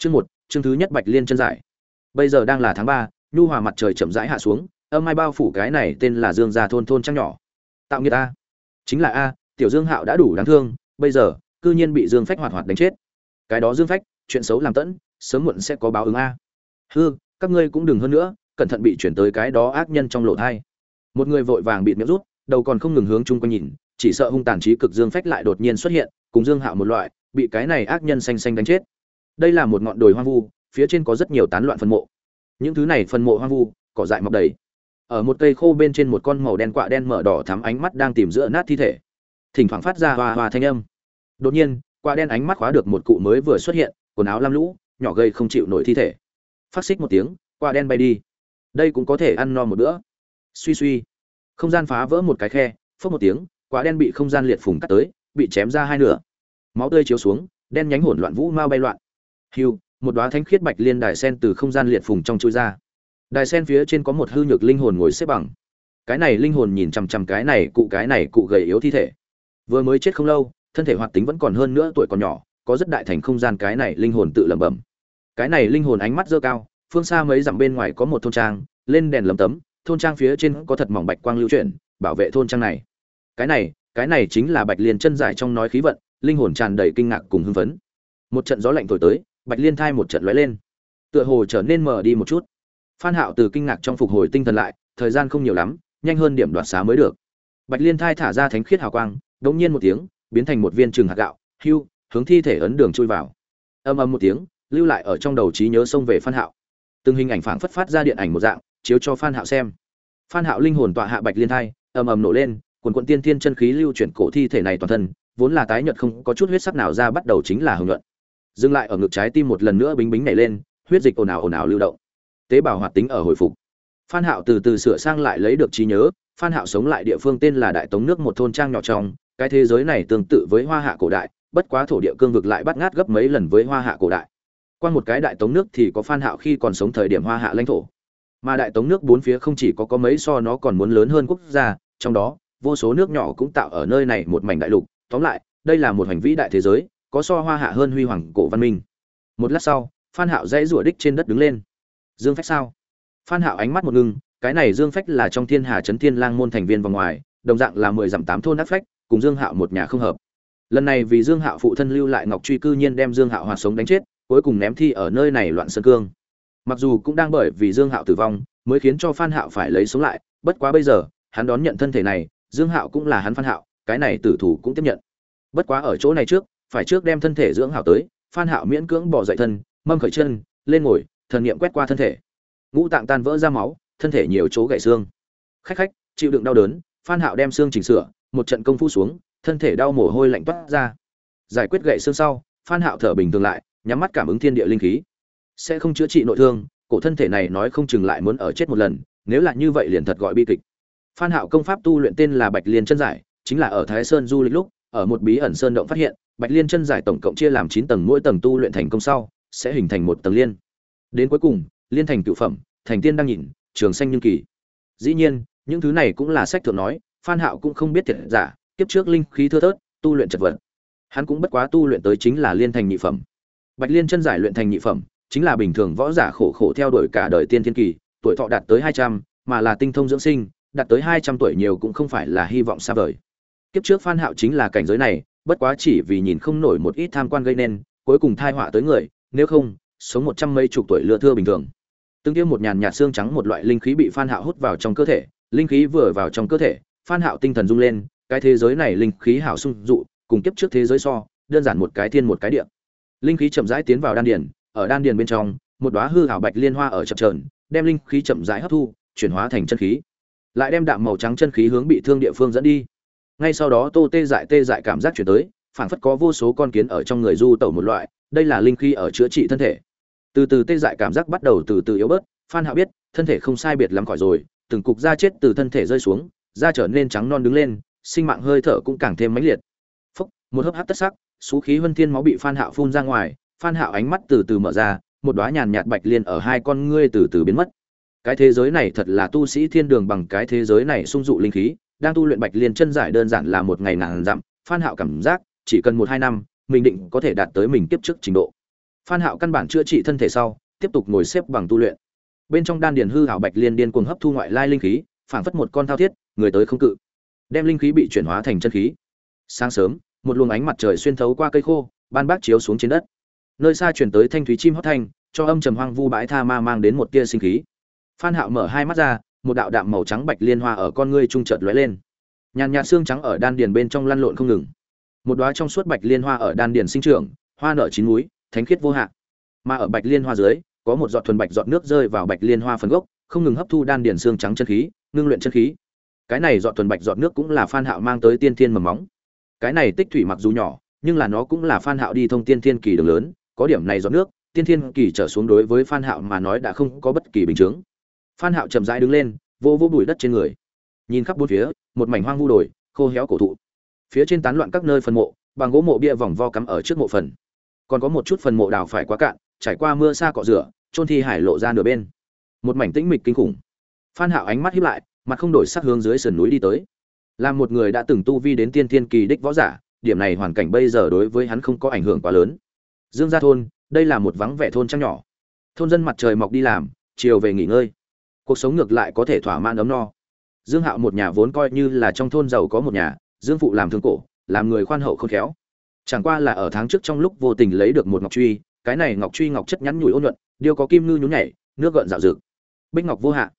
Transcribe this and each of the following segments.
Chương một, chương thứ nhất Bạch Liên chân giải. Bây giờ đang là tháng ba, nhu hòa mặt trời chậm rãi hạ xuống, âm mai bao phủ cái này tên là Dương gia thôn thôn trăng nhỏ. Tạo nghiệt a. Chính là a, tiểu Dương Hạo đã đủ đáng thương, bây giờ cư nhiên bị Dương Phách hoạt hoạt đánh chết. Cái đó Dương Phách, chuyện xấu làm tẫn, sớm muộn sẽ có báo ứng a. Hư, các ngươi cũng đừng hơn nữa, cẩn thận bị chuyển tới cái đó ác nhân trong lộ thai. Một người vội vàng bị miệng rút, đầu còn không ngừng hướng chung quanh nhìn, chỉ sợ hung tàn trí cực Dương Phách lại đột nhiên xuất hiện, cùng Dương Hạo một loại, bị cái này ác nhân xanh xanh đánh chết. Đây là một ngọn đồi hoang vu, phía trên có rất nhiều tán loạn phân mộ. Những thứ này phân mộ hoang vu, cỏ dại mọc đầy. Ở một cây khô bên trên một con màu đen quạ đen mở đỏ thắm ánh mắt đang tìm giữa nát thi thể. Thỉnh thoảng phát ra hoa hoa thanh âm. Đột nhiên, quạ đen ánh mắt khóa được một cụ mới vừa xuất hiện, quần áo lam lũ, nhỏ gầy không chịu nổi thi thể. Phát xích một tiếng, quạ đen bay đi. Đây cũng có thể ăn no một bữa. Suy suy, không gian phá vỡ một cái khe, phớt một tiếng, quạ đen bị không gian liệt phùng cắt tới, bị chém ra hai nửa. Máu tươi chiếu xuống, đen nhánh hỗn loạn vũ mau bay loạn. Hưu, một đóa thánh khiết bạch liên đài sen từ không gian liệt phùng trong chui ra. Đài sen phía trên có một hư nhược linh hồn ngồi xếp bằng. Cái này linh hồn nhìn chằm chằm cái này cụ cái này cụ gầy yếu thi thể. Vừa mới chết không lâu, thân thể hoạt tính vẫn còn hơn nữa tuổi còn nhỏ, có rất đại thành không gian cái này linh hồn tự lẩm bẩm. Cái này linh hồn ánh mắt dơ cao, phương xa mấy dặm bên ngoài có một thôn trang, lên đèn lấm tấm, thôn trang phía trên có thật mỏng bạch quang lưu chuyển, bảo vệ thôn trang này. Cái này, cái này chính là Bạch Liên chân giải trong nói khí vận, linh hồn tràn đầy kinh ngạc cùng hưng phấn. Một trận gió lạnh thổi tới, Bạch Liên thai một trận lóe lên, tựa hồ trở nên mở đi một chút. Phan Hạo từ kinh ngạc trong phục hồi tinh thần lại, thời gian không nhiều lắm, nhanh hơn điểm đoạt xá mới được. Bạch Liên thai thả ra thánh khiết hào quang, đống nhiên một tiếng, biến thành một viên trường hạt gạo, hưu, hướng thi thể ấn đường chui vào. Âm âm một tiếng, lưu lại ở trong đầu trí nhớ xông về Phan Hạo. Từng hình ảnh phảng phất phát ra điện ảnh một dạng, chiếu cho Phan Hạo xem. Phan Hạo linh hồn tọa hạ Bạch Liên thai, ầm ầm nổ lên, quần cuộn tiên thiên chân khí lưu chuyển cổ thi thể này toàn thân, vốn là tái nhợt không có chút huyết sắc nào ra bắt đầu chính là hưởng nhuận. Dừng lại ở ngực trái tim một lần nữa bính bính nhảy lên, huyết dịch ồn ào ồn ào lưu động. Tế bào hoạt tính ở hồi phục. Phan Hạo từ từ sửa sang lại lấy được trí nhớ, Phan Hạo sống lại địa phương tên là Đại Tống nước một thôn trang nhỏ trong, cái thế giới này tương tự với Hoa Hạ cổ đại, bất quá thổ địa cương vực lại bắt ngát gấp mấy lần với Hoa Hạ cổ đại. Qua một cái Đại Tống nước thì có Phan Hạo khi còn sống thời điểm Hoa Hạ lãnh thổ. Mà Đại Tống nước bốn phía không chỉ có có mấy so nó còn muốn lớn hơn quốc gia, trong đó, vô số nước nhỏ cũng tạo ở nơi này một mảnh đại lục, tóm lại, đây là một hành vĩ đại thế giới, có so Hoa Hạ hơn huy hoàng cổ văn minh. Một lát sau, Phan Hạo dãy rủa đích trên đất đứng lên. Dương Phách sao? Phan Hạo ánh mắt một ngưng, cái này Dương Phách là trong Thiên Hà Chấn Thiên Lang môn thành viên vòng ngoài, đồng dạng là mười dặm tám thôn nát phách, cùng Dương Hạo một nhà không hợp. Lần này vì Dương Hạo phụ thân lưu lại Ngọc Truy cư nhiên đem Dương Hạo hoạt sống đánh chết, cuối cùng ném thi ở nơi này loạn sơn cương. Mặc dù cũng đang bởi vì Dương Hạo tử vong, mới khiến cho Phan Hạo phải lấy sống lại, bất quá bây giờ, hắn đón nhận thân thể này, Dương Hạo cũng là hắn Phan Hạo, cái này tử thủ cũng tiếp nhận. Bất quá ở chỗ này trước, phải trước đem thân thể dưỡng hảo tới, Phan Hạo miễn cưỡng bỏ dậy thân, mâm khởi chân, lên ngồi, thần niệm quét qua thân thể. Ngũ tạng tan vỡ ra máu, thân thể nhiều chỗ gãy xương. Khách khách, chịu đựng đau đớn, Phan Hạo đem xương chỉnh sửa, một trận công phu xuống, thân thể đau mồ hôi lạnh toát ra. Giải quyết gãy xương sau, Phan Hạo thở bình thường lại, nhắm mắt cảm ứng thiên địa linh khí. Sẽ không chữa trị nội thương, cổ thân thể này nói không chừng lại muốn ở chết một lần, nếu là như vậy liền thật gọi bi kịch. Phan Hạo công pháp tu luyện tên là Bạch Liên chân giải, chính là ở Thái Sơn du lịch lúc, ở một bí ẩn sơn động phát hiện, Bạch Liên chân giải tổng cộng chia làm 9 tầng, mỗi tầng tu luyện thành công sau, sẽ hình thành một tầng liên. Đến cuối cùng, liên thành cửu phẩm, thành tiên đang nhìn, trường xanh nhưng kỳ. Dĩ nhiên, những thứ này cũng là sách thượng nói, Phan Hạo cũng không biết thiệt giả, kiếp trước linh khí thưa thớt, tu luyện chật vật. Hắn cũng bất quá tu luyện tới chính là liên thành nhị phẩm. Bạch Liên chân giải luyện thành nhị phẩm, chính là bình thường võ giả khổ khổ theo đuổi cả đời tiên thiên kỳ, tuổi thọ đạt tới 200, mà là tinh thông dưỡng sinh, đạt tới 200 tuổi nhiều cũng không phải là hy vọng xa vời. Kiếp trước Phan Hạo chính là cảnh giới này, bất quá chỉ vì nhìn không nổi một ít tham quan gây nên, cuối cùng tai họa tới người, nếu không, sống một trăm mấy chục tuổi lừa thưa bình thường. Từng tiêm một nhàn nhạt xương trắng một loại linh khí bị Phan Hạo hút vào trong cơ thể, linh khí vừa vào trong cơ thể, Phan Hạo tinh thần rung lên, cái thế giới này linh khí hảo sung dụ, cùng kiếp trước thế giới so, đơn giản một cái thiên một cái địa. Linh khí chậm rãi tiến vào đan điền, ở đan điền bên trong, một đóa hư ảo bạch liên hoa ở chập chờn, đem linh khí chậm rãi hấp thu, chuyển hóa thành chân khí. Lại đem đạm màu trắng chân khí hướng bị thương địa phương dẫn đi. Ngay sau đó Tô Tê dại tê dại cảm giác chuyển tới, phảng phất có vô số con kiến ở trong người du tẩu một loại, đây là linh khí ở chữa trị thân thể. Từ từ tê dại cảm giác bắt đầu từ từ yếu bớt, Phan Hạo biết, thân thể không sai biệt lắm khỏi rồi, từng cục da chết từ thân thể rơi xuống, da trở nên trắng non đứng lên, sinh mạng hơi thở cũng càng thêm mãnh liệt. phúc một hớp hắt tất sắc, số khí huân thiên máu bị Phan Hạo phun ra ngoài, Phan Hạo ánh mắt từ từ mở ra, một đóa nhàn nhạt bạch liên ở hai con ngươi từ từ biến mất. Cái thế giới này thật là tu sĩ thiên đường bằng cái thế giới này sung dụ linh khí, đang tu luyện bạch liên chân giải đơn giản là một ngày ngàn dặm, Phan Hạo cảm giác, chỉ cần một hai năm, mình định có thể đạt tới mình kiếp trước trình độ. phan hạo căn bản chữa trị thân thể sau tiếp tục ngồi xếp bằng tu luyện. Bên trong đan điền hư hảo bạch liên điên cuồng hấp thu ngoại lai linh khí phảng phất một con thao thiết người tới không cự. Đem linh khí bị chuyển hóa thành chân khí. Sáng sớm một luồng ánh mặt trời xuyên thấu qua cây khô ban bác chiếu xuống trên đất. Nơi xa chuyển tới thanh thúy chim hót thanh cho âm trầm hoang vu bãi tha ma mang đến một tia sinh khí. Phan hạo mở hai mắt ra một đạo đạm màu trắng bạch liên hoa ở con ngươi trung chợt lóe lên. Nhàn nhạt xương trắng ở đan điền bên trong lăn lộn không ngừng. Một đóa trong suốt bạch liên hoa ở đan điền sinh trưởng, hoa nở chín múi, thánh khiết vô hạn. Mà ở bạch liên hoa dưới, có một giọt thuần bạch giọt nước rơi vào bạch liên hoa phần gốc, không ngừng hấp thu đan điền xương trắng chân khí, ngưng luyện chân khí. Cái này giọt thuần bạch giọt nước cũng là phan hạo mang tới tiên thiên mầm móng. Cái này tích thủy mặc dù nhỏ, nhưng là nó cũng là phan hạo đi thông tiên thiên kỳ đường lớn, có điểm này giọt nước, tiên thiên kỳ trở xuống đối với phan hạo mà nói đã không có bất kỳ bình chứng phan hạo chậm rãi đứng lên vô vô bụi đất trên người. Nhìn khắp bốn phía, một mảnh hoang vu đồi, khô héo cổ thụ. Phía trên tán loạn các nơi phần mộ, bằng gỗ mộ bia vòng vo cắm ở trước mộ phần. Còn có một chút phần mộ đào phải quá cạn, trải qua mưa xa cọ rửa trôn thi hải lộ ra nửa bên. Một mảnh tĩnh mịch kinh khủng. Phan hạo ánh mắt híp lại, mặt không đổi sắc hướng dưới sườn núi đi tới. Làm một người đã từng tu vi đến tiên thiên kỳ đích võ giả, điểm này hoàn cảnh bây giờ đối với hắn không có ảnh hưởng quá lớn. Dương gia thôn, đây là một vắng vẻ thôn trăng nhỏ. Thôn dân mặt trời mọc đi làm, chiều về nghỉ ngơi cuộc sống ngược lại có thể thỏa mãn ấm no. Dương hạo một nhà vốn coi như là trong thôn giàu có một nhà, dương phụ làm thương cổ, làm người khoan hậu khôn khéo. Chẳng qua là ở tháng trước trong lúc vô tình lấy được một ngọc truy, cái này ngọc truy ngọc chất nhắn nhủi ôn nhuận, điêu có kim ngư nhún nhảy, nước gợn dạo dực. Bích ngọc vô hạ.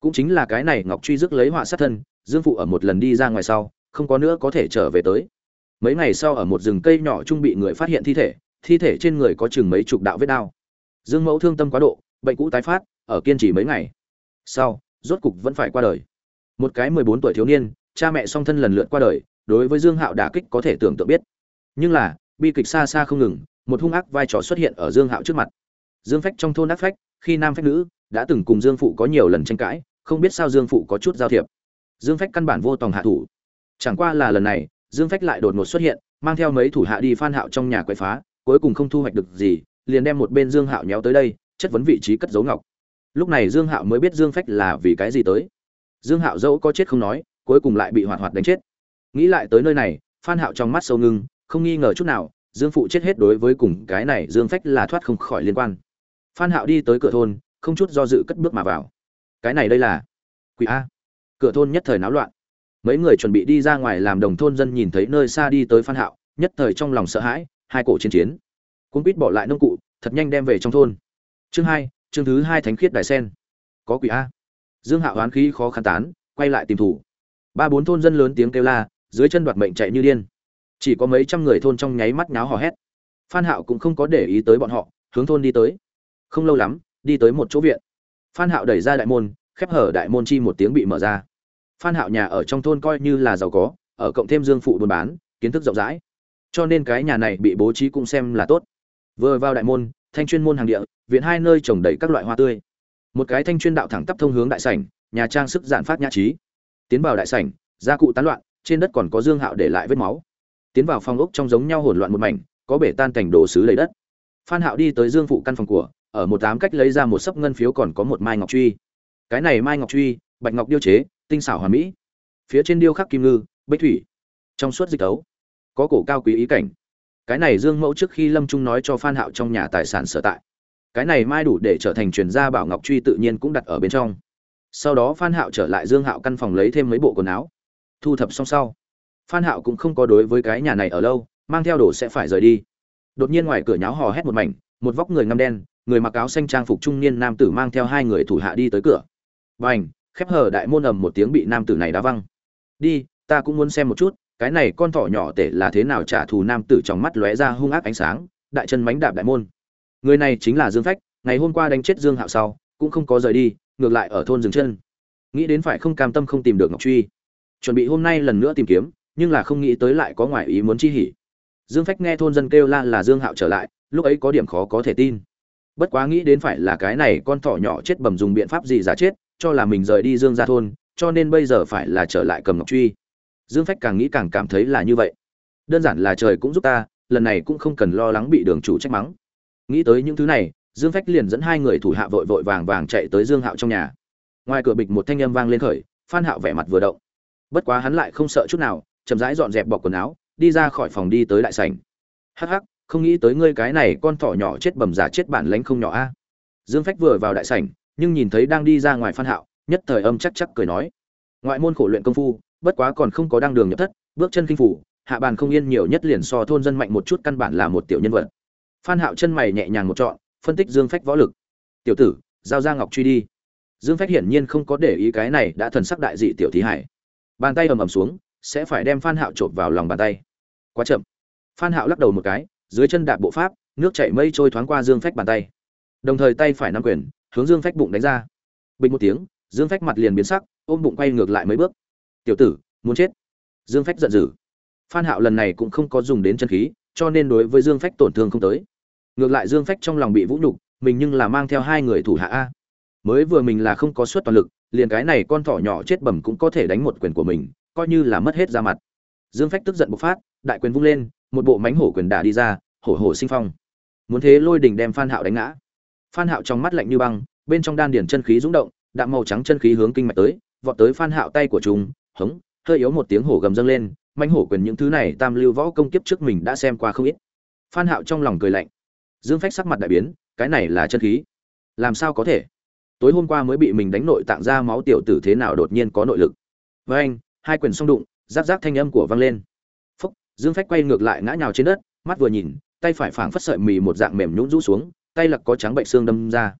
Cũng chính là cái này ngọc truy rước lấy họa sát thân, dương phụ ở một lần đi ra ngoài sau, không có nữa có thể trở về tới. Mấy ngày sau ở một rừng cây nhỏ trung bị người phát hiện thi thể thi thể trên người có chừng mấy chục đạo vết đao. Dương mẫu thương tâm quá độ, bệnh cũ tái phát, ở kiên trì mấy ngày sau, rốt cục vẫn phải qua đời. Một cái mười bốn tuổi thiếu niên, cha mẹ song thân lần lượt qua đời, đối với dương hạo đả kích có thể tưởng tượng biết. Nhưng là, bi kịch xa xa không ngừng, một hung ác vai trò xuất hiện ở dương hạo trước mặt. Dương phách trong thôn ác phách, khi nam phách nữ, đã từng cùng dương phụ có nhiều lần tranh cãi, không biết sao dương phụ có chút giao thiệp. Dương phách căn bản vô tòng hạ thủ. Chẳng qua là lần này, dương phách lại đột ngột xuất hiện, mang theo mấy thủ hạ đi phan hạo trong nhà quậy phá, cuối cùng không thu hoạch được gì, liền đem một bên dương hạo nhéo tới đây, chất vấn vị trí cất giấu ngọc lúc này dương hạo mới biết dương phách là vì cái gì tới. Dương hạo dẫu có chết không nói, cuối cùng lại bị hoạt hoạt đánh chết. Nghĩ lại tới nơi này, phan hạo trong mắt sâu ngưng, không nghi ngờ chút nào, dương phụ chết hết đối với cùng cái này dương phách là thoát không khỏi liên quan. Phan hạo đi tới cửa thôn, không chút do dự cất bước mà vào. Cái này đây là quỷ a. Cửa thôn nhất thời náo loạn. Mấy người chuẩn bị đi ra ngoài làm đồng thôn dân nhìn thấy nơi xa đi tới phan hạo, nhất thời trong lòng sợ hãi, hai cổ chiến chiến. Cũng biết bỏ lại nông cụ, thật nhanh đem về trong thôn. Chương hai chương thứ hai thánh khiết đại sen. Có quỷ a. Dương hạo oán khí khó khăn tán, quay lại tìm thủ. Ba bốn thôn dân lớn tiếng kêu la, dưới chân đoạt mệnh chạy như điên. Chỉ có mấy trăm người thôn trong nháy mắt nháo hò hét. Phan hạo cũng không có để ý tới bọn họ, hướng thôn đi tới. Không lâu lắm, đi tới một chỗ viện. Phan hạo đẩy ra đại môn, khép hở đại môn chi một tiếng bị mở ra. Phan hạo nhà ở trong thôn coi như là giàu có, ở cộng thêm dương phụ buôn bán, kiến thức rộng rãi. Cho nên cái nhà này bị bố trí cũng xem là tốt. Vừa vào đại môn, thanh chuyên môn hàng địa viện hai nơi trồng đầy các loại hoa tươi. Một cái thanh chuyên đạo thẳng tắp thông hướng đại sảnh, nhà trang sức giản phát nhã trí. Tiến vào đại sảnh gia cụ tán loạn, trên đất còn có dương hạo để lại vết máu. Tiến vào phòng ốc trong giống nhau hỗn loạn một mảnh, có bể tan cảnh đồ sứ lấy đất. Phan hạo đi tới dương phụ căn phòng của, ở một tám cách lấy ra một sấp ngân phiếu còn có một mai ngọc truy. Cái này mai ngọc truy, bạch ngọc điêu chế, tinh xảo hoàn mỹ. Phía trên điêu khắc kim ngư, bích thủy. Trong suốt dịch tấu, có cổ cao quý ý cảnh. Cái này dương mẫu trước khi lâm trung nói cho phan hạo trong nhà tài sản sở tại cái này mai đủ để trở thành truyền gia bảo ngọc truy tự nhiên cũng đặt ở bên trong. Sau đó phan hạo trở lại dương hạo căn phòng lấy thêm mấy bộ quần áo. Thu thập xong sau, phan hạo cũng không có đối với cái nhà này ở lâu, mang theo đồ sẽ phải rời đi. Đột nhiên ngoài cửa nháo hò hét một mảnh, một vóc người ngăm đen, người mặc áo xanh trang phục trung niên nam tử mang theo hai người thủ hạ đi tới cửa. Bành, khép hờ đại môn ầm một tiếng bị nam tử này đá văng. Đi, ta cũng muốn xem một chút, cái này con thỏ nhỏ tể là thế nào trả thù nam tử trong mắt lóe ra hung ác ánh sáng, đại chân mánh đạp đại môn người này chính là dương phách, ngày hôm qua đánh chết dương hạo sau, cũng không có rời đi, ngược lại ở thôn dừng chân. Nghĩ đến phải không cam tâm không tìm được ngọc truy. Chuẩn bị hôm nay lần nữa tìm kiếm, nhưng là không nghĩ tới lại có ngoại ý muốn chi hỉ. Dương phách nghe thôn dân kêu la là dương hạo trở lại, lúc ấy có điểm khó có thể tin. Bất quá nghĩ đến phải là cái này con thỏ nhỏ chết bầm dùng biện pháp gì giả chết, cho là mình rời đi dương ra thôn, cho nên bây giờ phải là trở lại cầm ngọc truy. Dương phách càng nghĩ càng cảm thấy là như vậy. Đơn giản là trời cũng giúp ta, lần này cũng không cần lo lắng bị đường chủ trách mắng nghĩ tới những thứ này, dương phách liền dẫn hai người thủ hạ vội vội vàng vàng chạy tới dương hạo trong nhà. Ngoài cửa bịch một thanh âm vang lên khởi, phan hạo vẻ mặt vừa động. Bất quá hắn lại không sợ chút nào, chậm rãi dọn dẹp bọc quần áo, đi ra khỏi phòng đi tới đại sảnh. Hắc hắc, không nghĩ tới ngươi cái này con thỏ nhỏ chết bầm giả chết bản lãnh không nhỏ a. Dương phách vừa vào đại sảnh, nhưng nhìn thấy đang đi ra ngoài phan hạo, nhất thời âm chắc chắc cười nói. Ngoại môn khổ luyện công phu, bất quá còn không có đăng đường nhập thất, bước chân kinh phủ, hạ bàn không yên nhiều nhất liền so thôn dân mạnh một chút căn bản là một tiểu nhân vật phan hạo chân mày nhẹ nhàng một trọn, phân tích dương phách võ lực. Tiểu tử, giao ra ngọc truy đi. Dương phách hiển nhiên không có để ý cái này đã thần sắc đại dị tiểu thí hải. Bàn tay ầm ầm xuống, sẽ phải đem phan hạo trộn vào lòng bàn tay. Quá chậm. Phan hạo lắc đầu một cái, dưới chân đạp bộ pháp, nước chảy mây trôi thoáng qua dương phách bàn tay. Đồng thời tay phải nắm quyền, hướng dương phách bụng đánh ra. Bình một tiếng, dương phách mặt liền biến sắc, ôm bụng quay ngược lại mấy bước. Tiểu tử, muốn chết. Dương phách giận dữ. Phan hạo lần này cũng không có dùng đến chân khí, cho nên đối với dương phách tổn thương không tới ngược lại dương phách trong lòng bị vũ nhục, mình nhưng là mang theo hai người thủ hạ a. Mới vừa mình là không có suất toàn lực, liền cái này con thỏ nhỏ chết bẩm cũng có thể đánh một quyền của mình, coi như là mất hết ra mặt. Dương phách tức giận bộc phát, đại quyền vung lên, một bộ mánh hổ quyền đả đi ra, hổ hổ sinh phong. Muốn thế lôi đình đem phan hạo đánh ngã. Phan hạo trong mắt lạnh như băng, bên trong đan điển chân khí rung động, đạm màu trắng chân khí hướng kinh mạch tới, vọt tới phan hạo tay của chúng, hống, hơi yếu một tiếng hổ gầm dâng lên mánh hổ quyền những thứ này tam lưu võ công kiếp trước mình đã xem qua không ít. Phan hạo trong lòng cười lạnh dương phách sắc mặt đại biến, cái này là chân khí. Làm sao có thể? Tối hôm qua mới bị mình đánh nội tạng ra máu tiểu tử thế nào đột nhiên có nội lực. Với anh, hai quyền song đụng giáp giáp thanh âm của vang lên. Phúc, dương phách quay ngược lại ngã nhào trên đất, mắt vừa nhìn, tay phải phảng phất sợi mì một dạng mềm nhũn rũ xuống, tay lặc có trắng bệnh xương đâm ra.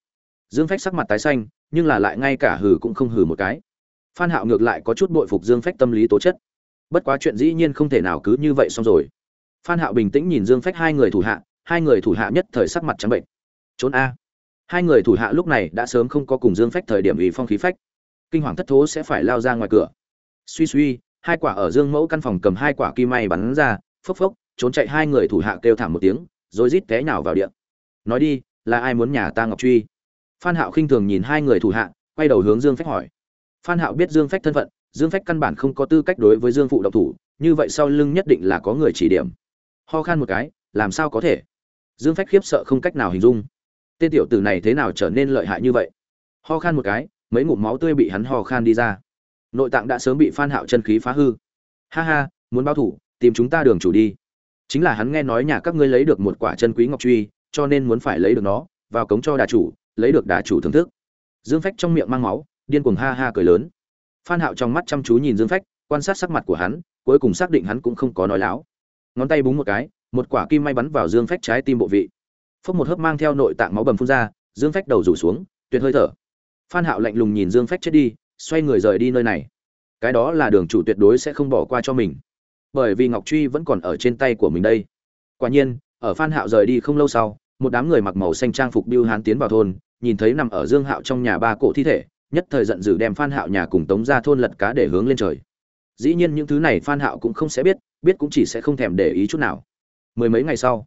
Dương phách sắc mặt tái xanh, nhưng là lại ngay cả hừ cũng không hừ một cái. Phan hạo ngược lại có chút bội phục dương phách tâm lý tố chất. Bất quá chuyện dĩ nhiên không thể nào cứ như vậy xong rồi. Phan hạo bình tĩnh nhìn dương phách hai người thủ hạ hai người thủ hạ nhất thời sắc mặt trắng bệnh. Trốn a. Hai người thủ hạ lúc này đã sớm không có cùng dương phách thời điểm ủy phong khí phách. Kinh hoàng thất thố sẽ phải lao ra ngoài cửa. Suy suy, hai quả ở dương mẫu căn phòng cầm hai quả kim may bắn ra, phốc phốc, trốn chạy hai người thủ hạ kêu thảm một tiếng, rồi rít té nhào vào điện. Nói đi, là ai muốn nhà ta ngọc truy? Phan hạo khinh thường nhìn hai người thủ hạ, quay đầu hướng dương phách hỏi. Phan hạo biết dương phách thân phận, dương phách căn bản không có tư cách đối với dương phụ động thủ, như vậy sau lưng nhất định là có người chỉ điểm. Ho khan một cái, làm sao có thể? Dương phách khiếp sợ không cách nào hình dung. Tên tiểu tử này thế nào trở nên lợi hại như vậy? Ho khan một cái, mấy ngụm máu tươi bị hắn ho khan đi ra. Nội tạng đã sớm bị phan hạo chân khí phá hư. Ha ha, muốn báo thủ, tìm chúng ta đường chủ đi. Chính là hắn nghe nói nhà các ngươi lấy được một quả chân quý ngọc truy, cho nên muốn phải lấy được nó, vào cống cho đà chủ, lấy được đà chủ thưởng thức. Dương phách trong miệng mang máu, điên cuồng ha ha cười lớn. Phan hạo trong mắt chăm chú nhìn dương phách, quan sát sắc mặt của hắn, cuối cùng xác định hắn cũng không có nói láo. Ngón tay búng một cái một quả kim may bắn vào dương phách trái tim bộ vị. Phốc một hớp mang theo nội tạng máu bầm phun ra, dương phách đầu rủ xuống, tuyệt hơi thở. Phan hạo lạnh lùng nhìn dương phách chết đi, xoay người rời đi nơi này. Cái đó là đường chủ tuyệt đối sẽ không bỏ qua cho mình. Bởi vì ngọc truy vẫn còn ở trên tay của mình đây. Quả nhiên, ở phan hạo rời đi không lâu sau, một đám người mặc màu xanh trang phục biêu hán tiến vào thôn, nhìn thấy nằm ở dương hạo trong nhà ba cổ thi thể, nhất thời giận dữ đem phan hạo nhà cùng tống ra thôn lật cá để hướng lên trời. Dĩ nhiên những thứ này phan hạo cũng không sẽ biết biết cũng chỉ sẽ không thèm để ý chút nào mười mấy ngày sau,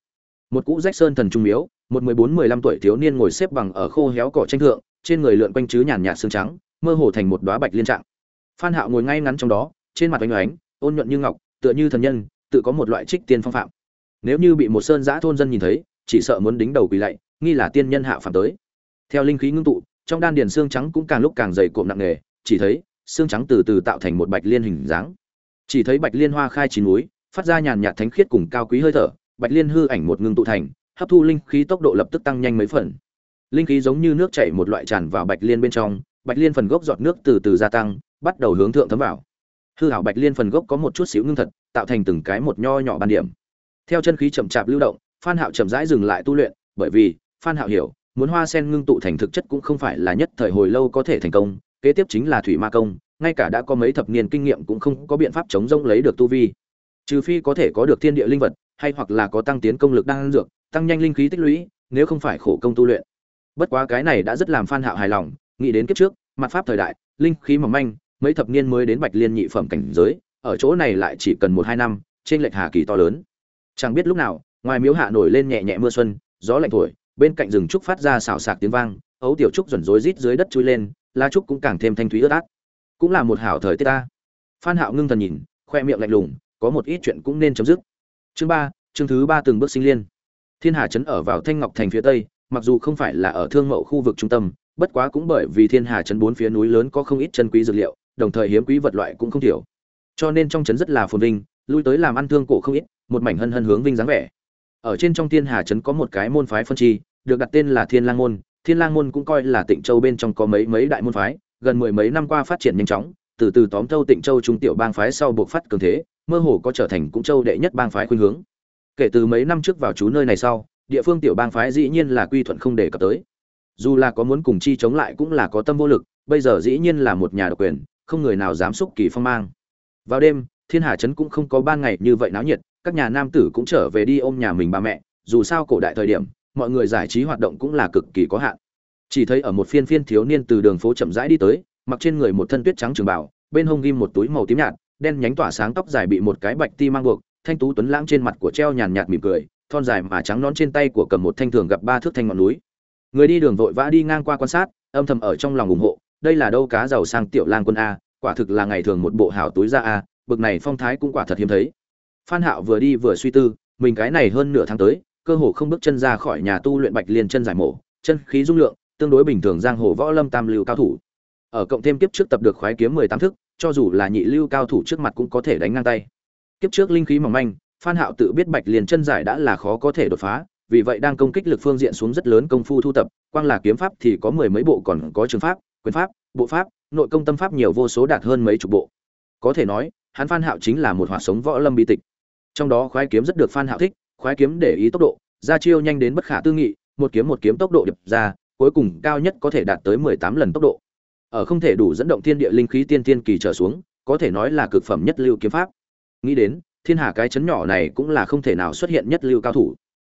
một cũ rách sơn thần trung miếu, một mười bốn, mười lăm tuổi thiếu niên ngồi xếp bằng ở khô héo cỏ tranh thượng, trên người lượn quanh chứ nhàn nhạt xương trắng, mơ hồ thành một đóa bạch liên trạng. Phan hạo ngồi ngay ngắn trong đó, trên mặt oanh oánh ôn nhuận như ngọc, tựa như thần nhân, tự có một loại trích tiên phong phạm. Nếu như bị một sơn giã thôn dân nhìn thấy, chỉ sợ muốn đính đầu quỳ lạy, nghi là tiên nhân hạ phạm tới. Theo linh khí ngưng tụ, trong đan điền xương trắng cũng càng lúc càng dày cộm nặng nề, chỉ thấy xương trắng từ từ tạo thành một bạch liên hình dáng. Chỉ thấy bạch liên hoa khai chín núi phát ra nhàn nhạt thánh khiết cùng cao quý hơi thở, bạch liên hư ảnh một ngưng tụ thành, hấp thu linh khí tốc độ lập tức tăng nhanh mấy phần. Linh khí giống như nước chảy một loại tràn vào bạch liên bên trong, bạch liên phần gốc giọt nước từ từ gia tăng, bắt đầu hướng thượng thấm vào. Hư hảo bạch liên phần gốc có một chút xíu ngưng thật, tạo thành từng cái một nho nhỏ ban điểm. Theo chân khí chậm chạp lưu động, phan hạo chậm rãi dừng lại tu luyện, bởi vì, phan hạo hiểu, muốn hoa sen ngưng tụ thành thực chất cũng không phải là nhất thời hồi lâu có thể thành công, kế tiếp chính là thủy ma công, ngay cả đã có mấy thập niên kinh nghiệm cũng không có biện pháp chống rông lấy được tu vi trừ phi có thể có được thiên địa linh vật, hay hoặc là có tăng tiến công lực đang dược, tăng nhanh linh khí tích lũy, nếu không phải khổ công tu luyện. Bất quá cái này đã rất làm phan hạo hài lòng, nghĩ đến kiếp trước, mặt pháp thời đại, linh khí mỏng manh, mấy thập niên mới đến bạch liên nhị phẩm cảnh giới, ở chỗ này lại chỉ cần một hai năm, trên lệch hà kỳ to lớn. Chẳng biết lúc nào, ngoài miếu hạ nổi lên nhẹ nhẹ mưa xuân, gió lạnh thổi, bên cạnh rừng trúc phát ra xào xạc tiếng vang, ấu tiểu trúc rẩn rối rít dưới đất chui lên, lá trúc cũng càng thêm thanh thúy ướt át. Cũng là một hảo thời tiết ta. Phan hạo ngưng thần nhìn, khoe miệng lạnh lùng có một ít chuyện cũng nên chấm dứt. Chương ba, chương thứ ba từng bước sinh liên. Thiên hà trấn ở vào thanh ngọc thành phía tây, mặc dù không phải là ở thương mậu khu vực trung tâm, bất quá cũng bởi vì thiên hà trấn bốn phía núi lớn có không ít chân quý dược liệu, đồng thời hiếm quý vật loại cũng không thiểu cho nên trong trấn rất là phồn vinh, lui tới làm ăn thương cổ không ít, một mảnh hân hân hướng vinh dáng vẻ. Ở trên trong thiên hà trấn có một cái môn phái phân chi, được đặt tên là thiên lang môn. Thiên lang môn cũng coi là tịnh châu bên trong có mấy mấy đại môn phái, gần mười mấy năm qua phát triển nhanh chóng, từ từ tóm thâu tịnh châu trung tiểu bang phái sau buộc phát cường thế mơ hồ có trở thành cũng châu đệ nhất bang phái khuynh hướng. Kể từ mấy năm trước vào chú nơi này sau, địa phương tiểu bang phái dĩ nhiên là quy thuận không để cập tới. Dù là có muốn cùng chi chống lại cũng là có tâm vô lực, bây giờ dĩ nhiên là một nhà độc quyền, không người nào dám xúc kỳ phong mang. Vào đêm, thiên hà trấn cũng không có ban ngày như vậy náo nhiệt, các nhà nam tử cũng trở về đi ôm nhà mình ba mẹ, dù sao cổ đại thời điểm, mọi người giải trí hoạt động cũng là cực kỳ có hạn. Chỉ thấy ở một phiên phiên thiếu niên từ đường phố chậm rãi đi tới, mặc trên người một thân tuyết trắng trường bảo bên hông ghim một túi màu tím nhạt đen nhánh tỏa sáng tóc dài bị một cái bạch ti mang buộc, thanh tú tuấn lãng trên mặt của treo nhàn nhạt mỉm cười, thon dài mà trắng nón trên tay của cầm một thanh thường gặp ba thước thanh ngọn núi. Người đi đường vội vã đi ngang qua quan sát, âm thầm ở trong lòng ủng hộ, đây là đâu cá giàu sang tiểu lang quân a, quả thực là ngày thường một bộ hảo túi ra a, bực này phong thái cũng quả thật hiếm thấy. Phan hạo vừa đi vừa suy tư, mình cái này hơn nửa tháng tới, cơ hồ không bước chân ra khỏi nhà tu luyện bạch liên chân giải mổ, chân khí dung lượng, tương đối bình thường giang hồ võ lâm tam lưu cao thủ. Ở cộng thêm kiếp trước tập được khoái kiếm 18 thức cho dù là nhị lưu cao thủ trước mặt cũng có thể đánh ngang tay. Kiếp trước linh khí mỏng manh, phan hạo tự biết bạch liên chân giải đã là khó có thể đột phá, vì vậy đang công kích lực phương diện xuống rất lớn công phu thu tập, quang là kiếm pháp thì có mười mấy bộ còn có trường pháp, quyền pháp, bộ pháp, nội công tâm pháp nhiều vô số đạt hơn mấy chục bộ. Có thể nói, hắn phan hạo chính là một hỏa sống võ lâm bi tịch. Trong đó khoái kiếm rất được phan hạo thích, khoái kiếm để ý tốc độ, ra chiêu nhanh đến bất khả tư nghị, một kiếm một kiếm tốc độ điệp ra, cuối cùng cao nhất có thể đạt tới 18 lần tốc độ ở không thể đủ dẫn động thiên địa linh khí tiên tiên kỳ trở xuống, có thể nói là cực phẩm nhất lưu kiếm pháp. Nghĩ đến, thiên hà cái chấn nhỏ này cũng là không thể nào xuất hiện nhất lưu cao thủ.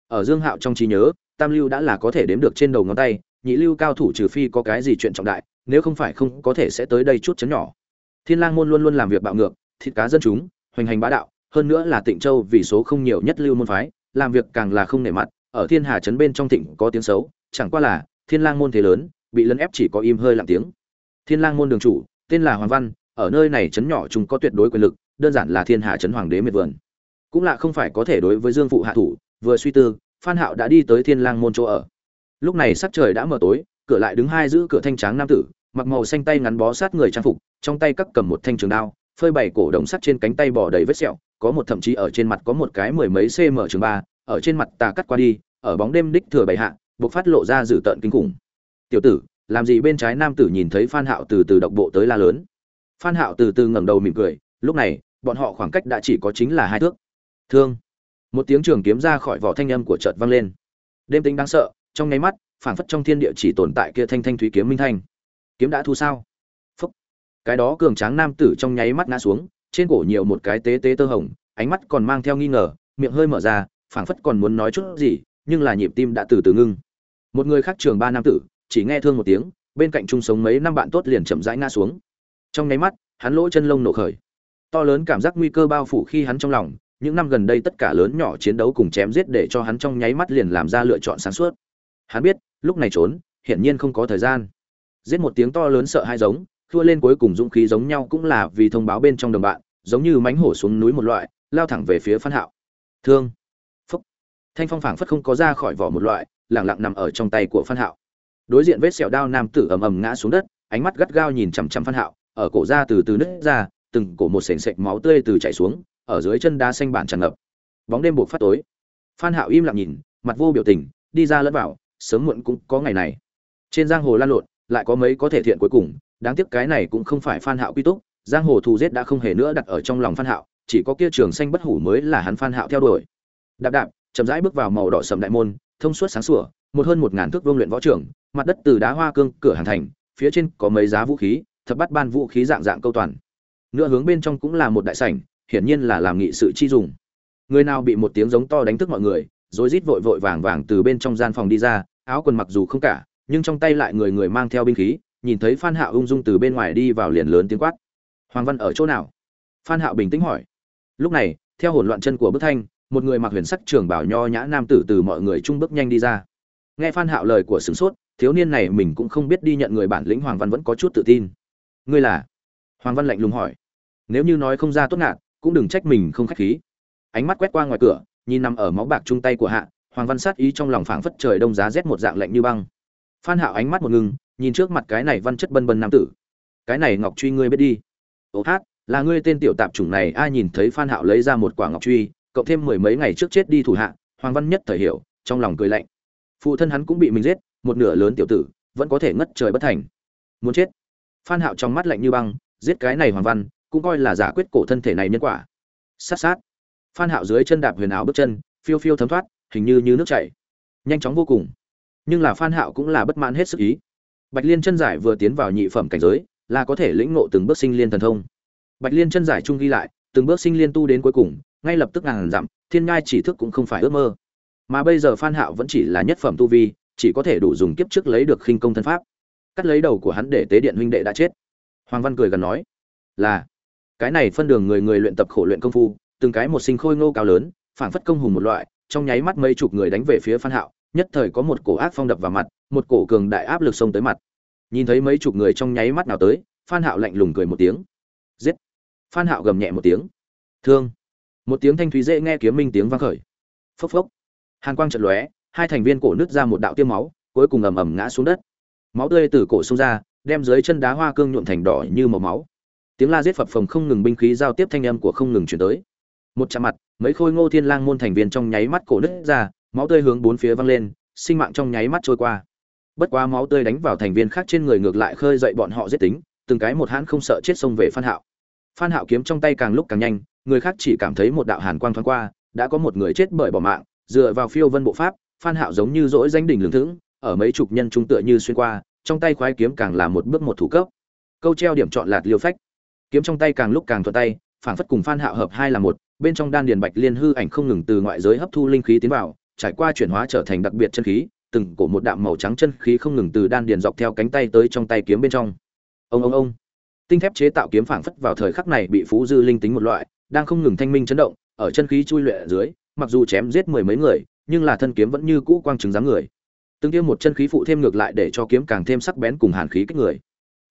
Ở dương hạo trong trí nhớ, tam lưu đã là có thể đếm được trên đầu ngón tay, nhị lưu cao thủ trừ phi có cái gì chuyện trọng đại, nếu không phải không, có thể sẽ tới đây chút chấn nhỏ. Thiên lang môn luôn luôn làm việc bạo ngược, thịt cá dân chúng, hoành hành bá đạo, hơn nữa là tịnh châu vì số không nhiều nhất lưu môn phái, làm việc càng là không nể mặt, ở thiên hà trấn bên trong thịnh có tiếng xấu, chẳng qua là, thiên lang môn thế lớn, bị lấn ép chỉ có im hơi lặng tiếng thiên lang môn đường chủ, tên là hoàng văn, ở nơi này trấn nhỏ chúng có tuyệt đối quyền lực, đơn giản là thiên hạ trấn hoàng đế miệt vườn. Cũng là không phải có thể đối với dương phụ hạ thủ, vừa suy tư, phan hạo đã đi tới thiên lang môn chỗ ở. Lúc này sắc trời đã mờ tối, cửa lại đứng hai giữ cửa thanh tráng nam tử, mặc màu xanh tay ngắn bó sát người trang phục, trong tay các cầm một thanh trường đao, phơi bày cổ đồng sắt trên cánh tay bò đầy vết sẹo, có một thậm chí ở trên mặt có một cái mười mấy cm trường ba, ở trên mặt tà cắt qua đi, ở bóng đêm đích thừa bày hạ, bộc phát lộ ra dữ tợn kinh khủng. Tiểu tử làm gì bên trái nam tử nhìn thấy phan hạo từ từ độc bộ tới la lớn. Phan hạo từ từ ngẩng đầu mỉm cười, lúc này, bọn họ khoảng cách đã chỉ có chính là hai thước. Thương. Một tiếng trường kiếm ra khỏi vỏ thanh âm của chợt vang lên. Đêm tính đáng sợ, trong nháy mắt, phảng phất trong thiên địa chỉ tồn tại kia thanh thanh thúy kiếm minh thanh. Kiếm đã thu sao? Phúc. Cái đó cường tráng nam tử trong nháy mắt ngã xuống, trên cổ nhiều một cái tế tế tơ hồng, ánh mắt còn mang theo nghi ngờ, miệng hơi mở ra, phảng phất còn muốn nói chút gì, nhưng là nhịp tim đã từ từ ngưng. Một người khác trường ba nam tử chỉ nghe thương một tiếng, bên cạnh chung sống mấy năm bạn tốt liền chậm rãi ngã xuống. Trong nháy mắt, hắn lỗ chân lông nổ khởi. To lớn cảm giác nguy cơ bao phủ khi hắn trong lòng, những năm gần đây tất cả lớn nhỏ chiến đấu cùng chém giết để cho hắn trong nháy mắt liền làm ra lựa chọn sáng suốt. Hắn biết, lúc này trốn, hiển nhiên không có thời gian. Giết một tiếng to lớn sợ hai giống thua lên cuối cùng dũng khí giống nhau cũng là vì thông báo bên trong đồng bạn, giống như mánh hổ xuống núi một loại, lao thẳng về phía phan hạo. Thương. Phúc. Thanh phong phảng phất không có ra khỏi vỏ một loại lẳng lặng nằm ở trong tay của phan hạo đối diện vết sẹo đao nam tử ầm ầm ngã xuống đất, ánh mắt gắt gao nhìn chằm chằm phan hạo, ở cổ ra từ từ nứt ra, từng cổ một sền sệt máu tươi từ chảy xuống, ở dưới chân đá xanh bản tràn ngập. Bóng đêm buộc phát tối. Phan hạo im lặng nhìn, mặt vô biểu tình, đi ra lẫn vào, sớm muộn cũng có ngày này. Trên giang hồ lan lộn, lại có mấy có thể thiện cuối cùng, đáng tiếc cái này cũng không phải phan hạo quy túc, giang hồ thù giết đã không hề nữa đặt ở trong lòng phan hạo, chỉ có kia trường xanh bất hủ mới là hắn phan hạo theo đuổi. Đạp đạp, chậm rãi bước vào màu đỏ sầm đại môn, thông suốt sáng sủa, một hơn một ngàn thước vương luyện võ trưởng mặt đất từ đá hoa cương cửa hàng thành, phía trên có mấy giá vũ khí, thập bắt ban vũ khí dạng dạng câu toàn. Nửa hướng bên trong cũng là một đại sảnh, hiển nhiên là làm nghị sự chi dùng. Người nào bị một tiếng giống to đánh thức mọi người rồi rít vội vội vàng vàng từ bên trong gian phòng đi ra, áo quần mặc dù không cả, nhưng trong tay lại người người mang theo binh khí, nhìn thấy phan hạo ung dung từ bên ngoài đi vào liền lớn tiếng quát. Hoàng văn ở chỗ nào? Phan hạo bình tĩnh hỏi. Lúc này, theo hỗn loạn chân của bức thanh, một người mặc huyền sắc trường bảo nho nhã nam tử từ mọi người trung bước nhanh đi ra. Nghe phan hạo lời của sửng sốt thiếu niên này mình cũng không biết đi nhận người bản lĩnh hoàng văn vẫn có chút tự tin. Ngươi là? Hoàng văn lạnh lùng hỏi. Nếu như nói không ra tốt ngạn cũng đừng trách mình không khách khí. Ánh mắt quét qua ngoài cửa, nhìn nằm ở máu bạc chung tay của hạ, hoàng văn sát ý trong lòng phảng phất trời đông giá rét một dạng lạnh như băng. Phan hạo ánh mắt một ngừng, nhìn trước mặt cái này văn chất bân bân nam tử. Cái này ngọc truy ngươi biết đi. Ồ hát, là ngươi tên tiểu tạp chủng này, ai nhìn thấy phan hạo lấy ra một quả ngọc truy, cộng thêm mười mấy ngày trước chết đi thủ hạ, hoàng văn nhất thời hiểu, trong lòng cười lạnh. Phụ thân hắn cũng bị mình giết một nửa lớn tiểu tử, vẫn có thể ngất trời bất thành. Muốn chết. Phan hạo trong mắt lạnh như băng, giết cái này hoàng văn, cũng coi là giả quyết cổ thân thể này nhân quả. Sát sát. Phan hạo dưới chân đạp huyền ảo bước chân, phiêu phiêu thấm thoát, hình như như nước chảy. Nhanh chóng vô cùng. Nhưng là phan hạo cũng là bất mãn hết sức ý. Bạch liên chân giải vừa tiến vào nhị phẩm cảnh giới, là có thể lĩnh ngộ từng bước sinh liên thần thông. Bạch liên chân giải trung ghi lại, từng bước sinh liên tu đến cuối cùng, ngay lập tức ngàn dặm thiên ngai chỉ thức cũng không phải ước mơ. Mà bây giờ phan hạo vẫn chỉ là nhất phẩm tu vi chỉ có thể đủ dùng kiếp trước lấy được khinh công thân pháp. Cắt lấy đầu của hắn để tế điện huynh đệ đã chết. Hoàng văn cười gần nói, là, cái này phân đường người người luyện tập khổ luyện công phu, từng cái một sinh khôi ngô cao lớn, phảng phất công hùng một loại, trong nháy mắt mấy chục người đánh về phía phan hạo, nhất thời có một cổ ác phong đập vào mặt, một cổ cường đại áp lực xông tới mặt. Nhìn thấy mấy chục người trong nháy mắt nào tới, phan hạo lạnh lùng cười một tiếng. Giết! Phan hạo gầm nhẹ một tiếng. Thương! Một tiếng thanh thúy dễ nghe kiếm minh tiếng vang khởi. Phốc phốc! Hàn quang trận lóe hai thành viên cổ nứt ra một đạo tiêm máu, cuối cùng ầm ầm ngã xuống đất. Máu tươi từ cổ xông ra, đem dưới chân đá hoa cương nhuộm thành đỏ như màu máu. Tiếng la giết phập phồng không ngừng binh khí giao tiếp thanh âm của không ngừng chuyển tới. Một chạm mặt, mấy khôi ngô thiên lang môn thành viên trong nháy mắt cổ nứt ra, máu tươi hướng bốn phía văng lên, sinh mạng trong nháy mắt trôi qua. Bất quá máu tươi đánh vào thành viên khác trên người ngược lại khơi dậy bọn họ giết tính, từng cái một hãn không sợ chết xông về phan hạo. Phan hạo kiếm trong tay càng lúc càng nhanh, người khác chỉ cảm thấy một đạo hàn quang thoáng qua, đã có một người chết bởi bỏ mạng, dựa vào phiêu vân bộ pháp phan hạo giống như dỗi danh đỉnh lường thững, ở mấy chục nhân trung tựa như xuyên qua, trong tay khoái kiếm càng là một bước một thủ cấp. Câu treo điểm chọn lạt liêu phách. Kiếm trong tay càng lúc càng thuận tay, phảng phất cùng phan hạo hợp hai là một, bên trong đan điền bạch liên hư ảnh không ngừng từ ngoại giới hấp thu linh khí tiến vào, trải qua chuyển hóa trở thành đặc biệt chân khí, từng cổ một đạm màu trắng chân khí không ngừng từ đan điền dọc theo cánh tay tới trong tay kiếm bên trong. Ông ông ông. Tinh thép chế tạo kiếm phảng phất vào thời khắc này bị phú dư linh tính một loại, đang không ngừng thanh minh chấn động, ở chân khí chui luyện ở dưới mặc dù chém giết mười mấy người, nhưng là thân kiếm vẫn như cũ quang chứng dáng người. Từng tiêm một chân khí phụ thêm ngược lại để cho kiếm càng thêm sắc bén cùng hàn khí kích người.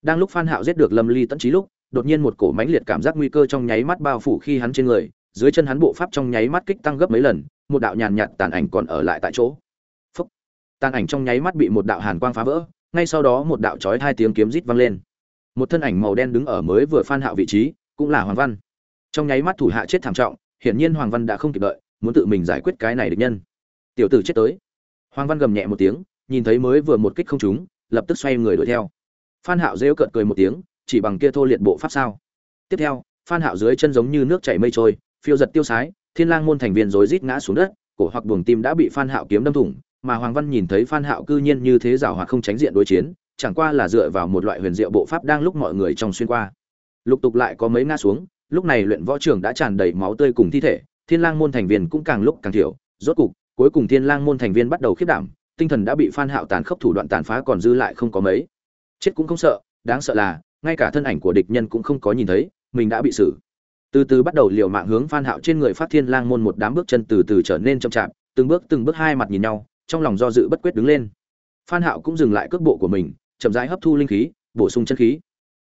Đang lúc phan hạo giết được lâm ly tận trí lúc, đột nhiên một cổ mãnh liệt cảm giác nguy cơ trong nháy mắt bao phủ khi hắn trên người, dưới chân hắn bộ pháp trong nháy mắt kích tăng gấp mấy lần, một đạo nhàn nhạt tàn ảnh còn ở lại tại chỗ. Phúc. tàn ảnh trong nháy mắt bị một đạo hàn quang phá vỡ, ngay sau đó một đạo chói hai tiếng kiếm rít vang lên. Một thân ảnh màu đen đứng ở mới vừa phan hạo vị trí, cũng là hoàng văn. Trong nháy mắt thủ hạ chết thảm trọng, hiển nhiên hoàng văn đã không kịp đợi muốn tự mình giải quyết cái này địch nhân. Tiểu tử chết tới. Hoàng văn gầm nhẹ một tiếng, nhìn thấy mới vừa một kích không trúng, lập tức xoay người đuổi theo. Phan hạo rêu cợt cười một tiếng, chỉ bằng kia thô liệt bộ pháp sao. Tiếp theo, phan hạo dưới chân giống như nước chảy mây trôi, phiêu giật tiêu sái, thiên lang môn thành viên rối rít ngã xuống đất, cổ hoặc buồng tim đã bị phan hạo kiếm đâm thủng, mà hoàng văn nhìn thấy phan hạo cư nhiên như thế rào hoạt không tránh diện đối chiến, chẳng qua là dựa vào một loại huyền diệu bộ pháp đang lúc mọi người trong xuyên qua. Lục tục lại có mấy ngã xuống, lúc này luyện võ trường đã tràn đầy máu tươi cùng thi thể thiên lang môn thành viên cũng càng lúc càng thiểu. Rốt cục, cuối cùng thiên lang môn thành viên bắt đầu khiếp đảm, tinh thần đã bị phan hạo tàn khốc thủ đoạn tàn phá còn dư lại không có mấy. Chết cũng không sợ, đáng sợ là, ngay cả thân ảnh của địch nhân cũng không có nhìn thấy, mình đã bị xử. Từ từ bắt đầu liều mạng hướng phan hạo trên người phát thiên lang môn một đám bước chân từ từ trở nên chậm chạp, từng bước từng bước hai mặt nhìn nhau, trong lòng do dự bất quyết đứng lên. Phan hạo cũng dừng lại cước bộ của mình, chậm rãi hấp thu linh khí, bổ sung chân khí.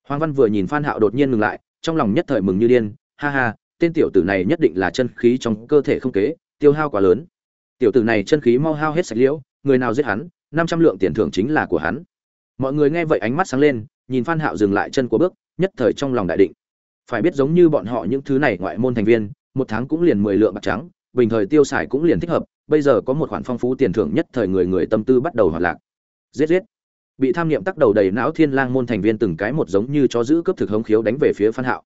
Hoàng văn vừa nhìn phan hạo đột nhiên ngừng lại, trong lòng nhất thời mừng như điên, ha ha tên tiểu tử này nhất định là chân khí trong cơ thể không kế, tiêu hao quá lớn. Tiểu tử này chân khí mau hao hết sạch liễu, người nào giết hắn, năm trăm lượng tiền thưởng chính là của hắn. Mọi người nghe vậy ánh mắt sáng lên, nhìn phan hạo dừng lại chân của bước, nhất thời trong lòng đại định. Phải biết giống như bọn họ những thứ này ngoại môn thành viên, một tháng cũng liền mười lượng bạc trắng, bình thời tiêu xài cũng liền thích hợp, bây giờ có một khoản phong phú tiền thưởng nhất thời người người tâm tư bắt đầu hoạt lạc. Giết giết. Bị tham niệm tắc đầu đầy não thiên lang môn thành viên từng cái một giống như cho giữ cướp thực hống khiếu đánh về phía phan hạo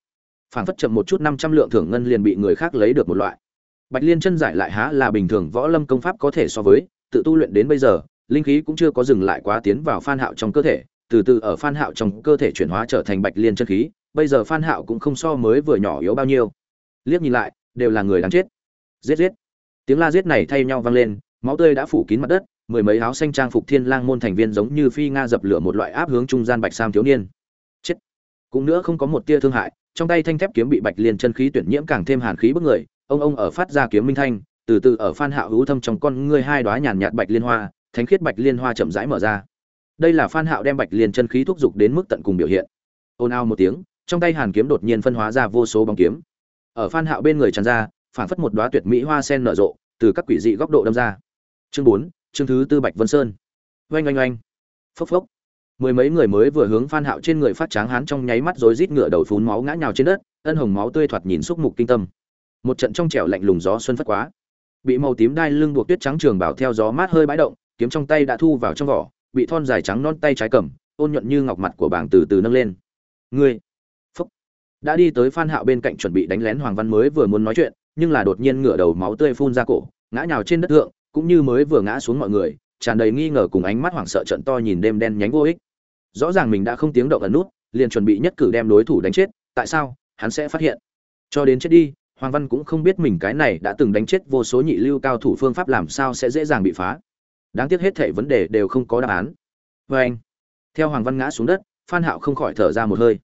phản phất chậm một chút năm trăm lượng thưởng ngân liền bị người khác lấy được một loại. Bạch liên chân giải lại há là bình thường võ lâm công pháp có thể so với, tự tu luyện đến bây giờ, linh khí cũng chưa có dừng lại quá tiến vào phan hạo trong cơ thể, từ từ ở phan hạo trong cơ thể chuyển hóa trở thành bạch liên chân khí, bây giờ phan hạo cũng không so mới vừa nhỏ yếu bao nhiêu. Liếc nhìn lại, đều là người đáng chết. Giết giết. Tiếng la giết này thay nhau vang lên, máu tươi đã phủ kín mặt đất, mười mấy áo xanh trang phục thiên lang môn thành viên giống như phi nga dập lửa một loại áp hướng trung gian bạch sam thiếu niên. Chết. Cũng nữa không có một tia thương hại trong tay thanh thép kiếm bị bạch liên chân khí tuyển nhiễm càng thêm hàn khí bức người ông ông ở phát ra kiếm minh thanh từ từ ở phan hạo hữu thâm trong con ngươi hai đóa nhàn nhạt bạch liên hoa thánh khiết bạch liên hoa chậm rãi mở ra. Đây là phan hạo đem bạch liên chân khí thúc dục đến mức tận cùng biểu hiện. Ồn ao một tiếng trong tay hàn kiếm đột nhiên phân hóa ra vô số bóng kiếm. Ở phan hạo bên người tràn ra phản phất một đóa tuyệt mỹ hoa sen nở rộ từ các quỷ dị góc độ đâm ra. Chương 4, chương thứ tư bạch vân sơn. Oanh oanh oanh. Phốc phốc mười mấy người mới vừa hướng phan hạo trên người phát tráng hán trong nháy mắt rồi rít ngựa đầu phun máu ngã nhào trên đất, ân hồng máu tươi thoạt nhìn xúc mục kinh tâm. Một trận trong trẻo lạnh lùng gió xuân phất quá. Bị màu tím đai lưng buộc tuyết trắng trường bảo theo gió mát hơi bãi động, kiếm trong tay đã thu vào trong vỏ, bị thon dài trắng non tay trái cầm, ôn nhuận như ngọc mặt của bảng từ từ nâng lên. Ngươi, phúc, đã đi tới phan hạo bên cạnh chuẩn bị đánh lén hoàng văn mới vừa muốn nói chuyện, nhưng là đột nhiên ngửa đầu máu tươi phun ra cổ, ngã nhào trên đất thượng, cũng như mới vừa ngã xuống mọi người, tràn đầy nghi ngờ cùng ánh mắt hoảng sợ trận to nhìn đêm đen nhánh vô ích rõ ràng mình đã không tiếng động ẩn nút, liền chuẩn bị nhất cử đem đối thủ đánh chết, tại sao? Hắn sẽ phát hiện. Cho đến chết đi, hoàng văn cũng không biết mình cái này đã từng đánh chết vô số nhị lưu cao thủ phương pháp làm sao sẽ dễ dàng bị phá. Đáng tiếc hết thảy vấn đề đều không có đáp án. Vê anh, theo hoàng văn ngã xuống đất, phan hạo không khỏi thở ra một hơi.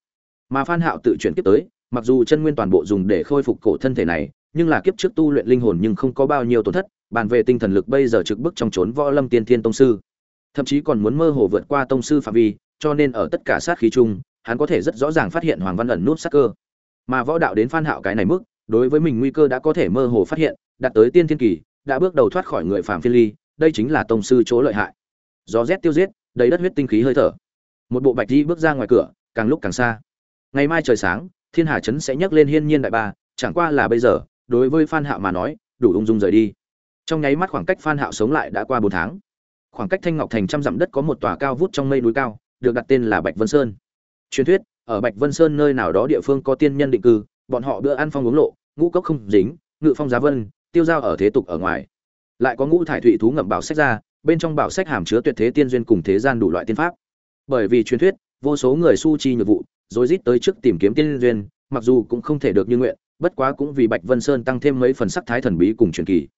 Mà phan hạo tự chuyển kiếp tới, mặc dù chân nguyên toàn bộ dùng để khôi phục cổ thân thể này, nhưng là kiếp trước tu luyện linh hồn nhưng không có bao nhiêu tổn thất, bàn về tinh thần lực bây giờ trực bức trong trốn võ lâm tiên thiên tông sư. Thậm chí còn muốn mơ hồ vượt qua tông sư phạm vi cho nên ở tất cả sát khí chung, hắn có thể rất rõ ràng phát hiện hoàng văn ẩn nút sát cơ. Mà võ đạo đến phan hạo cái này mức, đối với mình nguy cơ đã có thể mơ hồ phát hiện, đạt tới tiên thiên kỳ, đã bước đầu thoát khỏi người phàm Phi ly, đây chính là tông sư chỗ lợi hại. Gió rét tiêu giết, đầy đất huyết tinh khí hơi thở. Một bộ bạch y bước ra ngoài cửa, càng lúc càng xa. Ngày mai trời sáng, thiên hà trấn sẽ nhấc lên hiên nhiên đại ba, chẳng qua là bây giờ, đối với phan hạo mà nói, đủ ung dung rời đi. Trong nháy mắt khoảng cách phan hạo sống lại đã qua bốn tháng. Khoảng cách thanh ngọc thành trăm dặm đất có một tòa cao vút trong mây núi cao được đặt tên là bạch vân sơn. Truyền thuyết, ở bạch vân sơn nơi nào đó địa phương có tiên nhân định cư, bọn họ bữa ăn phong uống lộ, ngũ cốc không dính, ngự phong giá vân, tiêu giao ở thế tục ở ngoài. Lại có ngũ thải thủy thú ngậm bảo sách ra, bên trong bảo sách hàm chứa tuyệt thế tiên duyên cùng thế gian đủ loại tiên pháp. Bởi vì truyền thuyết, vô số người su chi nhược vụ, rồi rít tới trước tìm kiếm tiên duyên, mặc dù cũng không thể được như nguyện, bất quá cũng vì bạch vân sơn tăng thêm mấy phần sắc thái thần bí cùng truyền kỳ.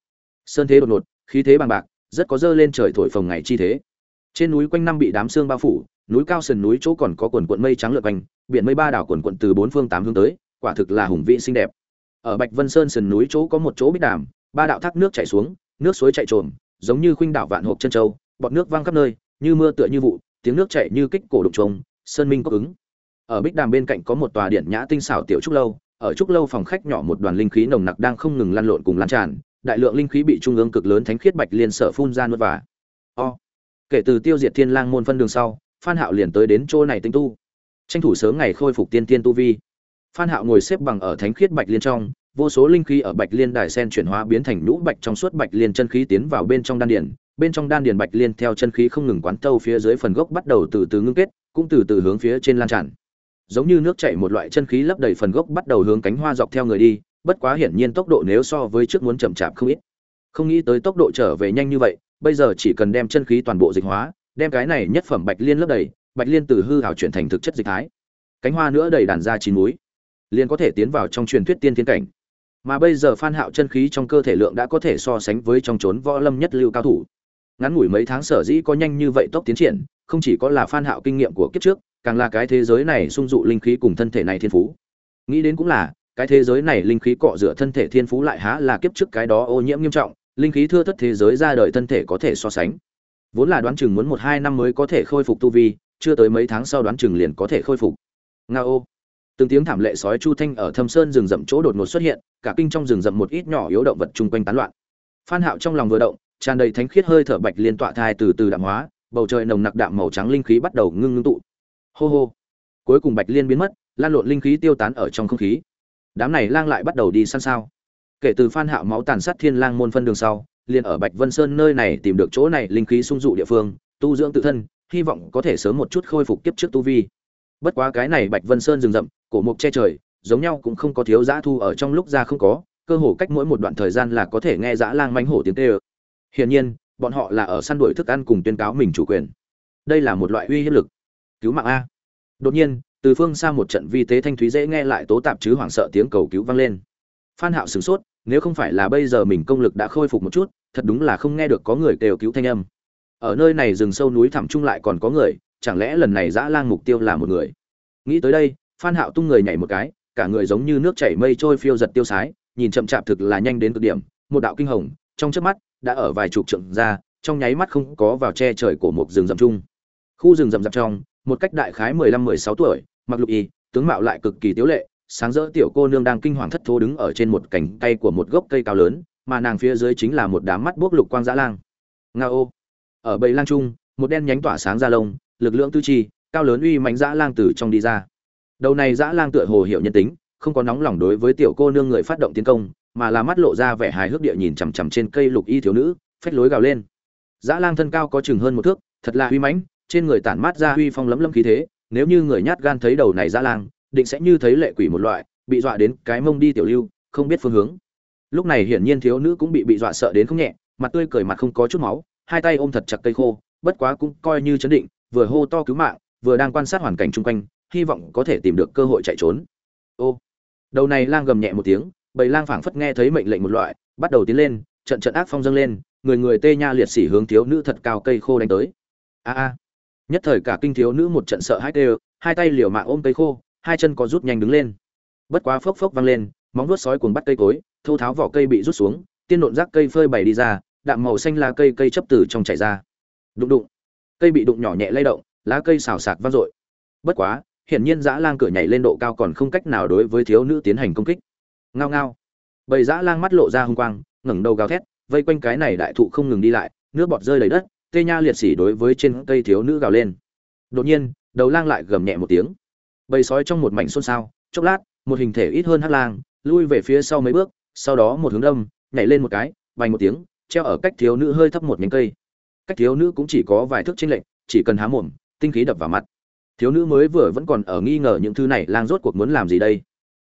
Sơn thế đột ngột, khí thế bằng bạc, rất có dơ lên trời thổi phồng ngày chi thế. Trên núi quanh năm bị đám sương bao phủ núi cao sườn núi chỗ còn có quần quận mây trắng lượn quanh, biển mây ba đảo quần quận từ bốn phương tám hướng tới, quả thực là hùng vĩ xinh đẹp ở bạch vân sơn sườn núi chỗ có một chỗ bích đàm, ba đạo thác nước chảy xuống, nước suối chảy trồm, giống như khuynh đảo vạn hộp chân châu, bọt nước văng khắp nơi, như mưa tựa như vụ, tiếng nước chảy như kích cổ đục trống, sơn minh có ứng ở bích đàm bên cạnh có một tòa điện nhã tinh xảo tiểu trúc lâu, ở trúc lâu phòng khách nhỏ một đoàn linh khí nồng nặc đang không ngừng lan lộn cùng lan tràn, đại lượng linh khí bị trung ương cực lớn thánh khiết bạch liên sở phun ra nuốt vào. o, kể từ tiêu diệt thiên lang môn phân đường sau phan hạo liền tới đến chỗ này tinh tu. Tranh thủ sớm ngày khôi phục tiên tiên tu vi. Phan hạo ngồi xếp bằng ở thánh khiết bạch liên trong, vô số linh khí ở bạch liên đài sen chuyển hóa biến thành nhũ bạch trong suốt bạch liên chân khí tiến vào bên trong đan điền. Bên trong đan điền bạch liên theo chân khí không ngừng quán tâu phía dưới phần gốc bắt đầu từ từ ngưng kết, cũng từ từ hướng phía trên lan tràn. Giống như nước chảy một loại chân khí lấp đầy phần gốc bắt đầu hướng cánh hoa dọc theo người đi, bất quá hiển nhiên tốc độ nếu so với trước muốn chậm chạp không ít. Không nghĩ tới tốc độ trở về nhanh như vậy, bây giờ chỉ cần đem chân khí toàn bộ dịch hóa đem cái này nhất phẩm bạch liên lấp đầy, bạch liên từ hư hảo chuyển thành thực chất dịch thái. Cánh hoa nữa đầy đàn ra chín múi, liền có thể tiến vào trong truyền thuyết tiên thiên cảnh. Mà bây giờ phan hạo chân khí trong cơ thể lượng đã có thể so sánh với trong chốn võ lâm nhất lưu cao thủ. Ngắn ngủi mấy tháng sở dĩ có nhanh như vậy tốc tiến triển, không chỉ có là phan hạo kinh nghiệm của kiếp trước, càng là cái thế giới này sung dụ linh khí cùng thân thể này thiên phú. Nghĩ đến cũng là, cái thế giới này linh khí cọ rửa thân thể thiên phú lại há là kiếp trước cái đó ô nhiễm nghiêm trọng, linh khí thưa thất thế giới ra đời thân thể có thể so sánh vốn là đoán chừng muốn một hai năm mới có thể khôi phục tu vi, chưa tới mấy tháng sau đoán chừng liền có thể khôi phục. Nga ô. Từng tiếng thảm lệ sói chu thanh ở thâm sơn rừng rậm chỗ đột ngột xuất hiện, cả kinh trong rừng rậm một ít nhỏ yếu động vật chung quanh tán loạn. Phan hạo trong lòng vừa động, tràn đầy thánh khiết hơi thở bạch liên tọa thai từ từ đạm hóa, bầu trời nồng nặc đạm màu trắng linh khí bắt đầu ngưng ngưng tụ. Hô hô. Cuối cùng bạch liên biến mất, lan lộn linh khí tiêu tán ở trong không khí. Đám này lang lại bắt đầu đi săn sao. Kể từ phan hạo máu tàn sát thiên lang môn phân đường sau liền ở bạch vân sơn nơi này tìm được chỗ này linh khí sung dụ địa phương, tu dưỡng tự thân, hy vọng có thể sớm một chút khôi phục kiếp trước tu vi. Bất quá cái này bạch vân sơn rừng rậm, cổ mục che trời, giống nhau cũng không có thiếu dã thu ở trong lúc ra không có, cơ hồ cách mỗi một đoạn thời gian là có thể nghe dã lang manh hổ tiếng kêu. hiển nhiên, bọn họ là ở săn đuổi thức ăn cùng tuyên cáo mình chủ quyền. Đây là một loại uy hiếp lực. Cứu mạng a. Đột nhiên, từ phương xa một trận vi tế thanh thúy dễ nghe lại tố tạp chứ hoảng sợ tiếng cầu cứu vang lên. Phan hạo sửng sốt, nếu không phải là bây giờ mình công lực đã khôi phục một chút thật đúng là không nghe được có người kêu cứu thanh âm. Ở nơi này rừng sâu núi thẳm chung lại còn có người, chẳng lẽ lần này dã lang mục tiêu là một người? Nghĩ tới đây, phan hạo tung người nhảy một cái, cả người giống như nước chảy mây trôi phiêu giật tiêu sái, nhìn chậm chạp thực là nhanh đến cực điểm, một đạo kinh hồng, trong chớp mắt, đã ở vài chục trượng ra, trong nháy mắt không có vào che trời của một rừng rậm chung. Khu rừng rậm rạp trong, một cách đại khái mười lăm mười sáu tuổi, mặc lục y, tướng mạo lại cực kỳ tiếu lệ, sáng rỡ tiểu cô nương đang kinh hoàng thất thố đứng ở trên một cành cây của một gốc cây cao lớn mà nàng phía dưới chính là một đám mắt buốc lục quang dã lang. Nga ô. Ở bầy lang trung, một đen nhánh tỏa sáng ra lông, lực lượng tư chi, cao lớn uy mạnh dã lang từ trong đi ra. Đầu này dã lang tựa hồ hiểu nhân tính, không có nóng lòng đối với tiểu cô nương người phát động tiến công, mà là mắt lộ ra vẻ hài hước địa nhìn chằm chằm trên cây lục y thiếu nữ, phách lối gào lên. Dã lang thân cao có chừng hơn một thước, thật là uy mãnh, trên người tản mát ra uy phong lấm lấm khí thế, nếu như người nhát gan thấy đầu này dã lang, định sẽ như thấy lệ quỷ một loại, bị dọa đến cái mông đi tiểu lưu, không biết phương hướng lúc này hiển nhiên thiếu nữ cũng bị bị dọa sợ đến không nhẹ, mặt tươi cười mặt không có chút máu, hai tay ôm thật chặt cây khô, bất quá cũng coi như chấn định, vừa hô to cứu mạng, vừa đang quan sát hoàn cảnh chung quanh, hy vọng có thể tìm được cơ hội chạy trốn. Ô, đầu này lang gầm nhẹ một tiếng, bầy lang phảng phất nghe thấy mệnh lệnh một loại, bắt đầu tiến lên, trận trận ác phong dâng lên, người người tê nha liệt sỉ hướng thiếu nữ thật cao cây khô đánh tới. A a, nhất thời cả kinh thiếu nữ một trận sợ hãi tê hai tay liều mạng ôm cây khô, hai chân có rút nhanh đứng lên. Bất quá phốc phốc văng lên, móng vuốt sói cuồng bắt cây cối thô tháo vỏ cây bị rút xuống, tiên nộn rác cây phơi bày đi ra, đạm màu xanh lá cây cây chấp từ trong chảy ra. Đụng đụng. Cây bị đụng nhỏ nhẹ lay động, lá cây xào sạc vang dội. Bất quá, hiển nhiên dã lang cửa nhảy lên độ cao còn không cách nào đối với thiếu nữ tiến hành công kích. Ngao ngao. Bầy dã lang mắt lộ ra hung quang, ngẩng đầu gào thét, vây quanh cái này đại thụ không ngừng đi lại, nước bọt rơi đầy đất, tê nha liệt sỉ đối với trên cây thiếu nữ gào lên. Đột nhiên, đầu lang lại gầm nhẹ một tiếng. Bầy sói trong một mảnh xôn xao, chốc lát, một hình thể ít hơn hắc lang, lui về phía sau mấy bước sau đó một hướng đâm, nhảy lên một cái vành một tiếng, treo ở cách thiếu nữ hơi thấp một nhánh cây. Cách thiếu nữ cũng chỉ có vài thước chênh lệch, chỉ cần há mồm, tinh khí đập vào mắt thiếu nữ mới vừa vẫn còn ở nghi ngờ những thứ này, lang rốt cuộc muốn làm gì đây?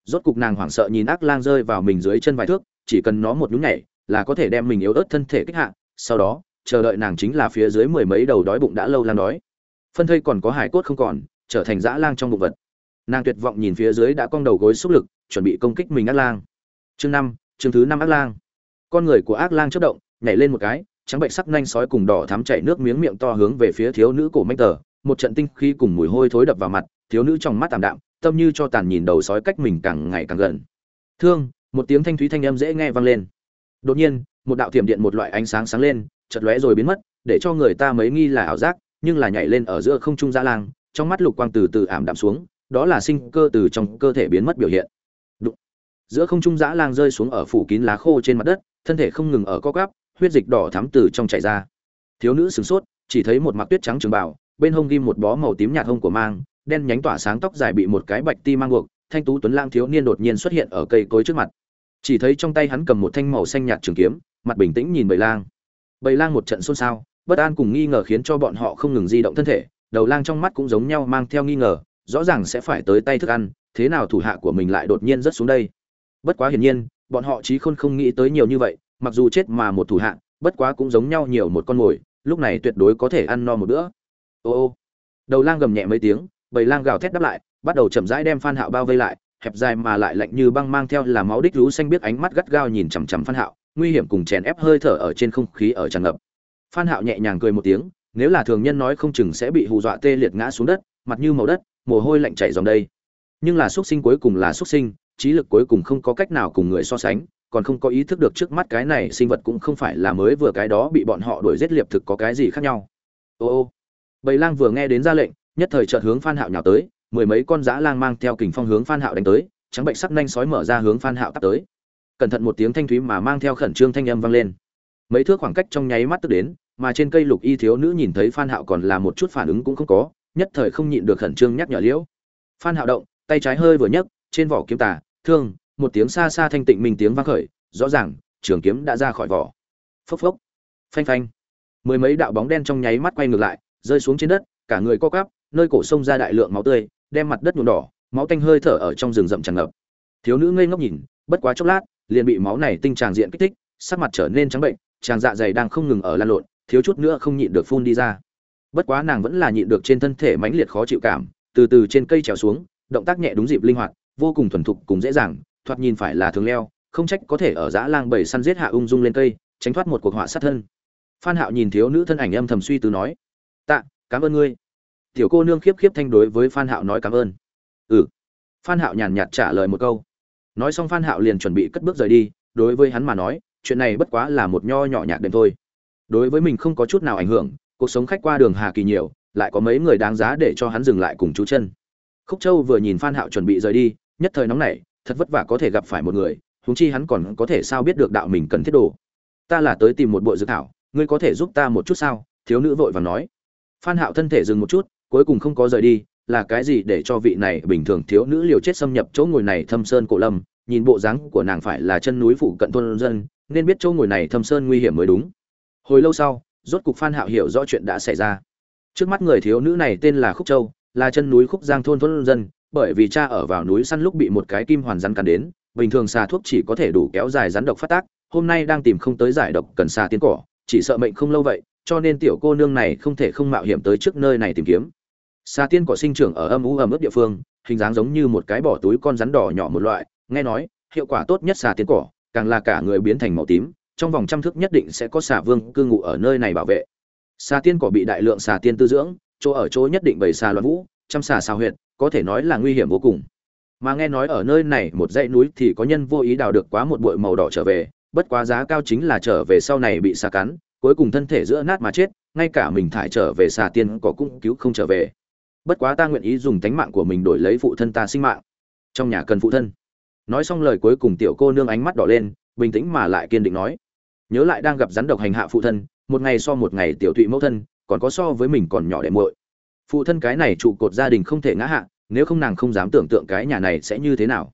Rốt cục nàng hoảng sợ nhìn ác lang rơi vào mình dưới chân vài thước, chỉ cần nó một nhúng nhảy là có thể đem mình yếu ớt thân thể kích hạ. Sau đó, chờ đợi nàng chính là phía dưới mười mấy đầu đói bụng đã lâu lang đói. Phân thây còn có hải cốt không còn, trở thành dã lang trong bụng vật. Nàng tuyệt vọng nhìn phía dưới đã cong đầu gối xúc lực, chuẩn bị công kích mình ác lang chương năm, chương thứ năm ác lang. Con người của ác lang chất động, nhảy lên một cái, trắng bệnh sắc nanh sói cùng đỏ thắm chảy nước miếng miệng to hướng về phía thiếu nữ cổ manh tờ. Một trận tinh khí cùng mùi hôi thối đập vào mặt, thiếu nữ trong mắt tạm đạm, tâm như cho tàn nhìn đầu sói cách mình càng ngày càng gần. Thương, một tiếng thanh thúy thanh âm dễ nghe vang lên. Đột nhiên, một đạo thiểm điện một loại ánh sáng sáng lên chật lóe rồi biến mất, để cho người ta mấy nghi là ảo giác, nhưng là nhảy lên ở giữa không trung dã lang, trong mắt lục quang từ từ ảm đạm xuống, đó là sinh cơ từ trong cơ thể biến mất biểu hiện giữa không trung dã lang rơi xuống ở phủ kín lá khô trên mặt đất, thân thể không ngừng ở co gắp huyết dịch đỏ thắm từ trong chảy ra. Thiếu nữ sửng sốt, chỉ thấy một mặc tuyết trắng trường bảo bên hông ghim một bó màu tím nhạt hông của mang, đen nhánh tỏa sáng tóc dài bị một cái bạch ti mang buộc, thanh tú tuấn lang thiếu niên đột nhiên xuất hiện ở cây cối trước mặt. Chỉ thấy trong tay hắn cầm một thanh màu xanh nhạt trường kiếm, mặt bình tĩnh nhìn bầy lang. Bầy lang một trận xôn xao, bất an cùng nghi ngờ khiến cho bọn họ không ngừng di động thân thể, đầu lang trong mắt cũng giống nhau mang theo nghi ngờ, rõ ràng sẽ phải tới tay thức ăn, thế nào thủ hạ của mình lại đột nhiên rất xuống đây? Bất quá hiển nhiên bọn họ chí khôn không nghĩ tới nhiều như vậy mặc dù chết mà một thủ hạng, bất quá cũng giống nhau nhiều một con mồi lúc này tuyệt đối có thể ăn no một bữa. Ô ô. Đầu lang gầm nhẹ mấy tiếng bầy lang gào thét đáp lại bắt đầu chậm rãi đem phan hạo bao vây lại hẹp dài mà lại lạnh như băng mang theo là máu đích rú xanh biết ánh mắt gắt gao nhìn chằm chằm phan hạo nguy hiểm cùng chèn ép hơi thở ở trên không khí ở tràn ngập. Phan hạo nhẹ nhàng cười một tiếng nếu là thường nhân nói không chừng sẽ bị hù dọa tê liệt ngã xuống đất mặt như màu đất mồ hôi lạnh chảy dòng đây. Nhưng là xuất sinh cuối cùng là xuất sinh trí lực cuối cùng không có cách nào cùng người so sánh, còn không có ý thức được trước mắt cái này sinh vật cũng không phải là mới vừa cái đó bị bọn họ đuổi giết liệp thực có cái gì khác nhau. Ô ô, bầy lang vừa nghe đến ra lệnh, nhất thời chợt hướng phan hạo nhào tới, mười mấy con dã lang mang theo kình phong hướng phan hạo đánh tới, trắng bệnh sắc nhanh sói mở ra hướng phan hạo tắt tới. Cẩn thận một tiếng thanh thúy mà mang theo khẩn trương thanh âm vang lên. Mấy thước khoảng cách trong nháy mắt tức đến, mà trên cây lục y thiếu nữ nhìn thấy phan hạo còn là một chút phản ứng cũng không có, nhất thời không nhịn được khẩn trương nhắc nhở liễu. Phan hạo động, tay trái hơi vừa nhấc, trên vỏ kiếm tà thương, một tiếng xa xa thanh tịnh minh tiếng vang khởi, rõ ràng, trường kiếm đã ra khỏi vỏ. Phốc phốc. Phanh phanh. Mười mấy đạo bóng đen trong nháy mắt quay ngược lại, rơi xuống trên đất, cả người co quắp, nơi cổ sông ra đại lượng máu tươi, đem mặt đất nhuộm đỏ, máu tanh hơi thở ở trong rừng rậm tràn ngập. Thiếu nữ ngây ngốc nhìn, bất quá chốc lát, liền bị máu này tinh tràng diện kích thích, sắc mặt trở nên trắng bệnh tràng dạ dày đang không ngừng ở lan lộn, thiếu chút nữa không nhịn được phun đi ra. Bất quá nàng vẫn là nhịn được trên thân thể mãnh liệt khó chịu cảm, từ từ trên cây trèo xuống, động tác nhẹ đúng dịp linh hoạt vô cùng thuần thục cùng dễ dàng, thoạt nhìn phải là thường leo, không trách có thể ở dã lang bầy săn giết hạ ung dung lên cây, tránh thoát một cuộc họa sát thân. Phan hạo nhìn thiếu nữ thân ảnh âm thầm suy tư nói, tạ, cảm ơn ngươi. Tiểu cô nương khiếp khiếp thanh đối với phan hạo nói cảm ơn. Ừ. Phan hạo nhàn nhạt trả lời một câu. Nói xong phan hạo liền chuẩn bị cất bước rời đi, đối với hắn mà nói, chuyện này bất quá là một nho nhỏ nhạc đệm thôi. Đối với mình không có chút nào ảnh hưởng, cuộc sống khách qua đường hà kỳ nhiều, lại có mấy người đáng giá để cho hắn dừng lại cùng chú chân. Khúc châu vừa nhìn phan hạo chuẩn bị rời đi nhất thời nóng nảy, thật vất vả có thể gặp phải một người, huống chi hắn còn có thể sao biết được đạo mình cần thiết đồ. Ta là tới tìm một bộ dược thảo, ngươi có thể giúp ta một chút sao? Thiếu nữ vội vàng nói. Phan hạo thân thể dừng một chút, cuối cùng không có rời đi, là cái gì để cho vị này bình thường thiếu nữ liều chết xâm nhập chỗ ngồi này thâm sơn cổ lâm, nhìn bộ dáng của nàng phải là chân núi phụ cận thôn dân, nên biết chỗ ngồi này thâm sơn nguy hiểm mới đúng. Hồi lâu sau, rốt cục phan hạo hiểu rõ chuyện đã xảy ra. Trước mắt người thiếu nữ này tên là khúc châu, là chân núi khúc giang thôn thôn dân bởi vì cha ở vào núi săn lúc bị một cái kim hoàn rắn cắn đến, bình thường xà thuốc chỉ có thể đủ kéo dài rắn độc phát tác, hôm nay đang tìm không tới giải độc cần xà tiến cỏ, chỉ sợ mệnh không lâu vậy, cho nên tiểu cô nương này không thể không mạo hiểm tới trước nơi này tìm kiếm. Xà tiên cỏ sinh trưởng ở âm u ẩm ướt địa phương, hình dáng giống như một cái bỏ túi con rắn đỏ nhỏ một loại, nghe nói, hiệu quả tốt nhất xà tiên cỏ, càng là cả người biến thành màu tím, trong vòng trăm thước nhất định sẽ có xà vương cư ngụ ở nơi này bảo vệ. Xà tiên cỏ bị đại lượng xà tiên tư dưỡng, chỗ ở chỗ nhất định bầy xà loạn vũ, trăm xà xào huyệt có thể nói là nguy hiểm vô cùng. Mà nghe nói ở nơi này một dãy núi thì có nhân vô ý đào được quá một bụi màu đỏ trở về, bất quá giá cao chính là trở về sau này bị xà cắn, cuối cùng thân thể giữa nát mà chết, ngay cả mình thải trở về xà tiên có cũng cứu không trở về. Bất quá ta nguyện ý dùng tánh mạng của mình đổi lấy phụ thân ta sinh mạng. Trong nhà cần phụ thân. Nói xong lời cuối cùng tiểu cô nương ánh mắt đỏ lên, bình tĩnh mà lại kiên định nói. Nhớ lại đang gặp rắn độc hành hạ phụ thân, một ngày so một ngày tiểu thụy mẫu thân, còn có so với mình còn nhỏ đẻ muội. Phụ thân cái này trụ cột gia đình không thể ngã hạ nếu không nàng không dám tưởng tượng cái nhà này sẽ như thế nào.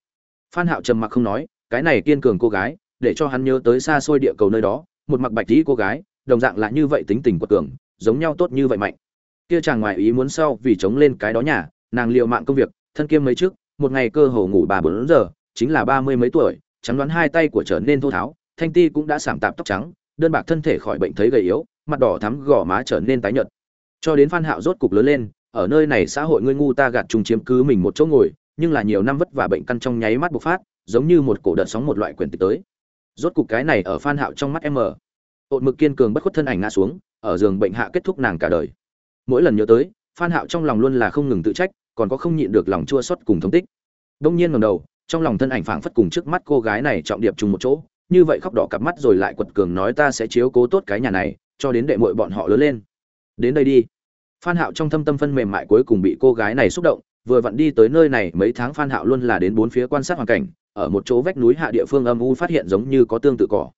Phan hạo trầm mặc không nói, cái này kiên cường cô gái, để cho hắn nhớ tới xa xôi địa cầu nơi đó, một mặc bạch tí cô gái, đồng dạng là như vậy tính tình quật cường, giống nhau tốt như vậy mạnh. Kia chàng ngoài ý muốn sau vì chống lên cái đó nhà, nàng liều mạng công việc, thân kiêm mấy trước, một ngày cơ hồ ngủ bà bốn giờ, chính là ba mươi mấy tuổi, trắng đoán hai tay của trở nên thô tháo, thanh ti cũng đã sảm tạp tóc trắng, đơn bạc thân thể khỏi bệnh thấy gầy yếu, mặt đỏ thắm gò má trở nên tái nhợt. Cho đến phan hạo rốt cục lớn lên ở nơi này xã hội ngươi ngu ta gạt trùng chiếm cứ mình một chỗ ngồi, nhưng là nhiều năm vất vả bệnh căn trong nháy mắt bộc phát, giống như một cổ đợt sóng một loại quyền tịch tới. Rốt cục cái này ở phan hạo trong mắt em mờ. Ột mực kiên cường bất khuất thân ảnh ngã xuống, ở giường bệnh hạ kết thúc nàng cả đời. Mỗi lần nhớ tới, phan hạo trong lòng luôn là không ngừng tự trách, còn có không nhịn được lòng chua xót cùng thống tích. Đông nhiên ngẩng đầu, trong lòng thân ảnh phảng phất cùng trước mắt cô gái này trọng điệp chung một chỗ, như vậy khóc đỏ cặp mắt rồi lại quật cường nói ta sẽ chiếu cố tốt cái nhà này, cho đến đệ muội bọn họ lớn lên. Đến đây đi phan hạo trong thâm tâm phân mềm mại cuối cùng bị cô gái này xúc động, vừa vặn đi tới nơi này mấy tháng phan hạo luôn là đến bốn phía quan sát hoàn cảnh, ở một chỗ vách núi hạ địa phương âm u phát hiện giống như có tương tự cỏ.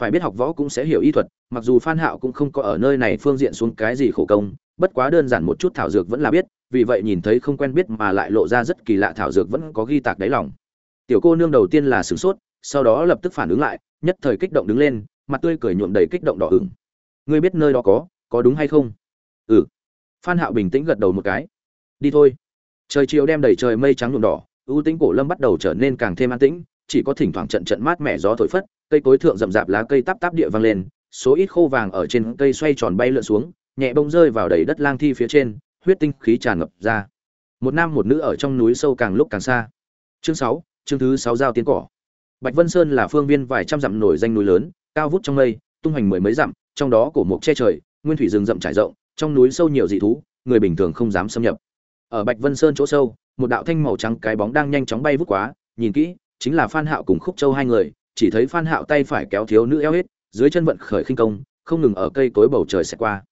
Phải biết học võ cũng sẽ hiểu y thuật, mặc dù phan hạo cũng không có ở nơi này phương diện xuống cái gì khổ công, bất quá đơn giản một chút thảo dược vẫn là biết, vì vậy nhìn thấy không quen biết mà lại lộ ra rất kỳ lạ thảo dược vẫn có ghi tạc đáy lòng. Tiểu cô nương đầu tiên là sửng sốt, sau đó lập tức phản ứng lại, nhất thời kích động đứng lên, mặt tươi cười nhuộm đầy kích động đỏ ửng. Ngươi biết nơi đó có có đúng hay không? Ừ phan hạo bình tĩnh gật đầu một cái. Đi thôi. Trời chiều đem đầy trời mây trắng nhuộm đỏ, ưu tĩnh cổ lâm bắt đầu trở nên càng thêm an tĩnh, chỉ có thỉnh thoảng trận trận mát mẻ gió thổi phất, cây cối thượng rậm rạp lá cây táp táp địa vang lên, số ít khô vàng ở trên cây xoay tròn bay lượn xuống, nhẹ bông rơi vào đầy đất lang thi phía trên, huyết tinh khí tràn ngập ra. Một nam một nữ ở trong núi sâu càng lúc càng xa. Chương sáu, chương thứ sáu giao tiến cỏ. Bạch vân sơn là phương viên vài trăm dặm nổi danh núi lớn, cao vút trong mây, tung hoành mười mấy dặm, trong đó cổ mục che trời, nguyên thủy rừng rậm trải rộng trong núi sâu nhiều dị thú, người bình thường không dám xâm nhập. Ở bạch vân sơn chỗ sâu, một đạo thanh màu trắng cái bóng đang nhanh chóng bay vút quá nhìn kỹ, chính là phan hạo cùng khúc châu hai người, chỉ thấy phan hạo tay phải kéo thiếu nữ eo hết, dưới chân vận khởi khinh công, không ngừng ở cây tối bầu trời sẽ qua.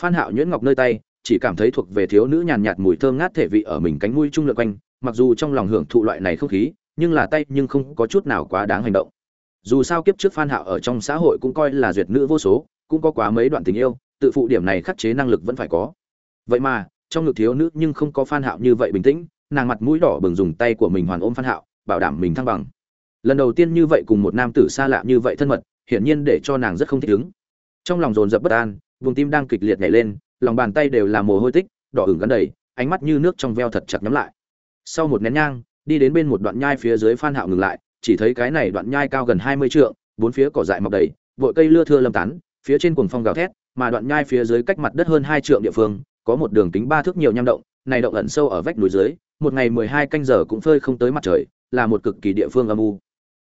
Phan hạo nhuyễn ngọc nơi tay, chỉ cảm thấy thuộc về thiếu nữ nhàn nhạt mùi thơm ngát thể vị ở mình cánh mũi trung lượn quanh, mặc dù trong lòng hưởng thụ loại này không khí, nhưng là tay nhưng không có chút nào quá đáng hành động. Dù sao kiếp trước phan hạo ở trong xã hội cũng coi là duyệt nữ vô số, cũng có quá mấy đoạn tình yêu tự phụ điểm này khắc chế năng lực vẫn phải có. Vậy mà, trong ngực thiếu nữ nhưng không có phan hạo như vậy bình tĩnh, nàng mặt mũi đỏ bừng dùng tay của mình hoàn ôm phan hạo, bảo đảm mình thăng bằng. Lần đầu tiên như vậy cùng một nam tử xa lạ như vậy thân mật, hiển nhiên để cho nàng rất không thích ứng. Trong lòng dồn dập bất an, vùng tim đang kịch liệt nhảy lên, lòng bàn tay đều là mồ hôi tích, đỏ ửng gắn đầy, ánh mắt như nước trong veo thật chặt nhắm lại. Sau một nén nhang, đi đến bên một đoạn nhai phía dưới phan hạo ngừng lại, chỉ thấy cái này đoạn nhai cao gần 20 trượng, bốn phía cỏ dại mọc đầy vội cây lưa thưa lâm tán, phía trên cuồng phong gào thét mà đoạn nhai phía dưới cách mặt đất hơn hai trượng địa phương, có một đường kính ba thước nhiều nham động, này động ẩn sâu ở vách núi dưới, một ngày 12 canh giờ cũng phơi không tới mặt trời, là một cực kỳ địa phương âm u.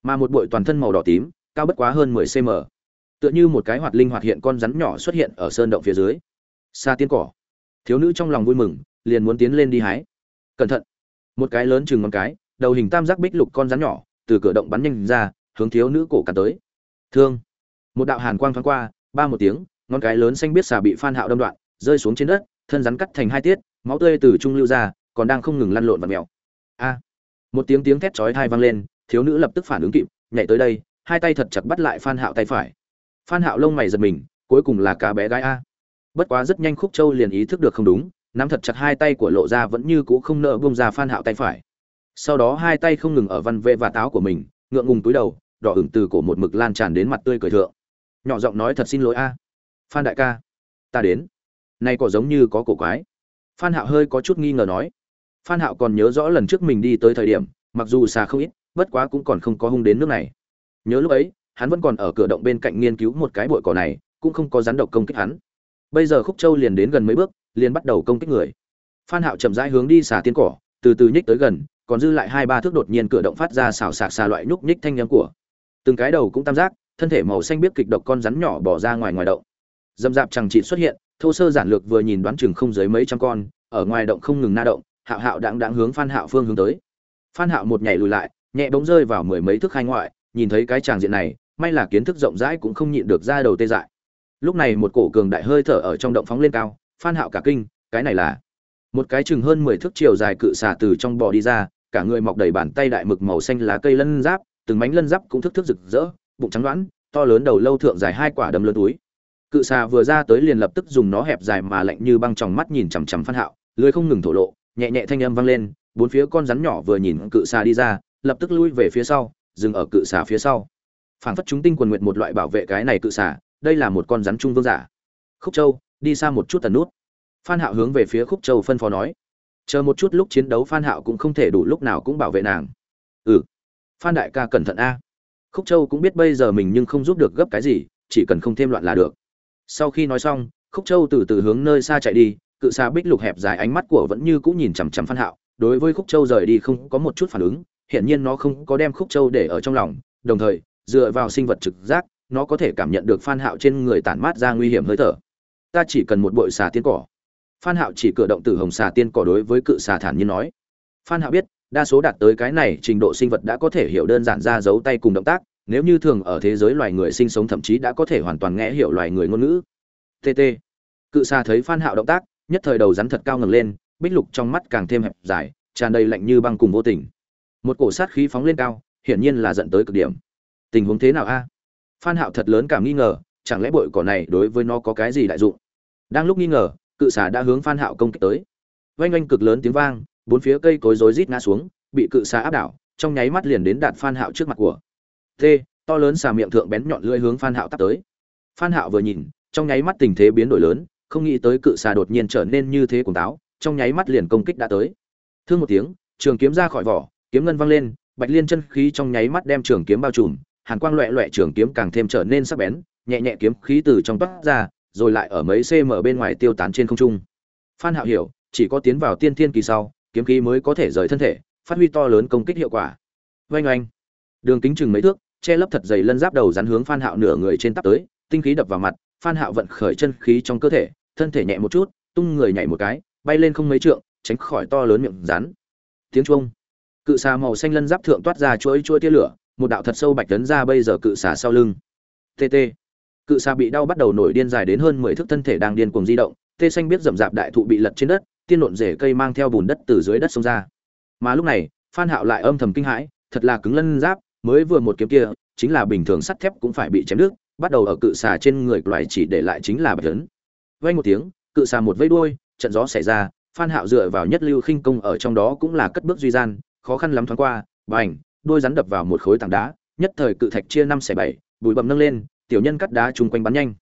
Mà một bụi toàn thân màu đỏ tím, cao bất quá hơn 10 cm tựa như một cái hoạt linh hoạt hiện con rắn nhỏ xuất hiện ở sơn động phía dưới. Xa tiên cỏ. Thiếu nữ trong lòng vui mừng, liền muốn tiến lên đi hái. Cẩn thận. Một cái lớn chừng ngón cái, đầu hình tam giác bích lục con rắn nhỏ, từ cửa động bắn nhanh ra, hướng thiếu nữ cổ cả tới. Thương. Một đạo hàn quang thoáng qua, ba một tiếng ngón cái lớn xanh biết xà bị phan hạo đâm đoạn, rơi xuống trên đất, thân rắn cắt thành hai tiết, máu tươi từ trung lưu ra, còn đang không ngừng lăn lộn và mèo. A! Một tiếng tiếng thét chói tai vang lên, thiếu nữ lập tức phản ứng kịp, nhảy tới đây, hai tay thật chặt bắt lại phan hạo tay phải. Phan hạo lông mày giật mình, cuối cùng là cá bé gái a. Bất quá rất nhanh khúc châu liền ý thức được không đúng, nắm thật chặt hai tay của lộ ra vẫn như cũ không nỡ buông ra phan hạo tay phải. Sau đó hai tay không ngừng ở văn vệ và táo của mình, ngượng ngùng túi đầu, đỏ ửng từ cổ một mực lan tràn đến mặt tươi cười thượng. Nhỏ giọng nói thật xin lỗi a phan đại ca, ta đến. Nay có giống như có cổ quái. Phan hạo hơi có chút nghi ngờ nói. Phan hạo còn nhớ rõ lần trước mình đi tới thời điểm, mặc dù xa không ít, bất quá cũng còn không có hung đến nước này. Nhớ lúc ấy, hắn vẫn còn ở cửa động bên cạnh nghiên cứu một cái bụi cỏ này, cũng không có rắn độc công kích hắn. Bây giờ khúc châu liền đến gần mấy bước, liền bắt đầu công kích người. Phan hạo chậm rãi hướng đi xà tiên cỏ, từ từ nhích tới gần, còn dư lại hai ba thước đột nhiên cửa động phát ra xào xạc xà loại nhúc nhích thanh nhắm của. Từng cái đầu cũng tam giác, thân thể màu xanh biết kịch độc con rắn nhỏ bỏ ra ngoài ngoài động dầm dạp chẳng chỉ xuất hiện, thô sơ giản lược vừa nhìn đoán chừng không dưới mấy trăm con, ở ngoài động không ngừng na động, hạo hạo đáng đáng hướng phan hạo phương hướng tới. Phan hạo một nhảy lùi lại, nhẹ bỗng rơi vào mười mấy thước khai ngoại, nhìn thấy cái tràng diện này, may là kiến thức rộng rãi cũng không nhịn được ra đầu tê dại. Lúc này một cổ cường đại hơi thở ở trong động phóng lên cao, phan hạo cả kinh, cái này là một cái chừng hơn mười thước chiều dài cự xà từ trong bò đi ra, cả người mọc đầy bàn tay đại mực màu xanh lá cây lân giáp, từng mảnh lân giáp cũng thức thức rực rỡ, bụng trắng đoán, to lớn đầu lâu thượng dài hai quả đấm lớn túi cự xà vừa ra tới liền lập tức dùng nó hẹp dài mà lạnh như băng tròng mắt nhìn chằm chằm phan hạo lưỡi không ngừng thổ lộ, nhẹ nhẹ thanh âm vang lên, bốn phía con rắn nhỏ vừa nhìn cự xà đi ra, lập tức lui về phía sau, dừng ở cự xà phía sau. Phảng phất chúng tinh quần nguyện một loại bảo vệ cái này cự xà, đây là một con rắn trung vương giả. Khúc châu, đi xa một chút tần nút. Phan hạo hướng về phía khúc châu phân phó nói. Chờ một chút lúc chiến đấu phan hạo cũng không thể đủ lúc nào cũng bảo vệ nàng. Ừ. Phan đại ca cẩn thận a. Khúc châu cũng biết bây giờ mình nhưng không giúp được gấp cái gì, chỉ cần không thêm loạn là được sau khi nói xong, khúc châu từ từ hướng nơi xa chạy đi, cự xa bích lục hẹp dài ánh mắt của vẫn như cũ nhìn chằm chằm phan hạo. Đối với khúc châu rời đi không có một chút phản ứng hiện nhiên nó không có đem khúc châu để ở trong lòng. Đồng thời, dựa vào sinh vật trực giác, nó có thể cảm nhận được phan hạo trên người tản mát ra nguy hiểm hơi thở. Ta chỉ cần một bội xà tiên cỏ. Phan hạo chỉ cử động từ hồng xà tiên cỏ đối với cự xà thản nhiên nói. Phan hạo biết, đa số đạt tới cái này trình độ sinh vật đã có thể hiểu đơn giản ra dấu tay cùng động tác nếu như thường ở thế giới loài người sinh sống thậm chí đã có thể hoàn toàn nghe hiểu loài người ngôn ngữ. Tt cự xa thấy phan hạo động tác, nhất thời đầu rắn thật cao ngẩng lên, bích lục trong mắt càng thêm hẹp dài, tràn đầy lạnh như băng cùng vô tình. Một cổ sát khí phóng lên cao, hiển nhiên là dẫn tới cực điểm. Tình huống thế nào a? Phan hạo thật lớn cảm nghi ngờ, chẳng lẽ bội cỏ này đối với nó có cái gì đại dụng? Đang lúc nghi ngờ, cự xà đã hướng phan hạo công kích tới. Vang vang cực lớn tiếng vang, bốn phía cây cối rối rít ngã xuống, bị cự xà áp đảo, trong nháy mắt liền đến đạt phan hạo trước mặt của t, to lớn xà miệng thượng bén nhọn lưỡi hướng phan hạo tắt tới. Phan hạo vừa nhìn, trong nháy mắt tình thế biến đổi lớn, không nghĩ tới cự xà đột nhiên trở nên như thế cuồng táo, trong nháy mắt liền công kích đã tới. Thương một tiếng, trường kiếm ra khỏi vỏ, kiếm ngân văng lên, bạch liên chân khí trong nháy mắt đem trường kiếm bao trùm, hàn quang loẹ loẹ trường kiếm càng thêm trở nên sắc bén, nhẹ nhẹ kiếm khí từ trong toát ra, rồi lại ở mấy cm bên ngoài tiêu tán trên không trung. Phan hạo hiểu, chỉ có tiến vào tiên thiên kỳ sau, kiếm khí mới có thể rời thân thể, phát huy to lớn công kích hiệu quả. Oanh oanh. Đường kính chừng mấy thước che lấp thật dày lân giáp đầu rắn hướng phan hạo nửa người trên tắp tới, tinh khí đập vào mặt, phan hạo vận khởi chân khí trong cơ thể, thân thể nhẹ một chút, tung người nhảy một cái, bay lên không mấy trượng, tránh khỏi to lớn miệng rắn. Tiếng chuông. Cự xà màu xanh lân giáp thượng toát ra chuỗi chuỗi tia lửa, một đạo thật sâu bạch tấn ra bây giờ cự xà sau lưng. Tt cự xà bị đau bắt đầu nổi điên dài đến hơn mười thước thân thể đang điên cuồng di động, tê xanh biết rậm rạp đại thụ bị lật trên đất, tiên nộn rễ cây mang theo bùn đất từ dưới đất xông ra. Mà lúc này, phan hạo lại âm thầm kinh hãi, thật là cứng lân giáp mới vừa một kiếm kia, chính là bình thường sắt thép cũng phải bị chém nước. bắt đầu ở cự xà trên người loài chỉ để lại chính là bạch tấn vang một tiếng, cự xà một vây đuôi, trận gió xảy ra, phan hạo dựa vào nhất lưu khinh công ở trong đó cũng là cất bước duy gian, khó khăn lắm thoáng qua, bành đuôi rắn đập vào một khối tảng đá, nhất thời cự thạch chia năm xẻ bảy, bụi bầm nâng lên, tiểu nhân cắt đá chung quanh bắn nhanh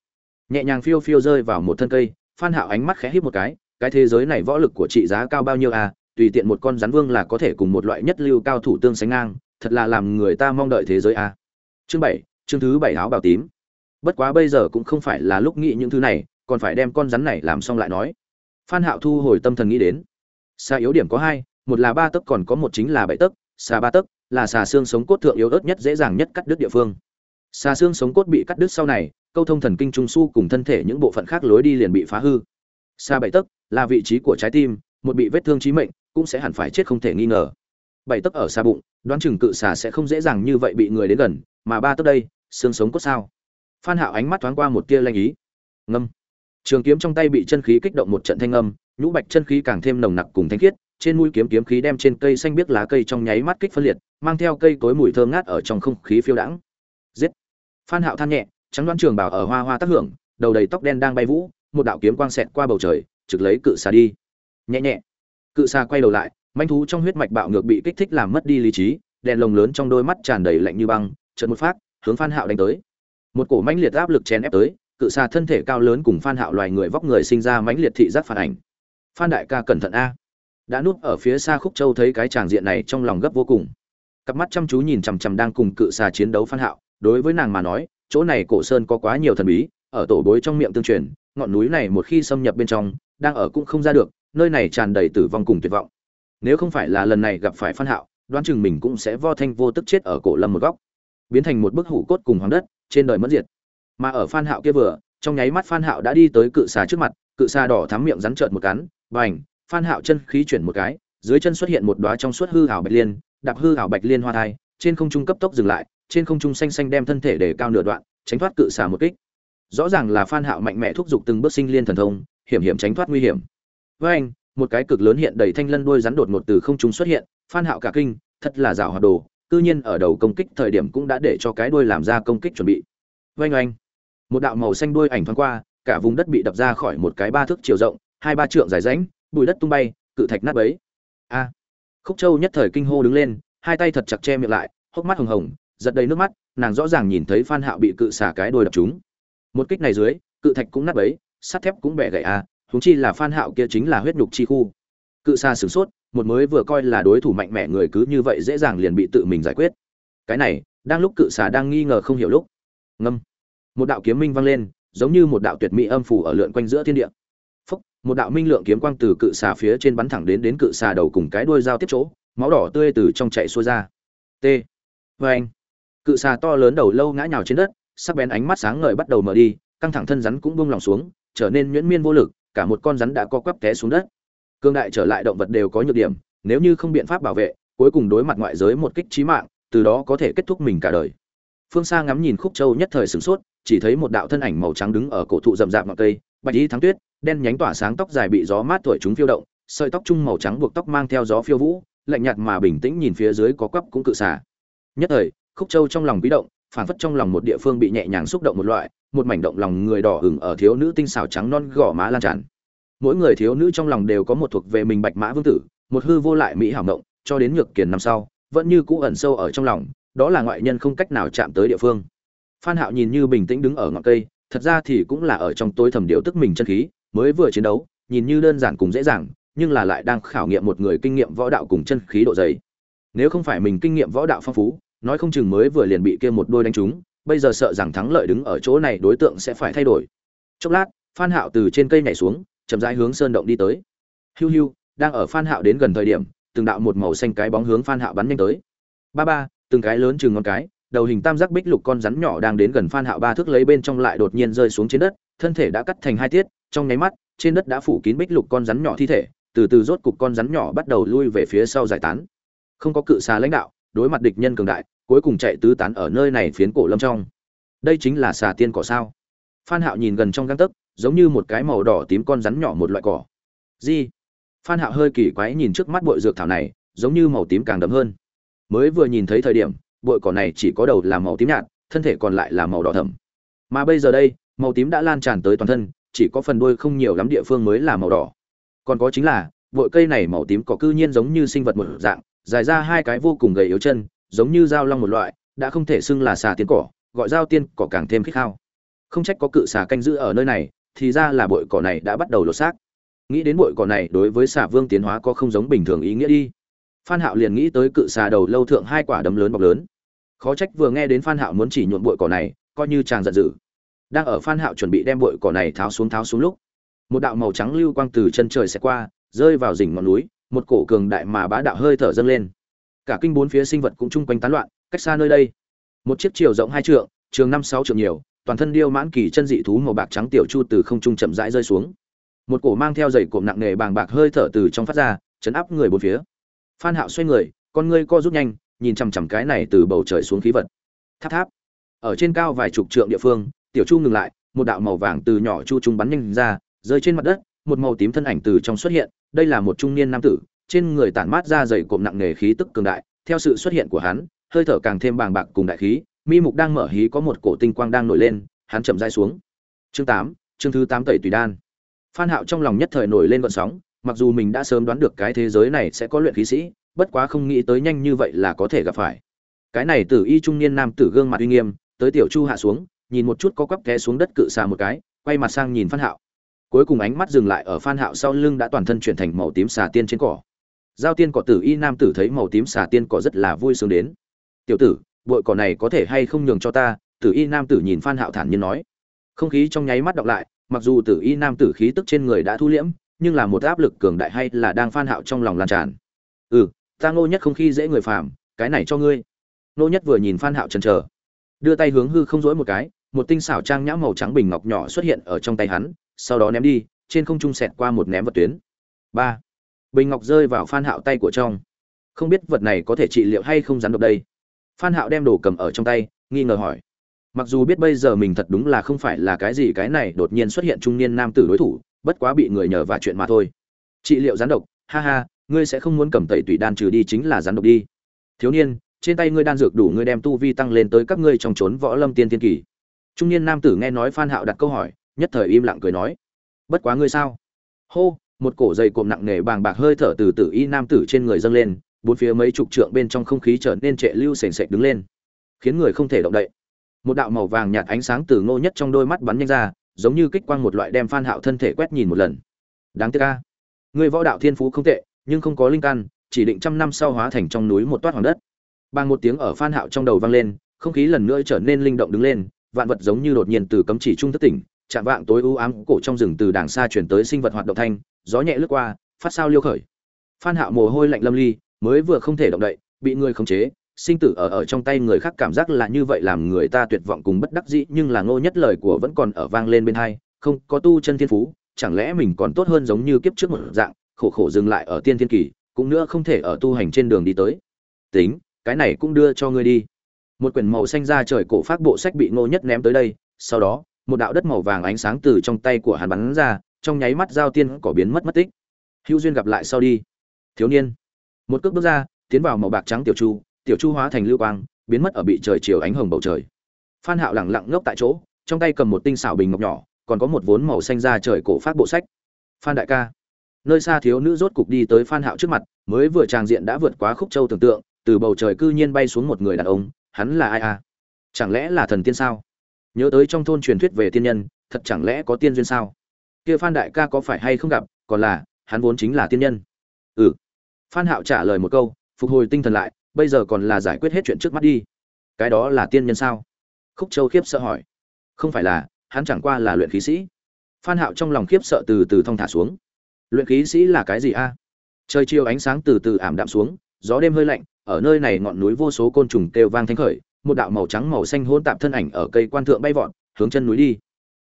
nhẹ nhàng phiêu phiêu rơi vào một thân cây, phan hạo ánh mắt khẽ híp một cái cái thế giới này võ lực của trị giá cao bao nhiêu à tùy tiện một con rắn vương là có thể cùng một loại nhất lưu cao thủ tương sánh ngang thật là làm người ta mong đợi thế giới à chương bảy, chương thứ bảy áo bào tím. Bất quá bây giờ cũng không phải là lúc nghĩ những thứ này, còn phải đem con rắn này làm xong lại nói. Phan hạo thu hồi tâm thần nghĩ đến. Xa yếu điểm có hai, một là ba tấc còn có một chính là bảy tấc, xà ba tấc là xà xương sống cốt thượng yếu ớt nhất dễ dàng nhất cắt đứt địa phương. Xà xương sống cốt bị cắt đứt sau này, câu thông thần kinh trung su cùng thân thể những bộ phận khác lối đi liền bị phá hư. Xa bảy tấc là vị trí của trái tim, một bị vết thương chí mệnh, cũng sẽ hẳn phải chết không thể nghi ngờ bảy tấc ở xa bụng, đoán chừng cự xà sẽ không dễ dàng như vậy bị người đến gần, mà ba tấc đây, xương sống cốt sao. Phan hạo ánh mắt thoáng qua một tia lanh ý. Ngâm. Trường kiếm trong tay bị chân khí kích động một trận thanh âm, nhũ bạch chân khí càng thêm nồng nặc cùng thanh khiết, trên mũi kiếm kiếm khí đem trên cây xanh biếc lá cây trong nháy mắt kích phân liệt, mang theo cây cối mùi thơm ngát ở trong không khí phiêu đãng. Giết. Phan hạo than nhẹ, trắng đoán trường bảo ở hoa hoa tác hưởng, đầu đầy tóc đen đang bay vũ, một đạo kiếm quang xẹt qua bầu trời, trực lấy cự xà đi. Nhẹ nhẹ. Cự xà quay đầu lại manh thú trong huyết mạch bạo ngược bị kích thích làm mất đi lý trí, đèn lồng lớn trong đôi mắt tràn đầy lạnh như băng trận một phát, hướng phan hạo đánh tới. Một cổ mãnh liệt áp lực chèn ép tới, cự xà thân thể cao lớn cùng phan hạo loài người vóc người sinh ra mãnh liệt thị giác phản ảnh. Phan đại ca cẩn thận a. Đã núp ở phía xa khúc châu thấy cái tràng diện này trong lòng gấp vô cùng. Cặp mắt chăm chú nhìn chằm chằm đang cùng cự xà chiến đấu phan hạo, đối với nàng mà nói, chỗ này cổ sơn có quá nhiều thần bí, ở tổ bối trong miệng tương truyền, ngọn núi này một khi xâm nhập bên trong, đang ở cũng không ra được, nơi này tràn đầy tử vong cùng tuyệt vọng nếu không phải là lần này gặp phải phan hạo, đoán chừng mình cũng sẽ vo thanh vô tức chết ở cổ lâm một góc, biến thành một bức hủ cốt cùng hoàng đất, trên đời mất diệt. Mà ở phan hạo kia vừa, trong nháy mắt phan hạo đã đi tới cự xà trước mặt, cự xà đỏ thắm miệng rắn trợn một cắn, bành, phan hạo chân khí chuyển một cái, dưới chân xuất hiện một đóa trong suốt hư ảo bạch liên, đạp hư ảo bạch liên hoa thai, trên không trung cấp tốc dừng lại, trên không trung xanh xanh đem thân thể để cao nửa đoạn, tránh thoát cự xà một kích. Rõ ràng là phan hạo mạnh mẽ thúc giục từng bước sinh liên thần thông, hiểm hiểm tránh thoát nguy hiểm. Với anh một cái cực lớn hiện đầy thanh lân đuôi rắn đột ngột từ không trung xuất hiện, phan hạo cả kinh, thật là dạo hoạt đồ, cư nhiên ở đầu công kích thời điểm cũng đã để cho cái đuôi làm ra công kích chuẩn bị. Oanh oanh. một đạo màu xanh đuôi ảnh thoáng qua, cả vùng đất bị đập ra khỏi một cái ba thước chiều rộng, hai ba trượng dài rãnh, bụi đất tung bay, cự thạch nát bấy. A. Khúc châu nhất thời kinh hô đứng lên, hai tay thật chặt che miệng lại, hốc mắt hồng hồng, giật đầy nước mắt, nàng rõ ràng nhìn thấy phan hạo bị cự xả cái đuôi đập trúng. Một kích này dưới, cự thạch cũng nát bấy, sắt thép cũng bẻ gãy a huống chi là phan hạo kia chính là huyết nhục chi khu. Cự xa sửng sốt, một mới vừa coi là đối thủ mạnh mẽ người cứ như vậy dễ dàng liền bị tự mình giải quyết. Cái này, đang lúc cự xà đang nghi ngờ không hiểu lúc. Ngâm. Một đạo kiếm minh vang lên, giống như một đạo tuyệt mỹ âm phủ ở lượn quanh giữa thiên địa. Phúc, một đạo minh lượng kiếm quang từ cự xà phía trên bắn thẳng đến đến cự xà đầu cùng cái đuôi dao tiếp chỗ, máu đỏ tươi từ trong chạy xuôi ra. T. Với anh cự xà to lớn đầu lâu ngã nhào trên đất, sắc bén ánh mắt sáng ngời bắt đầu mở đi, căng thẳng thân rắn cũng buông lòng xuống, trở nên nhuyễn miên vô lực cả một con rắn đã co quắp té xuống đất. Cương đại trở lại động vật đều có nhược điểm, nếu như không biện pháp bảo vệ, cuối cùng đối mặt ngoại giới một kích trí mạng, từ đó có thể kết thúc mình cả đời. Phương xa ngắm nhìn khúc châu nhất thời sửng sốt, chỉ thấy một đạo thân ảnh màu trắng đứng ở cổ thụ rậm rạp ngọn cây, bạch y thắng tuyết, đen nhánh tỏa sáng tóc dài bị gió mát thổi chúng phiêu động, sợi tóc trung màu trắng buộc tóc mang theo gió phiêu vũ, lạnh nhạt mà bình tĩnh nhìn phía dưới có quắp cũng cự xả nhất thời, khúc châu trong lòng bí động phản phất trong lòng một địa phương bị nhẹ nhàng xúc động một loại, một mảnh động lòng người đỏ hừng ở thiếu nữ tinh xảo trắng non gò má lan tràn. Mỗi người thiếu nữ trong lòng đều có một thuộc về mình bạch mã vương tử, một hư vô lại mỹ hảo động cho đến nhược kiền năm sau, vẫn như cũ ẩn sâu ở trong lòng, đó là ngoại nhân không cách nào chạm tới địa phương. Phan hạo nhìn như bình tĩnh đứng ở ngọn cây, thật ra thì cũng là ở trong tối thầm điều tức mình chân khí, mới vừa chiến đấu, nhìn như đơn giản cùng dễ dàng, nhưng là lại đang khảo nghiệm một người kinh nghiệm võ đạo cùng chân khí độ dày. Nếu không phải mình kinh nghiệm võ đạo phong phú nói không chừng mới vừa liền bị kia một đôi đánh trúng, bây giờ sợ rằng thắng lợi đứng ở chỗ này đối tượng sẽ phải thay đổi. Chốc lát, phan hạo từ trên cây nhảy xuống, chậm rãi hướng sơn động đi tới. Hiu hiu, đang ở phan hạo đến gần thời điểm, từng đạo một màu xanh cái bóng hướng phan hạo bắn nhanh tới. Ba ba, từng cái lớn chừng ngón cái, đầu hình tam giác bích lục con rắn nhỏ đang đến gần phan hạo ba thước lấy bên trong lại đột nhiên rơi xuống trên đất, thân thể đã cắt thành hai tiết, trong nháy mắt, trên đất đã phủ kín bích lục con rắn nhỏ thi thể, từ từ rốt cục con rắn nhỏ bắt đầu lui về phía sau giải tán. Không có cự xà lãnh đạo đối mặt địch nhân cường đại, cuối cùng chạy tứ tán ở nơi này phiến cổ lâm trong. Đây chính là xà tiên cỏ sao? Phan hạo nhìn gần trong găng tấc, giống như một cái màu đỏ tím con rắn nhỏ một loại cỏ. Gì? Phan hạo hơi kỳ quái nhìn trước mắt bội dược thảo này, giống như màu tím càng đậm hơn. Mới vừa nhìn thấy thời điểm, bội cỏ này chỉ có đầu là màu tím nhạt, thân thể còn lại là màu đỏ thẫm. Mà bây giờ đây, màu tím đã lan tràn tới toàn thân, chỉ có phần đuôi không nhiều lắm địa phương mới là màu đỏ. Còn có chính là, bội cây này màu tím cỏ cư nhiên giống như sinh vật một dạng dài ra hai cái vô cùng gầy yếu chân, giống như dao long một loại, đã không thể xưng là xà tiên cỏ, gọi dao tiên cỏ càng thêm khích khao. Không trách có cự xà canh giữ ở nơi này, thì ra là bội cỏ này đã bắt đầu lột xác. Nghĩ đến bội cỏ này đối với xà vương tiến hóa có không giống bình thường ý nghĩa đi. Phan hạo liền nghĩ tới cự xà đầu lâu thượng hai quả đấm lớn bọc lớn. Khó trách vừa nghe đến phan hạo muốn chỉ nhuộm bội cỏ này, coi như chàng giận dữ. Đang ở phan hạo chuẩn bị đem bội cỏ này tháo xuống tháo xuống lúc, một đạo màu trắng lưu quang từ chân trời sẽ qua, rơi vào đỉnh ngọn núi một cổ cường đại mà bá đạo hơi thở dâng lên. Cả kinh bốn phía sinh vật cũng chung quanh tán loạn, cách xa nơi đây. Một chiếc chiều rộng hai trượng, trường năm sáu trượng nhiều, toàn thân điêu mãn kỳ chân dị thú màu bạc trắng tiểu chu từ không trung chậm rãi rơi xuống. Một cổ mang theo dày cộm nặng nề bàng bạc hơi thở từ trong phát ra, chấn áp người bốn phía. Phan hạo xoay người, con ngươi co rút nhanh, nhìn chằm chằm cái này từ bầu trời xuống khí vật. Tháp tháp. Ở trên cao vài chục trượng địa phương, tiểu chu ngừng lại, một đạo màu vàng từ nhỏ chu trung bắn nhanh ra, rơi trên mặt đất một màu tím thân ảnh từ trong xuất hiện, đây là một trung niên nam tử, trên người tản mát ra dày cộm nặng nề khí tức cường đại, theo sự xuất hiện của hắn, hơi thở càng thêm bàng bạc cùng đại khí, mi mục đang mở hí có một cổ tinh quang đang nổi lên, hắn chậm rãi xuống. Chương tám, chương thứ 8 tẩy tùy đan. Phan hạo trong lòng nhất thời nổi lên gợn sóng, mặc dù mình đã sớm đoán được cái thế giới này sẽ có luyện khí sĩ, bất quá không nghĩ tới nhanh như vậy là có thể gặp phải. Cái này tử y trung niên nam tử gương mặt uy nghiêm, tới tiểu chu hạ xuống, nhìn một chút có quắp té xuống đất cự xà một cái, quay mặt sang nhìn phan hạo cuối cùng ánh mắt dừng lại ở phan hạo sau lưng đã toàn thân chuyển thành màu tím xà tiên trên cỏ. Giao tiên cỏ tử y nam tử thấy màu tím xà tiên cỏ rất là vui sướng đến. Tiểu tử bội cỏ này có thể hay không nhường cho ta? Tử y nam tử nhìn phan hạo thản nhiên nói. Không khí trong nháy mắt đọc lại, mặc dù tử y nam tử khí tức trên người đã thu liễm, nhưng là một áp lực cường đại hay là đang phan hạo trong lòng lan tràn. Ừ ta ngô nhất không khi dễ người phàm, cái này cho ngươi. Ngô nhất vừa nhìn phan hạo chần chờ, đưa tay hướng hư không dỗi một cái, một tinh xảo trang nhã màu trắng bình ngọc nhỏ xuất hiện ở trong tay hắn sau đó ném đi, trên không trung xẹt qua một ném vật tuyến. Ba. Bình ngọc rơi vào phan hạo tay của trong. Không biết vật này có thể trị liệu hay không rắn độc đây. Phan hạo đem đồ cầm ở trong tay, nghi ngờ hỏi. Mặc dù biết bây giờ mình thật đúng là không phải là cái gì cái này, đột nhiên xuất hiện trung niên nam tử đối thủ, bất quá bị người nhờ và chuyện mà thôi. Trị liệu rắn độc, ha ha, ngươi sẽ không muốn cầm tẩy tủy đan trừ đi chính là rắn độc đi. Thiếu niên, trên tay ngươi đan dược đủ ngươi đem tu vi tăng lên tới các ngươi trong chốn võ lâm tiên tiên kỳ. Trung niên nam tử nghe nói phan hạo đặt câu hỏi nhất thời im lặng cười nói. Bất quá ngươi sao? Hô, một cổ dày cộm nặng nề bàng bạc hơi thở từ tử y nam tử trên người dâng lên, bốn phía mấy chục trượng bên trong không khí trở nên trệ lưu sền sệt đứng lên. Khiến người không thể động đậy. Một đạo màu vàng nhạt ánh sáng từ ngô nhất trong đôi mắt bắn nhanh ra, giống như kích quang một loại đem phan hạo thân thể quét nhìn một lần. Đáng tiếc a. Người võ đạo thiên phú không tệ, nhưng không có linh căn, chỉ định trăm năm sau hóa thành trong núi một toát hoàng đất. Bằng một tiếng ở phan hạo trong đầu vang lên, không khí lần nữa trở nên linh động đứng lên, vạn vật giống như đột nhiên từ cấm chỉ trung thất tỉnh chạm vạng tối u ám cổ trong rừng từ đàng xa chuyển tới sinh vật hoạt động thanh, gió nhẹ lướt qua, phát sao liêu khởi. Phan hạo mồ hôi lạnh lâm ly, mới vừa không thể động đậy, bị người khống chế, sinh tử ở ở trong tay người khác cảm giác là như vậy làm người ta tuyệt vọng cùng bất đắc dĩ, nhưng là ngô nhất lời của vẫn còn ở vang lên bên hai, không, có tu chân thiên phú, chẳng lẽ mình còn tốt hơn giống như kiếp trước một dạng, khổ khổ dừng lại ở tiên thiên kỳ, cũng nữa không thể ở tu hành trên đường đi tới. Tính, cái này cũng đưa cho ngươi đi. Một quyển màu xanh ra trời cổ phát bộ sách bị ngô nhất ném tới đây, sau đó một đạo đất màu vàng ánh sáng từ trong tay của hắn bắn ra, trong nháy mắt giao tiên cỏ biến mất mất tích. Hữu duyên gặp lại sau đi. Thiếu niên. Một cước bước ra, tiến vào màu bạc trắng tiểu chu tiểu chu hóa thành lưu quang, biến mất ở bị trời chiều ánh hồng bầu trời. Phan hạo lẳng lặng ngốc tại chỗ, trong tay cầm một tinh xảo bình ngọc nhỏ, còn có một vốn màu xanh da trời cổ phát bộ sách. Phan đại ca. Nơi xa thiếu nữ rốt cục đi tới phan hạo trước mặt, mới vừa tràng diện đã vượt quá khúc châu tưởng tượng, từ bầu trời cư nhiên bay xuống một người đàn ông, hắn là ai à? Chẳng lẽ là thần tiên sao? Nhớ tới trong thôn truyền thuyết về tiên nhân, thật chẳng lẽ có tiên duyên sao? Kia phan đại ca có phải hay không gặp, còn là, hắn vốn chính là tiên nhân. Ừ. Phan hạo trả lời một câu, phục hồi tinh thần lại, bây giờ còn là giải quyết hết chuyện trước mắt đi. Cái đó là tiên nhân sao? Khúc châu khiếp sợ hỏi. Không phải là, hắn chẳng qua là luyện khí sĩ. Phan hạo trong lòng khiếp sợ từ từ thong thả xuống. Luyện khí sĩ là cái gì a? Trời chiều ánh sáng từ từ ảm đạm xuống, gió đêm hơi lạnh, ở nơi này ngọn núi vô số côn trùng kêu vang thanh khởi một đạo màu trắng màu xanh hôn tạp thân ảnh ở cây quan thượng bay vọt, hướng chân núi đi.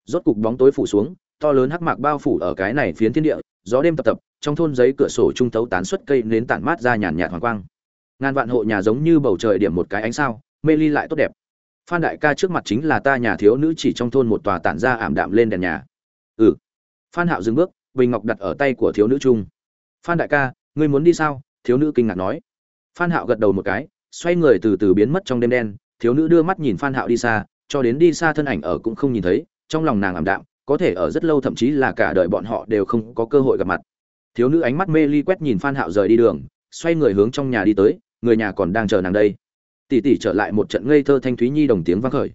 Rốt cục bóng tối phủ xuống, to lớn hắc mạc bao phủ ở cái này phiến thiên địa, gió đêm tập tập, trong thôn giấy cửa sổ trung tấu tán xuất cây nến tản mát ra nhàn nhạt hoàng quang. Ngàn vạn hộ nhà giống như bầu trời điểm một cái ánh sao, mê ly lại tốt đẹp. Phan đại ca trước mặt chính là ta nhà thiếu nữ chỉ trong thôn một tòa tản ra ảm đạm lên đèn nhà. Ừ. Phan hạo dừng bước, bình ngọc đặt ở tay của thiếu nữ trung phan đại ca, ngươi muốn đi sao? Thiếu nữ kinh ngạc nói. Phan hạo gật đầu một cái, xoay người từ từ biến mất trong đêm đen thiếu nữ đưa mắt nhìn phan hạo đi xa, cho đến đi xa thân ảnh ở cũng không nhìn thấy, trong lòng nàng ảm đạm, có thể ở rất lâu thậm chí là cả đời bọn họ đều không có cơ hội gặp mặt. Thiếu nữ ánh mắt mê ly quét nhìn phan hạo rời đi đường, xoay người hướng trong nhà đi tới, người nhà còn đang chờ nàng đây. Tỷ tỷ trở lại một trận ngây thơ thanh thúy nhi đồng tiếng vang khởi.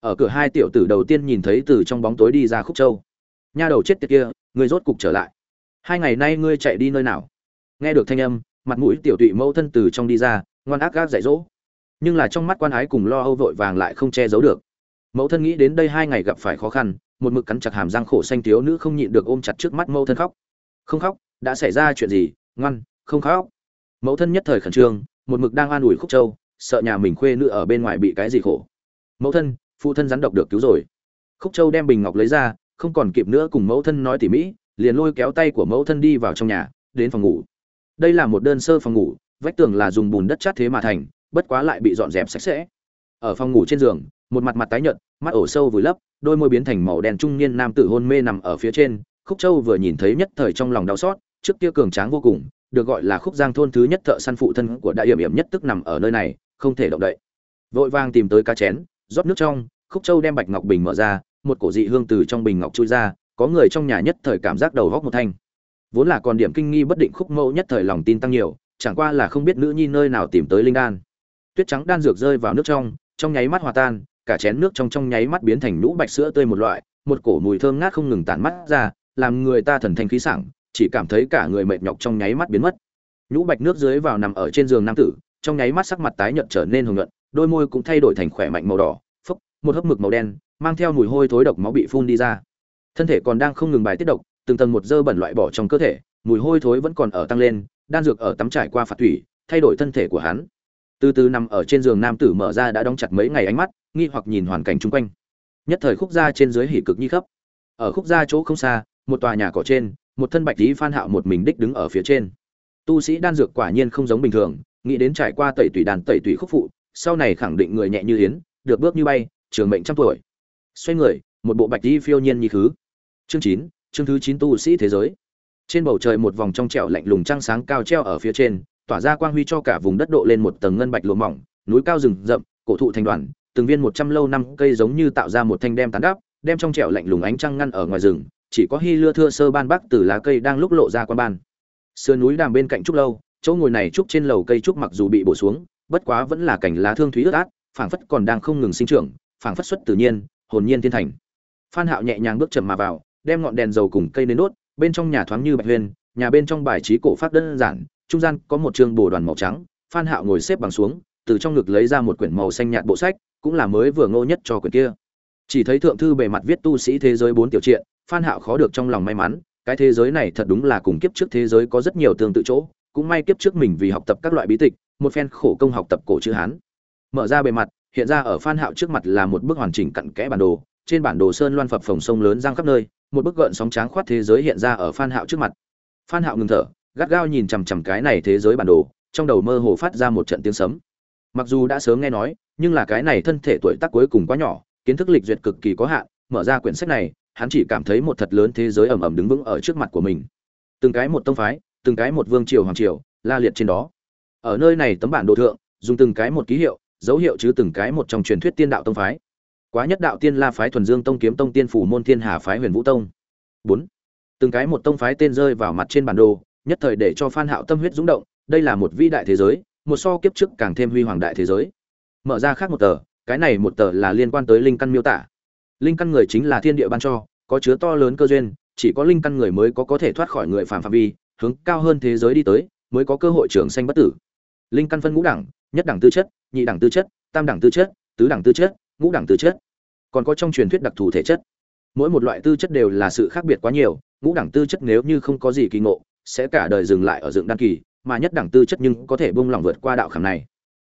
Ở cửa hai tiểu tử đầu tiên nhìn thấy từ trong bóng tối đi ra khúc châu. Nha đầu chết tiệt kia ngươi rốt cục trở lại. Hai ngày nay ngươi chạy đi nơi nào? Nghe được thanh âm, mặt mũi tiểu tụy mẫu thân từ trong đi ra, ngoan ác gác dạy dỗ nhưng là trong mắt quan ái cùng lo âu vội vàng lại không che giấu được. Mẫu thân nghĩ đến đây hai ngày gặp phải khó khăn, một mực cắn chặt hàm răng khổ xanh thiếu nữ không nhịn được ôm chặt trước mắt mẫu thân khóc. Không khóc, đã xảy ra chuyện gì? Ngoan, không khóc. Mẫu thân nhất thời khẩn trương, một mực đang an ủi khúc châu, sợ nhà mình khuê nữ ở bên ngoài bị cái gì khổ. Mẫu thân, phụ thân rắn độc được cứu rồi. Khúc châu đem bình ngọc lấy ra, không còn kịp nữa cùng mẫu thân nói tỉ mỹ liền lôi kéo tay của mẫu thân đi vào trong nhà, đến phòng ngủ. Đây là một đơn sơ phòng ngủ, vách tường là dùng bùn đất chát thế mà thành bất quá lại bị dọn dẹp sạch sẽ. Ở phòng ngủ trên giường, một mặt mặt tái nhợt, mắt ổ sâu vùi lấp, đôi môi biến thành màu đen trung niên nam tử hôn mê nằm ở phía trên, khúc châu vừa nhìn thấy nhất thời trong lòng đau xót, trước kia cường tráng vô cùng, được gọi là khúc giang thôn thứ nhất thợ săn phụ thân của đại hiểm hiểm nhất tức nằm ở nơi này, không thể động đậy. Vội vàng tìm tới cá chén, rót nước trong, khúc châu đem bạch ngọc bình mở ra, một cổ dị hương từ trong bình ngọc chui ra, có người trong nhà nhất thời cảm giác đầu góc một thanh. Vốn là còn điểm kinh nghi bất định khúc mẫu nhất thời lòng tin tăng nhiều, chẳng qua là không biết nữ nhi nơi nào tìm tới linh đan tuyết trắng đan dược rơi vào nước trong trong nháy mắt hòa tan, cả chén nước trong trong nháy mắt biến thành nhũ bạch sữa tươi một loại, một cổ mùi thơm ngát không ngừng tản mắt ra, làm người ta thần thanh khí sảng, chỉ cảm thấy cả người mệt nhọc trong nháy mắt biến mất. Nhũ bạch nước dưới vào nằm ở trên giường nam tử, trong nháy mắt sắc mặt tái nhợt trở nên hồng nhuận, đôi môi cũng thay đổi thành khỏe mạnh màu đỏ, phốc, một hớp mực màu đen, mang theo mùi hôi thối độc máu bị phun đi ra. Thân thể còn đang không ngừng bài tiết độc, từng tầng một dơ bẩn loại bỏ trong cơ thể, mùi hôi thối vẫn còn ở tăng lên, đan dược ở tắm trải qua phạt thủy, thay đổi thân thể của hắn từ từ nằm ở trên giường nam tử mở ra đã đóng chặt mấy ngày ánh mắt, nghi hoặc nhìn hoàn cảnh chung quanh. Nhất thời khúc gia trên dưới hỉ cực nhi khắp. Ở khúc gia chỗ không xa, một tòa nhà cỏ trên, một thân bạch lý phan hạo một mình đích đứng ở phía trên. Tu sĩ đan dược quả nhiên không giống bình thường, nghĩ đến trải qua tẩy tùy đàn tẩy tùy khúc phụ, sau này khẳng định người nhẹ như yến, được bước như bay, trường mệnh trăm tuổi. Xoay người, một bộ bạch lý phiêu nhiên như khứ chương chín, chương thứ chín tu sĩ thế giới. Trên bầu trời một vòng trong trẻo lạnh lùng trăng sáng cao treo ở phía trên tỏa ra quang huy cho cả vùng đất độ lên một tầng ngân bạch lụa mỏng, núi cao rừng rậm, cổ thụ thành đoàn, từng viên một trăm lâu năm cây giống như tạo ra một thanh đem tán đắp đem trong trẻo lạnh lùng ánh trăng ngăn ở ngoài rừng, chỉ có hy lưa thưa sơ ban bắc từ lá cây đang lúc lộ ra quan ban. Sườn núi đàm bên cạnh trúc lâu, chỗ ngồi này trúc trên lầu cây trúc mặc dù bị bổ xuống, bất quá vẫn là cảnh lá thương thúy ướt át, phảng phất còn đang không ngừng sinh trưởng, phảng phất xuất tự nhiên, hồn nhiên thiên thành. Phan hạo nhẹ nhàng bước chậm mà vào, đem ngọn đèn dầu cùng cây nến đốt, bên trong nhà thoáng như bạch huyền, nhà bên trong bài trí cổ phát đơn giản trung gian có một trường bồ đoàn màu trắng, phan hạo ngồi xếp bằng xuống, từ trong ngực lấy ra một quyển màu xanh nhạt bộ sách, cũng là mới vừa ngô nhất cho quyển kia. Chỉ thấy thượng thư bề mặt viết tu sĩ thế giới bốn tiểu truyện, phan hạo khó được trong lòng may mắn, cái thế giới này thật đúng là cùng kiếp trước thế giới có rất nhiều tương tự chỗ, cũng may kiếp trước mình vì học tập các loại bí tịch, một phen khổ công học tập cổ chữ hán. Mở ra bề mặt, hiện ra ở phan hạo trước mặt là một bức hoàn chỉnh cặn kẽ bản đồ, trên bản đồ sơn loan phập phồng sông lớn giang khắp nơi, một bức gợn sóng tráng khoát thế giới hiện ra ở phan hạo trước mặt. Phan hạo ngừng thở gắt gao nhìn chằm chằm cái này thế giới bản đồ, trong đầu mơ hồ phát ra một trận tiếng sấm. Mặc dù đã sớm nghe nói, nhưng là cái này thân thể tuổi tác cuối cùng quá nhỏ, kiến thức lịch duyệt cực kỳ có hạn, mở ra quyển sách này, hắn chỉ cảm thấy một thật lớn thế giới ẩm ẩm đứng vững ở trước mặt của mình. Từng cái một tông phái, từng cái một vương triều hoàng triều, la liệt trên đó. Ở nơi này tấm bản đồ thượng, dùng từng cái một ký hiệu, dấu hiệu chứ từng cái một trong truyền thuyết tiên đạo tông phái. Quá nhất đạo tiên la phái thuần dương tông kiếm tông tiên phủ môn thiên hà phái huyền vũ tông. Bốn. Từng cái một tông phái tên rơi vào mặt trên bản đồ nhất thời để cho phan hạo tâm huyết dũng động, đây là một vĩ đại thế giới, một so kiếp trước càng thêm huy hoàng đại thế giới. Mở ra khác một tờ, cái này một tờ là liên quan tới linh căn miêu tả. Linh căn người chính là thiên địa ban cho, có chứa to lớn cơ duyên, chỉ có linh căn người mới có có thể thoát khỏi người phàm phạm vi, hướng cao hơn thế giới đi tới, mới có cơ hội trường sanh bất tử. Linh căn phân ngũ đẳng, nhất đẳng tư chất, nhị đẳng tư chất, tam đẳng tư chất, tứ đẳng tư chất, ngũ đẳng tư chất. Còn có trong truyền thuyết đặc thù thể chất. Mỗi một loại tư chất đều là sự khác biệt quá nhiều, ngũ đẳng tư chất nếu như không có gì kỳ ngộ sẽ cả đời dừng lại ở dựng đan kỳ, mà nhất đẳng tư chất nhưng có thể buông lòng vượt qua đạo khảm này.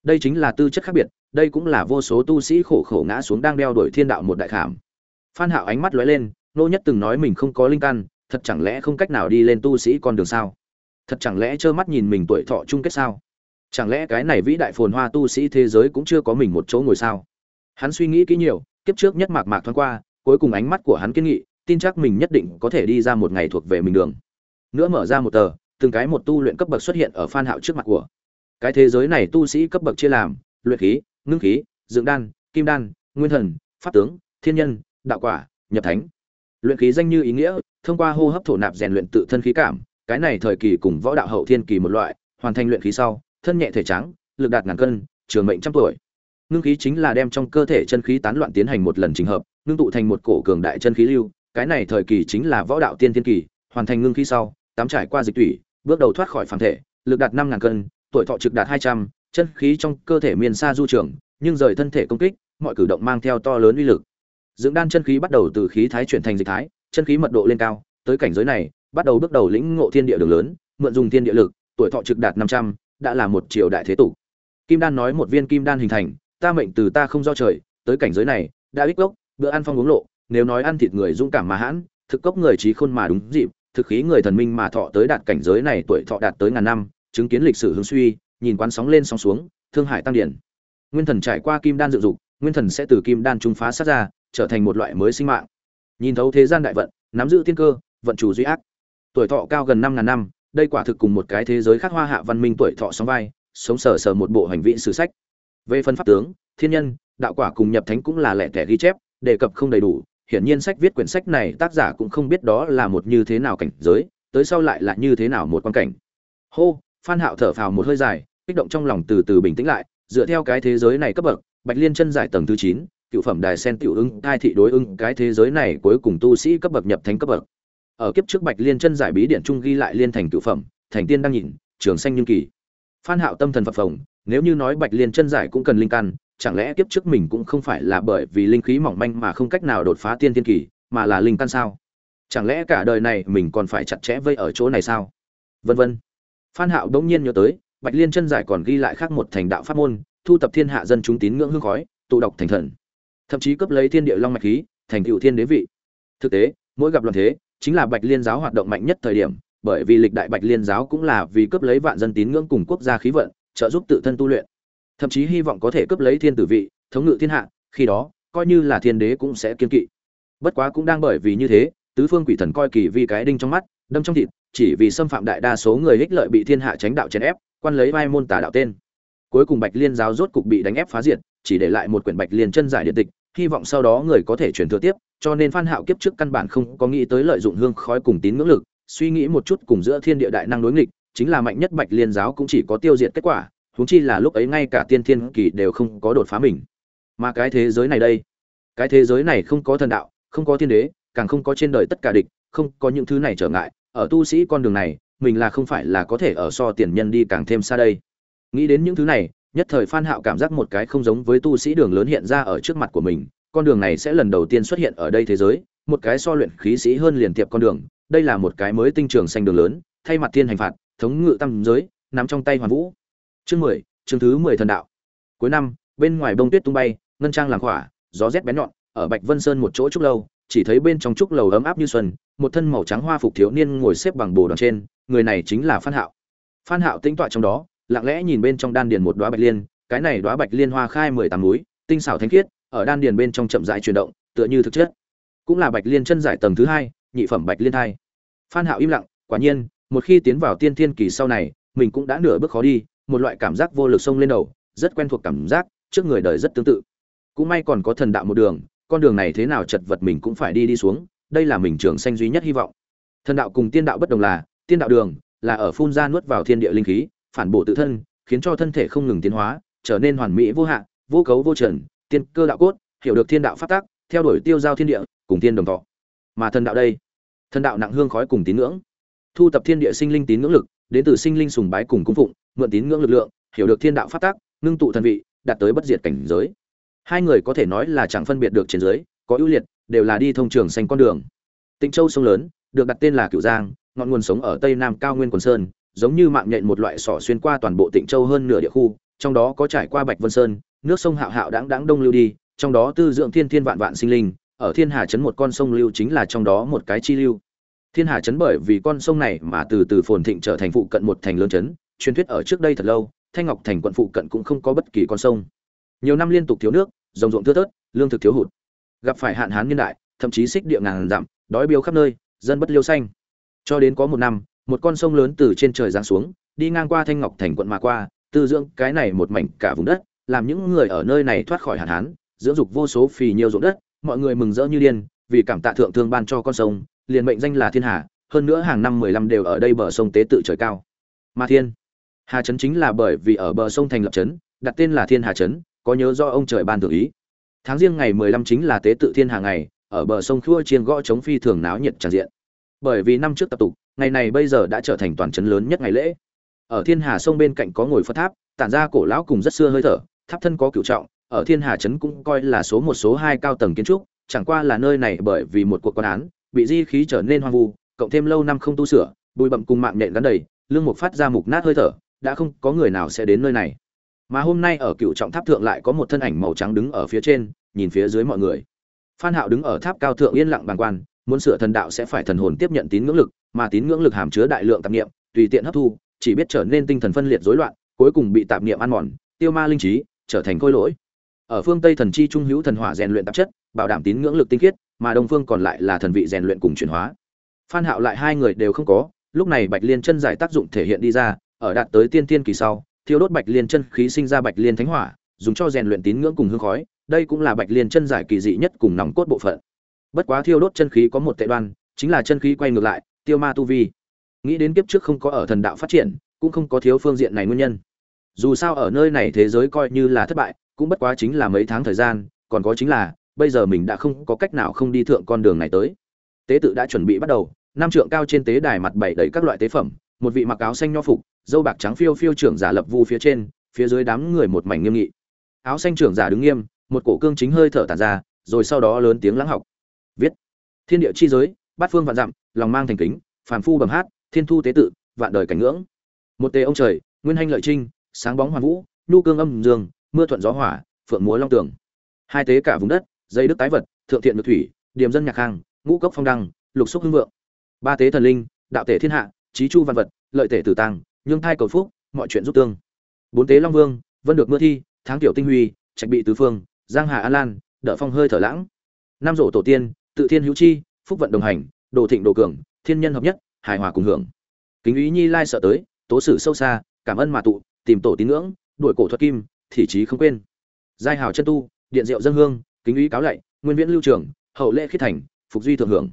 Đây chính là tư chất khác biệt, đây cũng là vô số tu sĩ khổ khổ ngã xuống đang đeo đuổi thiên đạo một đại khảm. Phan hạo ánh mắt lóe lên, nô nhất từng nói mình không có linh căn, thật chẳng lẽ không cách nào đi lên tu sĩ con đường sao? Thật chẳng lẽ trơ mắt nhìn mình tuổi thọ chung kết sao? Chẳng lẽ cái này vĩ đại phồn hoa tu sĩ thế giới cũng chưa có mình một chỗ ngồi sao? Hắn suy nghĩ kỹ nhiều, kiếp trước nhất mạc mạc thoáng qua, cuối cùng ánh mắt của hắn kiên nghị, tin chắc mình nhất định có thể đi ra một ngày thuộc về mình đường nữa mở ra một tờ, từng cái một tu luyện cấp bậc xuất hiện ở phan hạo trước mặt của. Cái thế giới này tu sĩ cấp bậc chia làm, luyện khí, ngưng khí dưỡng đan, kim đan, nguyên thần, pháp tướng, thiên nhân, đạo quả, nhập thánh. Luyện khí danh như ý nghĩa, thông qua hô hấp thổ nạp rèn luyện tự thân khí cảm, cái này thời kỳ cùng võ đạo hậu thiên kỳ một loại, hoàn thành luyện khí sau, thân nhẹ thể trắng, lực đạt ngàn cân, trường mệnh trăm tuổi. Ngưng khí chính là đem trong cơ thể chân khí tán loạn tiến hành một lần trình hợp, ngưng tụ thành một cổ cường đại chân khí lưu, cái này thời kỳ chính là võ đạo tiên thiên kỳ, hoàn thành ngưng khí sau tám trải qua dịch tủy, bước đầu thoát khỏi phản thể, lực đạt năm ngàn cân, tuổi thọ trực đạt hai trăm, chân khí trong cơ thể miền xa du trường, nhưng rời thân thể công kích, mọi cử động mang theo to lớn uy lực. Dưỡng đan chân khí bắt đầu từ khí thái chuyển thành dịch thái, chân khí mật độ lên cao, tới cảnh giới này, bắt đầu bước đầu lĩnh ngộ thiên địa đường lớn, mượn dùng thiên địa lực, tuổi thọ trực đạt năm trăm, đã là một triều đại thế tục. Kim đan nói một viên kim đan hình thành, ta mệnh từ ta không do trời, tới cảnh giới này, đã ích gốc, bữa ăn phong uống lộ, nếu nói ăn thịt người dũng cảm mà hãn, thực cốc người trí khôn mà đúng dịp thực khí người thần minh mà thọ tới đạt cảnh giới này tuổi thọ đạt tới ngàn năm, chứng kiến lịch sử hướng suy, nhìn quán sóng lên sóng xuống, thương hải tăng điển. Nguyên thần trải qua kim đan dựng dục, nguyên thần sẽ từ kim đan trung phá sát ra, trở thành một loại mới sinh mạng. Nhìn thấu thế gian đại vận, nắm giữ tiên cơ, vận chủ duy ác. Tuổi thọ cao gần năm ngàn năm, đây quả thực cùng một cái thế giới khác hoa hạ văn minh tuổi thọ sóng vai, sống sờ sờ một bộ hành vị sử sách. Về phân pháp tướng, thiên nhân, đạo quả cùng nhập thánh cũng là lẻ tẻ ghi chép, đề cập không đầy đủ hiển nhiên sách viết quyển sách này tác giả cũng không biết đó là một như thế nào cảnh giới tới sau lại là như thế nào một quan cảnh. Hô phan hạo thở phào một hơi dài kích động trong lòng từ từ bình tĩnh lại dựa theo cái thế giới này cấp bậc bạch liên chân giải tầng thứ 9, cựu phẩm đài sen tiểu ứng hai thị đối ứng cái thế giới này cuối cùng tu sĩ cấp bậc nhập thánh cấp bậc. Ở kiếp trước bạch liên chân giải bí điển trung ghi lại liên thành cựu phẩm thành tiên đang nhìn trường xanh nhưng kỳ. Phan hạo tâm thần phập phồng nếu như nói bạch liên chân giải cũng cần linh căn chẳng lẽ kiếp trước mình cũng không phải là bởi vì linh khí mỏng manh mà không cách nào đột phá tiên thiên kỳ, mà là linh căn sao? Chẳng lẽ cả đời này mình còn phải chặt chẽ vây ở chỗ này sao? Vân vân. Phan hạo đống nhiên nhớ tới, bạch liên chân giải còn ghi lại khác một thành đạo pháp môn, thu tập thiên hạ dân chúng tín ngưỡng hương khói, tụ độc thành thần. Thậm chí cấp lấy thiên địa long mạch khí, thành tựu thiên đế vị. Thực tế, mỗi gặp loạn thế, chính là bạch liên giáo hoạt động mạnh nhất thời điểm, bởi vì lịch đại bạch liên giáo cũng là vì cướp lấy vạn dân tín ngưỡng cùng quốc gia khí vận, trợ giúp tự thân tu luyện thậm chí hy vọng có thể cướp lấy thiên tử vị, thống ngự thiên hạ, khi đó, coi như là thiên đế cũng sẽ kiên kỵ. Bất quá cũng đang bởi vì như thế, tứ phương quỷ thần coi kỳ vi cái đinh trong mắt, đâm trong thịt, chỉ vì xâm phạm đại đa số người ích lợi bị thiên hạ tránh đạo chèn ép, quan lấy vai môn tà đạo tên. Cuối cùng bạch liên giáo rốt cục bị đánh ép phá diệt, chỉ để lại một quyển bạch liên chân giải điện tịch, hy vọng sau đó người có thể truyền thừa tiếp, cho nên phan hạo kiếp trước căn bản không có nghĩ tới lợi dụng hương khói cùng tín ngưỡng lực, suy nghĩ một chút cùng giữa thiên địa đại năng đối nghịch, chính là mạnh nhất bạch liên giáo cũng chỉ có tiêu diệt kết quả huống chi là lúc ấy ngay cả tiên thiên kỳ đều không có đột phá mình. Mà cái thế giới này đây, cái thế giới này không có thần đạo, không có thiên đế, càng không có trên đời tất cả địch, không có những thứ này trở ngại. Ở tu sĩ con đường này, mình là không phải là có thể ở so tiền nhân đi càng thêm xa đây. Nghĩ đến những thứ này, nhất thời phan hạo cảm giác một cái không giống với tu sĩ đường lớn hiện ra ở trước mặt của mình. Con đường này sẽ lần đầu tiên xuất hiện ở đây thế giới, một cái so luyện khí sĩ hơn liền tiệp con đường. Đây là một cái mới tinh trường xanh đường lớn, thay mặt thiên hành phạt, thống ngự tam giới, nắm trong tay hoàn vũ chương mười, chương thứ mười thần đạo. Cuối năm, bên ngoài bông tuyết tung bay, ngân trang làng khỏa, gió rét bén nhọn, ở bạch vân sơn một chỗ trúc lâu, chỉ thấy bên trong trúc lầu ấm áp như xuân, một thân màu trắng hoa phục thiếu niên ngồi xếp bằng bồ đằng trên, người này chính là phan hạo. Phan hạo tĩnh tọa trong đó, lặng lẽ nhìn bên trong đan điền một đóa bạch liên, cái này đóa bạch liên hoa khai mười tám núi, tinh xảo thánh khiết, ở đan điền bên trong chậm rãi chuyển động, tựa như thực chất. Cũng là bạch liên chân giải tầng thứ hai, nhị phẩm bạch liên thai phan hạo im lặng, quả nhiên, một khi tiến vào tiên thiên kỳ sau này, mình cũng đã nửa bước khó đi một loại cảm giác vô lực xông lên đầu, rất quen thuộc cảm giác, trước người đời rất tương tự. Cũng may còn có thần đạo một đường, con đường này thế nào chật vật mình cũng phải đi đi xuống, đây là mình trường sanh duy nhất hy vọng. Thần đạo cùng tiên đạo bất đồng là, tiên đạo đường là ở phun ra nuốt vào thiên địa linh khí, phản bổ tự thân, khiến cho thân thể không ngừng tiến hóa, trở nên hoàn mỹ vô hạn vô cấu vô trần, tiên cơ đạo cốt, hiểu được thiên đạo phát tác theo đuổi tiêu giao thiên địa, cùng tiên đồng thọ. Mà thần đạo đây, thần đạo nặng hương khói cùng tín ngưỡng, thu tập thiên địa sinh linh tín ngưỡng lực, đến từ sinh linh sùng bái cùng cung phụng mượn tín ngưỡng lực lượng hiểu được thiên đạo phát tác ngưng tụ thần vị đạt tới bất diệt cảnh giới. Hai người có thể nói là chẳng phân biệt được trên dưới, có ưu liệt đều là đi thông trường xanh con đường. Tịnh châu sông lớn được đặt tên là cửu giang ngọn nguồn sống ở tây nam cao nguyên quần sơn giống như mạng nhện một loại sỏ xuyên qua toàn bộ tịnh châu hơn nửa địa khu trong đó có trải qua bạch vân sơn nước sông hạo hạo đãng đãng đông lưu đi trong đó tư dưỡng thiên thiên vạn vạn sinh linh ở thiên hà trấn một con sông lưu chính là trong đó một cái chi lưu. Thiên hà trấn bởi vì con sông này mà từ từ phồn thịnh trở thành phụ cận một thành lớn trấn truyền thuyết ở trước đây thật lâu, thanh ngọc thành quận phụ cận cũng không có bất kỳ con sông. Nhiều năm liên tục thiếu nước, rồng ruộng thưa thớt, lương thực thiếu hụt. Gặp phải hạn hán niên đại, thậm chí xích địa ngàn dặm, đói biếu khắp nơi, dân bất liêu xanh cho đến có một năm, một con sông lớn từ trên trời giáng xuống, đi ngang qua thanh ngọc thành quận mà qua, tư dưỡng cái này một mảnh cả vùng đất, làm những người ở nơi này thoát khỏi hạn hán, dưỡng dục vô số phì nhiều ruộng đất, mọi người mừng rỡ như điên, vì cảm tạ thượng thương ban cho con sông, liền mệnh danh là thiên hà, hơn nữa hàng năm mười lăm đều ở đây bờ sông tế tự trời cao. Ma thiên hà trấn chính là bởi vì ở bờ sông thành lập trấn, đặt tên là thiên hà trấn, có nhớ do ông trời ban tự ý. Tháng riêng ngày mười lăm chính là tế tự thiên hà ngày, ở bờ sông khua chiên gõ chống phi thường náo nhiệt tràn diện. Bởi vì năm trước tập tục, ngày này bây giờ đã trở thành toàn trấn lớn nhất ngày lễ. Ở thiên hà sông bên cạnh có ngồi phật tháp, tản ra cổ lão cùng rất xưa hơi thở, tháp thân có cửu trọng, ở thiên hà trấn cũng coi là số một số hai cao tầng kiến trúc, chẳng qua là nơi này bởi vì một cuộc quan án, bị di khí trở nên hoang vu, cộng thêm lâu năm không tu sửa, bụi bậm cùng mạng nhện gắn đầy lương mục phát ra mục nát hơi thở đã không có người nào sẽ đến nơi này. Mà hôm nay ở cựu trọng tháp thượng lại có một thân ảnh màu trắng đứng ở phía trên, nhìn phía dưới mọi người. Phan hạo đứng ở tháp cao thượng yên lặng bàng quan, muốn sửa thần đạo sẽ phải thần hồn tiếp nhận tín ngưỡng lực, mà tín ngưỡng lực hàm chứa đại lượng tạp niệm, tùy tiện hấp thu, chỉ biết trở nên tinh thần phân liệt rối loạn, cuối cùng bị tạp niệm ăn mòn, tiêu ma linh trí, trở thành khôi lỗi. Ở phương tây thần chi trung hữu thần hỏa rèn luyện tạp chất, bảo đảm tín ngưỡng lực tinh khiết, mà đông phương còn lại là thần vị rèn luyện cùng chuyển hóa. Phan hạo lại hai người đều không có, lúc này bạch liên chân giải tác dụng thể hiện đi ra ở đạt tới tiên tiên kỳ sau, thiêu đốt bạch liên chân khí sinh ra bạch liên thánh hỏa, dùng cho rèn luyện tín ngưỡng cùng hương khói, đây cũng là bạch liên chân giải kỳ dị nhất cùng nòng cốt bộ phận. Bất quá thiêu đốt chân khí có một tệ đoan, chính là chân khí quay ngược lại, tiêu ma tu vi. Nghĩ đến kiếp trước không có ở thần đạo phát triển, cũng không có thiếu phương diện này nguyên nhân. Dù sao ở nơi này thế giới coi như là thất bại, cũng bất quá chính là mấy tháng thời gian, còn có chính là, bây giờ mình đã không có cách nào không đi thượng con đường này tới. Tế tự đã chuẩn bị bắt đầu, năm trượng cao trên tế đài mặt bảy đầy các loại tế phẩm một vị mặc áo xanh nho phục dâu bạc trắng phiêu phiêu trưởng giả lập vu phía trên phía dưới đám người một mảnh nghiêm nghị. Áo xanh trưởng giả đứng nghiêm một cổ cương chính hơi thở tàn ra rồi sau đó lớn tiếng lãng học. Viết. Thiên địa chi giới bát phương vạn dặm lòng mang thành kính phàm phu bầm hát thiên thu tế tự vạn đời cảnh ngưỡng. Một tề ông trời nguyên hanh lợi trinh sáng bóng hoàn vũ nhu cương âm dương mưa thuận gió hỏa phượng múa long tường. Hai tế cả vùng đất dây đức tái vật thượng thiện được thủy điểm dân nhạc hàng, ngũ cốc phong đăng lục xúc hưng vượng. Ba tế thần linh đạo tể thiên hạ trí chu văn vật, lợi tể tử tăng nhương thai cầu phúc, mọi chuyện giúp tương. Bốn tế long vương, vân được mưa thi, tháng tiểu tinh huy, trạch bị tứ phương, giang hà an lan, đỡ phong hơi thở lãng. Nam rổ tổ tiên, tự thiên hữu chi, phúc vận đồng hành, đồ thịnh đồ cường, thiên nhân hợp nhất, hài hòa cùng hưởng. Kính ý nhi lai sợ tới, tố sử sâu xa, cảm ơn mà tụ, tìm tổ tín ngưỡng, đuổi cổ thuật kim thị trí không quên. Giai hào chân tu, điện diệu dân hương, kính ý cáo lạy, nguyên viễn lưu trường, hậu lễ khiết thành, phục duy thượng hưởng.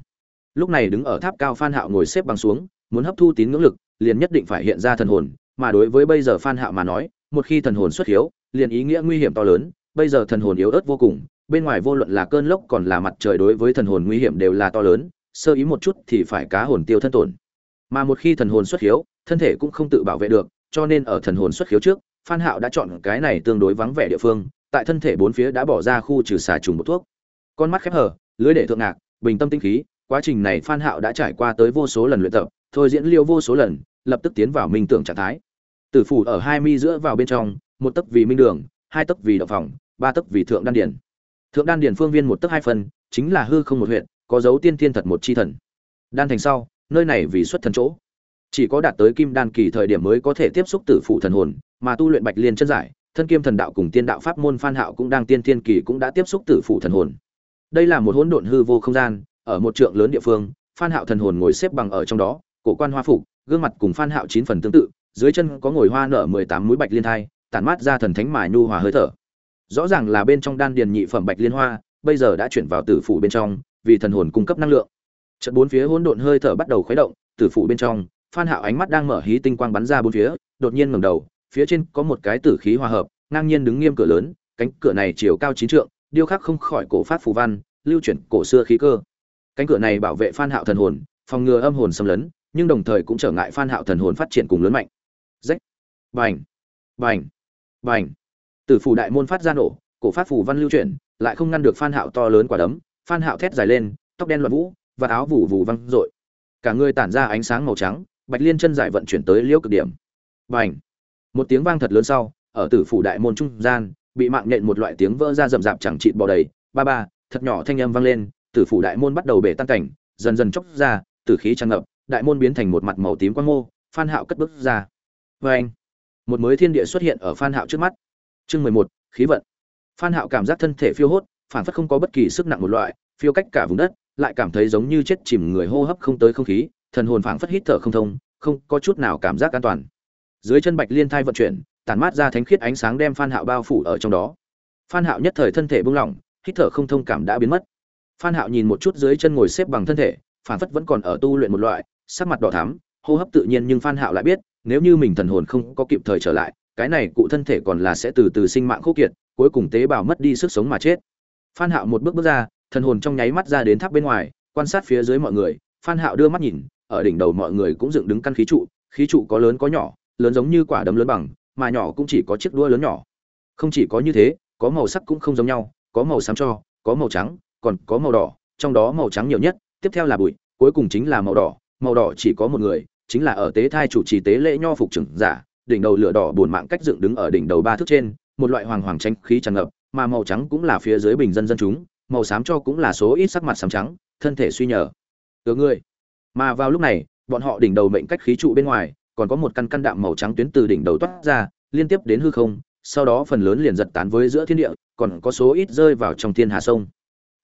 Lúc này đứng ở tháp cao phan hạo ngồi xếp bằng xuống muốn hấp thu tín ngưỡng lực, liền nhất định phải hiện ra thần hồn, mà đối với bây giờ phan hạo mà nói, một khi thần hồn xuất hiếu, liền ý nghĩa nguy hiểm to lớn, bây giờ thần hồn yếu ớt vô cùng, bên ngoài vô luận là cơn lốc còn là mặt trời đối với thần hồn nguy hiểm đều là to lớn, sơ ý một chút thì phải cá hồn tiêu thân tổn. Mà một khi thần hồn xuất hiếu, thân thể cũng không tự bảo vệ được, cho nên ở thần hồn xuất hiếu trước, phan hạo đã chọn cái này tương đối vắng vẻ địa phương, tại thân thể bốn phía đã bỏ ra khu trừ xà trùng một thuốc. Con mắt khép hờ, lưới để thượng ngạc, bình tâm tinh khí, quá trình này phan hạo đã trải qua tới vô số lần luyện tập thôi diễn liêu vô số lần, lập tức tiến vào minh tưởng trạng thái. Tử phủ ở hai mi giữa vào bên trong, một tấc vì minh đường, hai tấc vì đậu phòng ba tấc vì thượng đan điển thượng đan điển phương viên một tấc hai phần, chính là hư không một huyện có dấu tiên thiên thật một chi thần. Đan thành sau, nơi này vì xuất thần chỗ. Chỉ có đạt tới kim đan kỳ thời điểm mới có thể tiếp xúc tử phụ thần hồn, mà tu luyện bạch liên chân giải, thân kiêm thần đạo cùng tiên đạo pháp môn phan hạo cũng đang tiên thiên kỳ cũng đã tiếp xúc tử phụ thần hồn. Đây là một hỗn độn hư vô không gian, ở một trượng lớn địa phương, phan hạo thần hồn ngồi xếp bằng ở trong đó cổ quan hoa phục, gương mặt cùng phan hạo chín phần tương tự, dưới chân có ngồi hoa nở mười tám mũi bạch liên thai, tản mát ra thần thánh mài nhu hòa hơi thở. Rõ ràng là bên trong đan điền nhị phẩm bạch liên hoa, bây giờ đã chuyển vào tử phủ bên trong, vì thần hồn cung cấp năng lượng. Trận bốn phía hỗn độn hơi thở bắt đầu khuấy động, tử phủ bên trong, phan hạo ánh mắt đang mở hí tinh quang bắn ra bốn phía, đột nhiên ngẩng đầu, phía trên có một cái tử khí hòa hợp, ngang nhiên đứng nghiêm cửa lớn, cánh cửa này chiều cao chín trượng, điêu khắc không khỏi cổ phát phù văn, lưu chuyển cổ xưa khí cơ. Cánh cửa này bảo vệ phan hạo thần hồn, phòng ngừa âm hồn xâm lấn nhưng đồng thời cũng trở ngại phan hạo thần hồn phát triển cùng lớn mạnh. Rách. Bành. Bành. Bành. Tử phủ đại môn phát ra nổ, cổ phát phù văn lưu chuyển, lại không ngăn được phan hạo to lớn quả đấm. Phan hạo thét dài lên, tóc đen loạn vũ, và áo vụ vụ văng rội. Cả người tản ra ánh sáng màu trắng, bạch liên chân giải vận chuyển tới liễu cực điểm. Bành. Một tiếng vang thật lớn sau, ở tử phủ đại môn trung gian, bị mạng nhện một loại tiếng vỡ ra rầm rạp chẳng chịt bò đầy. Ba ba, thật nhỏ thanh âm vang lên, tử phủ đại môn bắt đầu bể tan cảnh, dần dần chốc ra, tử khí tràn ngập đại môn biến thành một mặt màu tím quang mô, phan hạo cất bước ra. Vê anh, một mới thiên địa xuất hiện ở phan hạo trước mắt. Chương mười một, khí vận. Phan hạo cảm giác thân thể phiêu hốt phản phất không có bất kỳ sức nặng một loại, phiêu cách cả vùng đất, lại cảm thấy giống như chết chìm người hô hấp không tới không khí, thần hồn phảng phất hít thở không thông, không có chút nào cảm giác an toàn. Dưới chân bạch liên thai vận chuyển, tản mát ra thánh khiết ánh sáng đem phan hạo bao phủ ở trong đó. Phan hạo nhất thời thân thể buông lỏng, hít thở không thông cảm đã biến mất. Phan hạo nhìn một chút dưới chân ngồi xếp bằng thân thể phản phất vẫn còn ở tu luyện một loại sắc mặt đỏ thắm, hô hấp tự nhiên nhưng phan hạo lại biết, nếu như mình thần hồn không có kịp thời trở lại, cái này cụ thân thể còn là sẽ từ từ sinh mạng khô kiệt, cuối cùng tế bào mất đi sức sống mà chết. Phan hạo một bước bước ra, thần hồn trong nháy mắt ra đến tháp bên ngoài, quan sát phía dưới mọi người, phan hạo đưa mắt nhìn, ở đỉnh đầu mọi người cũng dựng đứng căn khí trụ khí trụ có lớn có nhỏ, lớn giống như quả đấm lớn bằng, mà nhỏ cũng chỉ có chiếc đũa lớn nhỏ. Không chỉ có như thế, có màu sắc cũng không giống nhau, có màu xám cho, có màu trắng, còn có màu đỏ, trong đó màu trắng nhiều nhất, tiếp theo là bụi, cuối cùng chính là màu đỏ màu đỏ chỉ có một người, chính là ở tế thai chủ trì tế lễ nho phục trưởng giả, đỉnh đầu lửa đỏ buồn mạng cách dựng đứng ở đỉnh đầu ba thước trên, một loại hoàng hoàng tranh khí tràn ngập, mà màu trắng cũng là phía dưới bình dân dân chúng, màu xám cho cũng là số ít sắc mặt xám trắng, thân thể suy nhờ. Được người mà vào lúc này, bọn họ đỉnh đầu mệnh cách khí trụ bên ngoài, còn có một căn căn đạm màu trắng tuyến từ đỉnh đầu toát ra, liên tiếp đến hư không, sau đó phần lớn liền giật tán với giữa thiên địa, còn có số ít rơi vào trong thiên hà sông.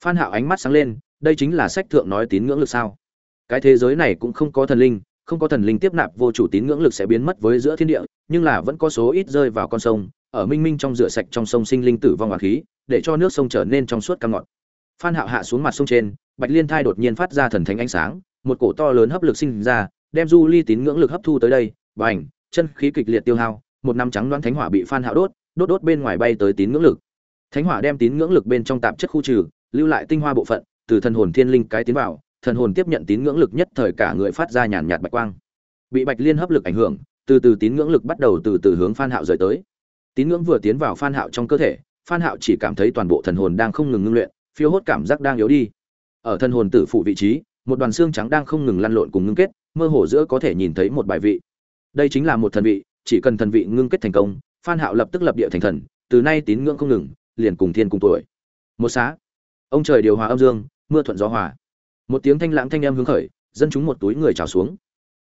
Phan hạo ánh mắt sáng lên, đây chính là sách thượng nói tín ngưỡng lực sao? Cái thế giới này cũng không có thần linh, không có thần linh tiếp nạp vô chủ tín ngưỡng lực sẽ biến mất với giữa thiên địa, nhưng là vẫn có số ít rơi vào con sông, ở minh minh trong rửa sạch trong sông sinh linh tử vong hòa khí, để cho nước sông trở nên trong suốt căng ngọt phan hạo hạ xuống mặt sông trên, bạch liên thai đột nhiên phát ra thần thánh ánh sáng, một cổ to lớn hấp lực sinh ra, đem du ly tín ngưỡng lực hấp thu tới đây, bành, chân khí kịch liệt tiêu hao, một năm trắng đoán thánh hỏa bị phan hạo đốt đốt đốt bên ngoài bay tới tín ngưỡng lực. Thánh hỏa đem tín ngưỡng lực bên trong tạp chất khu trừ, lưu lại tinh hoa bộ phận, từ thần hồn thiên linh cái tiến vào thần hồn tiếp nhận tín ngưỡng lực nhất thời cả người phát ra nhàn nhạt bạch quang. Bị bạch liên hấp lực ảnh hưởng, từ từ tín ngưỡng lực bắt đầu từ từ hướng phan hạo rời tới. Tín ngưỡng vừa tiến vào phan hạo trong cơ thể, phan hạo chỉ cảm thấy toàn bộ thần hồn đang không ngừng ngưng luyện, phiêu hốt cảm giác đang yếu đi. Ở thần hồn tử phụ vị trí, một đoàn xương trắng đang không ngừng lăn lộn cùng ngưng kết, mơ hồ giữa có thể nhìn thấy một bài vị. Đây chính là một thần vị, chỉ cần thần vị ngưng kết thành công, phan hạo lập tức lập địa thành thần, từ nay tín ngưỡng không ngừng, liền cùng thiên cùng tuổi. Một xá. Ông trời điều hòa âm dương, mưa thuận gió hòa một tiếng thanh lãng thanh em hướng khởi, dân chúng một túi người trào xuống.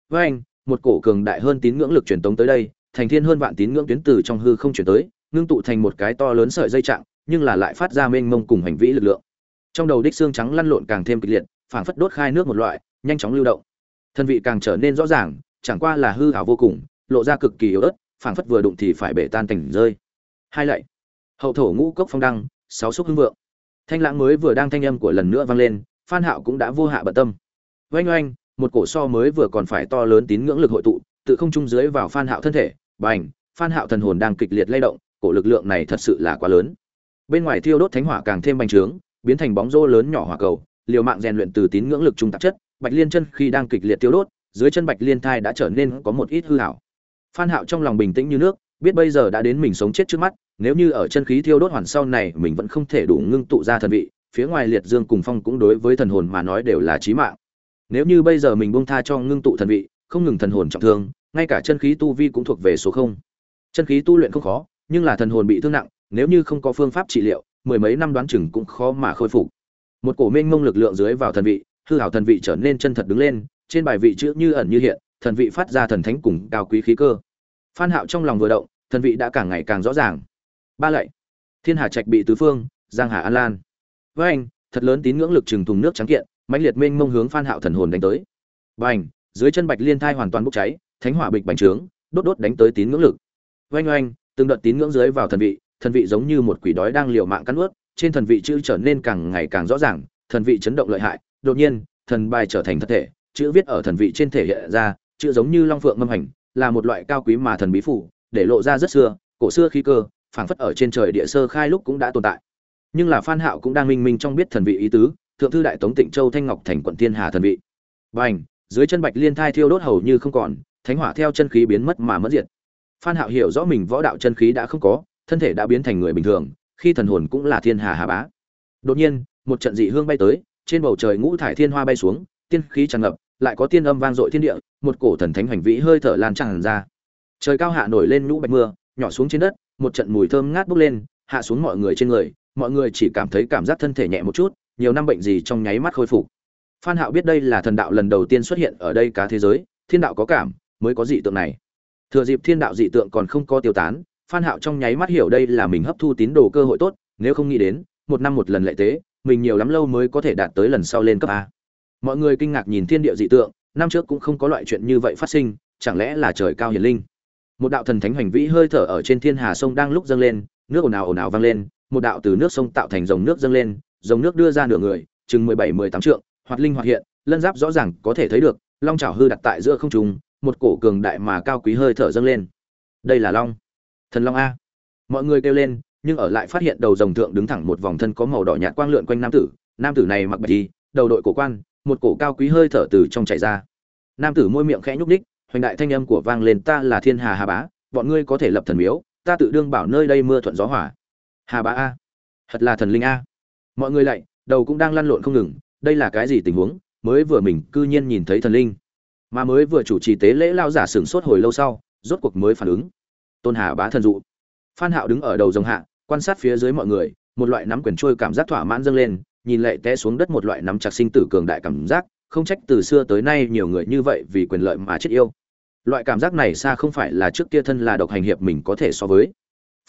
Với anh, một cổ cường đại hơn tín ngưỡng lực truyền tống tới đây, thành thiên hơn vạn tín ngưỡng tuyến từ trong hư không chuyển tới, ngưng tụ thành một cái to lớn sợi dây trạng, nhưng là lại phát ra mênh mông cùng hành vĩ lực lượng. Trong đầu đích xương trắng lăn lộn càng thêm kịch liệt, phảng phất đốt khai nước một loại, nhanh chóng lưu động. Thân vị càng trở nên rõ ràng, chẳng qua là hư hảo vô cùng, lộ ra cực kỳ yếu ớt, phảng phất vừa đụng thì phải bể tan cảnh rơi. Hai lạy. Hậu thổ ngũ cốc phong đăng, sáu xúc hưng vượng. Thanh lãng mới vừa đang thanh âm của lần nữa vang lên phan hạo cũng đã vô hạ bận tâm oanh oanh, một cổ so mới vừa còn phải to lớn tín ngưỡng lực hội tụ, tự không trung dưới vào phan hạo thân thể, bành, phan hạo thần hồn đang kịch liệt lay động, cổ lực lượng này thật sự là quá lớn bên ngoài thiêu đốt thánh hỏa càng thêm bành trướng, biến thành bóng rô lớn nhỏ hỏa cầu, liều mạng rèn luyện từ tín ngưỡng lực trung tạp chất, bạch liên chân khi đang kịch liệt tiêu đốt, dưới chân bạch liên thai đã trở nên có một ít hư ảo. phan hạo trong lòng bình tĩnh như nước, biết bây giờ đã đến mình sống chết trước mắt, nếu như ở chân khí thiêu đốt hoàn sau này mình vẫn không thể đủ ngưng tụ ra thần vị phía ngoài liệt dương cùng phong cũng đối với thần hồn mà nói đều là chí mạng. Nếu như bây giờ mình buông tha cho ngưng tụ thần vị, không ngừng thần hồn trọng thương, ngay cả chân khí tu vi cũng thuộc về số không. Chân khí tu luyện không khó, nhưng là thần hồn bị thương nặng, nếu như không có phương pháp trị liệu, mười mấy năm đoán chừng cũng khó mà khôi phục. Một cổ mênh mông lực lượng dưới vào thần vị, hư hảo thần vị trở nên chân thật đứng lên, trên bài vị chữ như ẩn như hiện, thần vị phát ra thần thánh cùng cao quý khí cơ. Phan hạo trong lòng vừa động, thần vị đã càng ngày càng rõ ràng. Ba lạy. Thiên hà trạch bị tứ phương, giang hà an lan với anh thật lớn tín ngưỡng lực trừng thùng nước trắng kiện, mãnh liệt mênh mông hướng phan hạo thần hồn đánh tới. Bành, dưới chân bạch liên thai hoàn toàn bốc cháy, thánh hỏa bịch bành trướng, đốt đốt đánh tới tín ngưỡng lực. Oanh oanh, từng đợt tín ngưỡng dưới vào thần vị thần vị giống như một quỷ đói đang liều mạng cắn nuốt, trên thần vị chữ trở nên càng ngày càng rõ ràng, thần vị chấn động lợi hại, đột nhiên, thần bài trở thành thân thể, chữ viết ở thần vị trên thể hiện ra, chữ giống như long phượng ngâm hành, là một loại cao quý mà thần bí phủ để lộ ra rất xưa, cổ xưa khí cơ, phảng phất ở trên trời địa sơ khai lúc cũng đã tồn tại nhưng là phan hạo cũng đang minh minh trong biết thần vị ý tứ, thượng thư đại tống tịnh châu thanh ngọc thành quận thiên hà thần vị. Bành, dưới chân bạch liên thai thiêu đốt hầu như không còn, thánh hỏa theo chân khí biến mất mà mất diệt. Phan hạo hiểu rõ mình võ đạo chân khí đã không có, thân thể đã biến thành người bình thường, khi thần hồn cũng là thiên hà hà bá. Đột nhiên, một trận dị hương bay tới, trên bầu trời ngũ thải thiên hoa bay xuống, tiên khí tràn ngập, lại có tiên âm vang dội thiên địa, một cổ thần thánh hoành vĩ hơi thở lan tràn ra. Trời cao hạ nổi lên nhũ bạch mưa, nhỏ xuống trên đất, một trận mùi thơm ngát bốc lên, hạ xuống mọi người trên người mọi người chỉ cảm thấy cảm giác thân thể nhẹ một chút, nhiều năm bệnh gì trong nháy mắt khôi phục. Phan hạo biết đây là thần đạo lần đầu tiên xuất hiện ở đây cả thế giới, thiên đạo có cảm mới có dị tượng này. Thừa dịp thiên đạo dị tượng còn không có tiêu tán, phan hạo trong nháy mắt hiểu đây là mình hấp thu tín đồ cơ hội tốt, nếu không nghĩ đến, một năm một lần lệ tế, mình nhiều lắm lâu mới có thể đạt tới lần sau lên cấp a. Mọi người kinh ngạc nhìn thiên địa dị tượng, năm trước cũng không có loại chuyện như vậy phát sinh, chẳng lẽ là trời cao hiển linh? Một đạo thần thánh hoành vĩ hơi thở ở trên thiên hà sông đang lúc dâng lên nước ồn ào ồn ào vang lên, một đạo từ nước sông tạo thành dòng nước dâng lên, dòng nước đưa ra nửa người, chừng mười bảy, mười tám trượng, hoạt linh hoạt hiện, lân giáp rõ ràng có thể thấy được, long chảo hư đặt tại giữa không trung, một cổ cường đại mà cao quý hơi thở dâng lên. Đây là long. Thần long a. Mọi người kêu lên, nhưng ở lại phát hiện đầu rồng thượng đứng thẳng một vòng thân có màu đỏ nhạt quang lượn quanh nam tử. Nam tử này mặc bạch y, đầu đội cổ quan, một cổ cao quý hơi thở từ trong chảy ra. Nam tử môi miệng khẽ nhúc ních hoành đại thanh âm của vang lên, ta là thiên hà hà bá, bọn ngươi có thể lập thần miếu ta tự đương bảo nơi đây mưa thuận gió hỏa hà bá a. Thật là thần linh a. Mọi người lại, đầu cũng đang lăn lộn không ngừng, đây là cái gì tình huống? Mới vừa mình cư nhiên nhìn thấy thần linh. Mà mới vừa chủ trì tế lễ lao giả sửng sốt hồi lâu sau, rốt cuộc mới phản ứng. Tôn hà bá thần dụ. Phan hạo đứng ở đầu dòng hạ, quan sát phía dưới mọi người, một loại nắm quyền trôi cảm giác thỏa mãn dâng lên, nhìn lệ té xuống đất một loại nắm chặt sinh tử cường đại cảm giác, không trách từ xưa tới nay nhiều người như vậy vì quyền lợi mà chết yêu loại cảm giác này xa không phải là trước kia thân là độc hành hiệp mình có thể so với.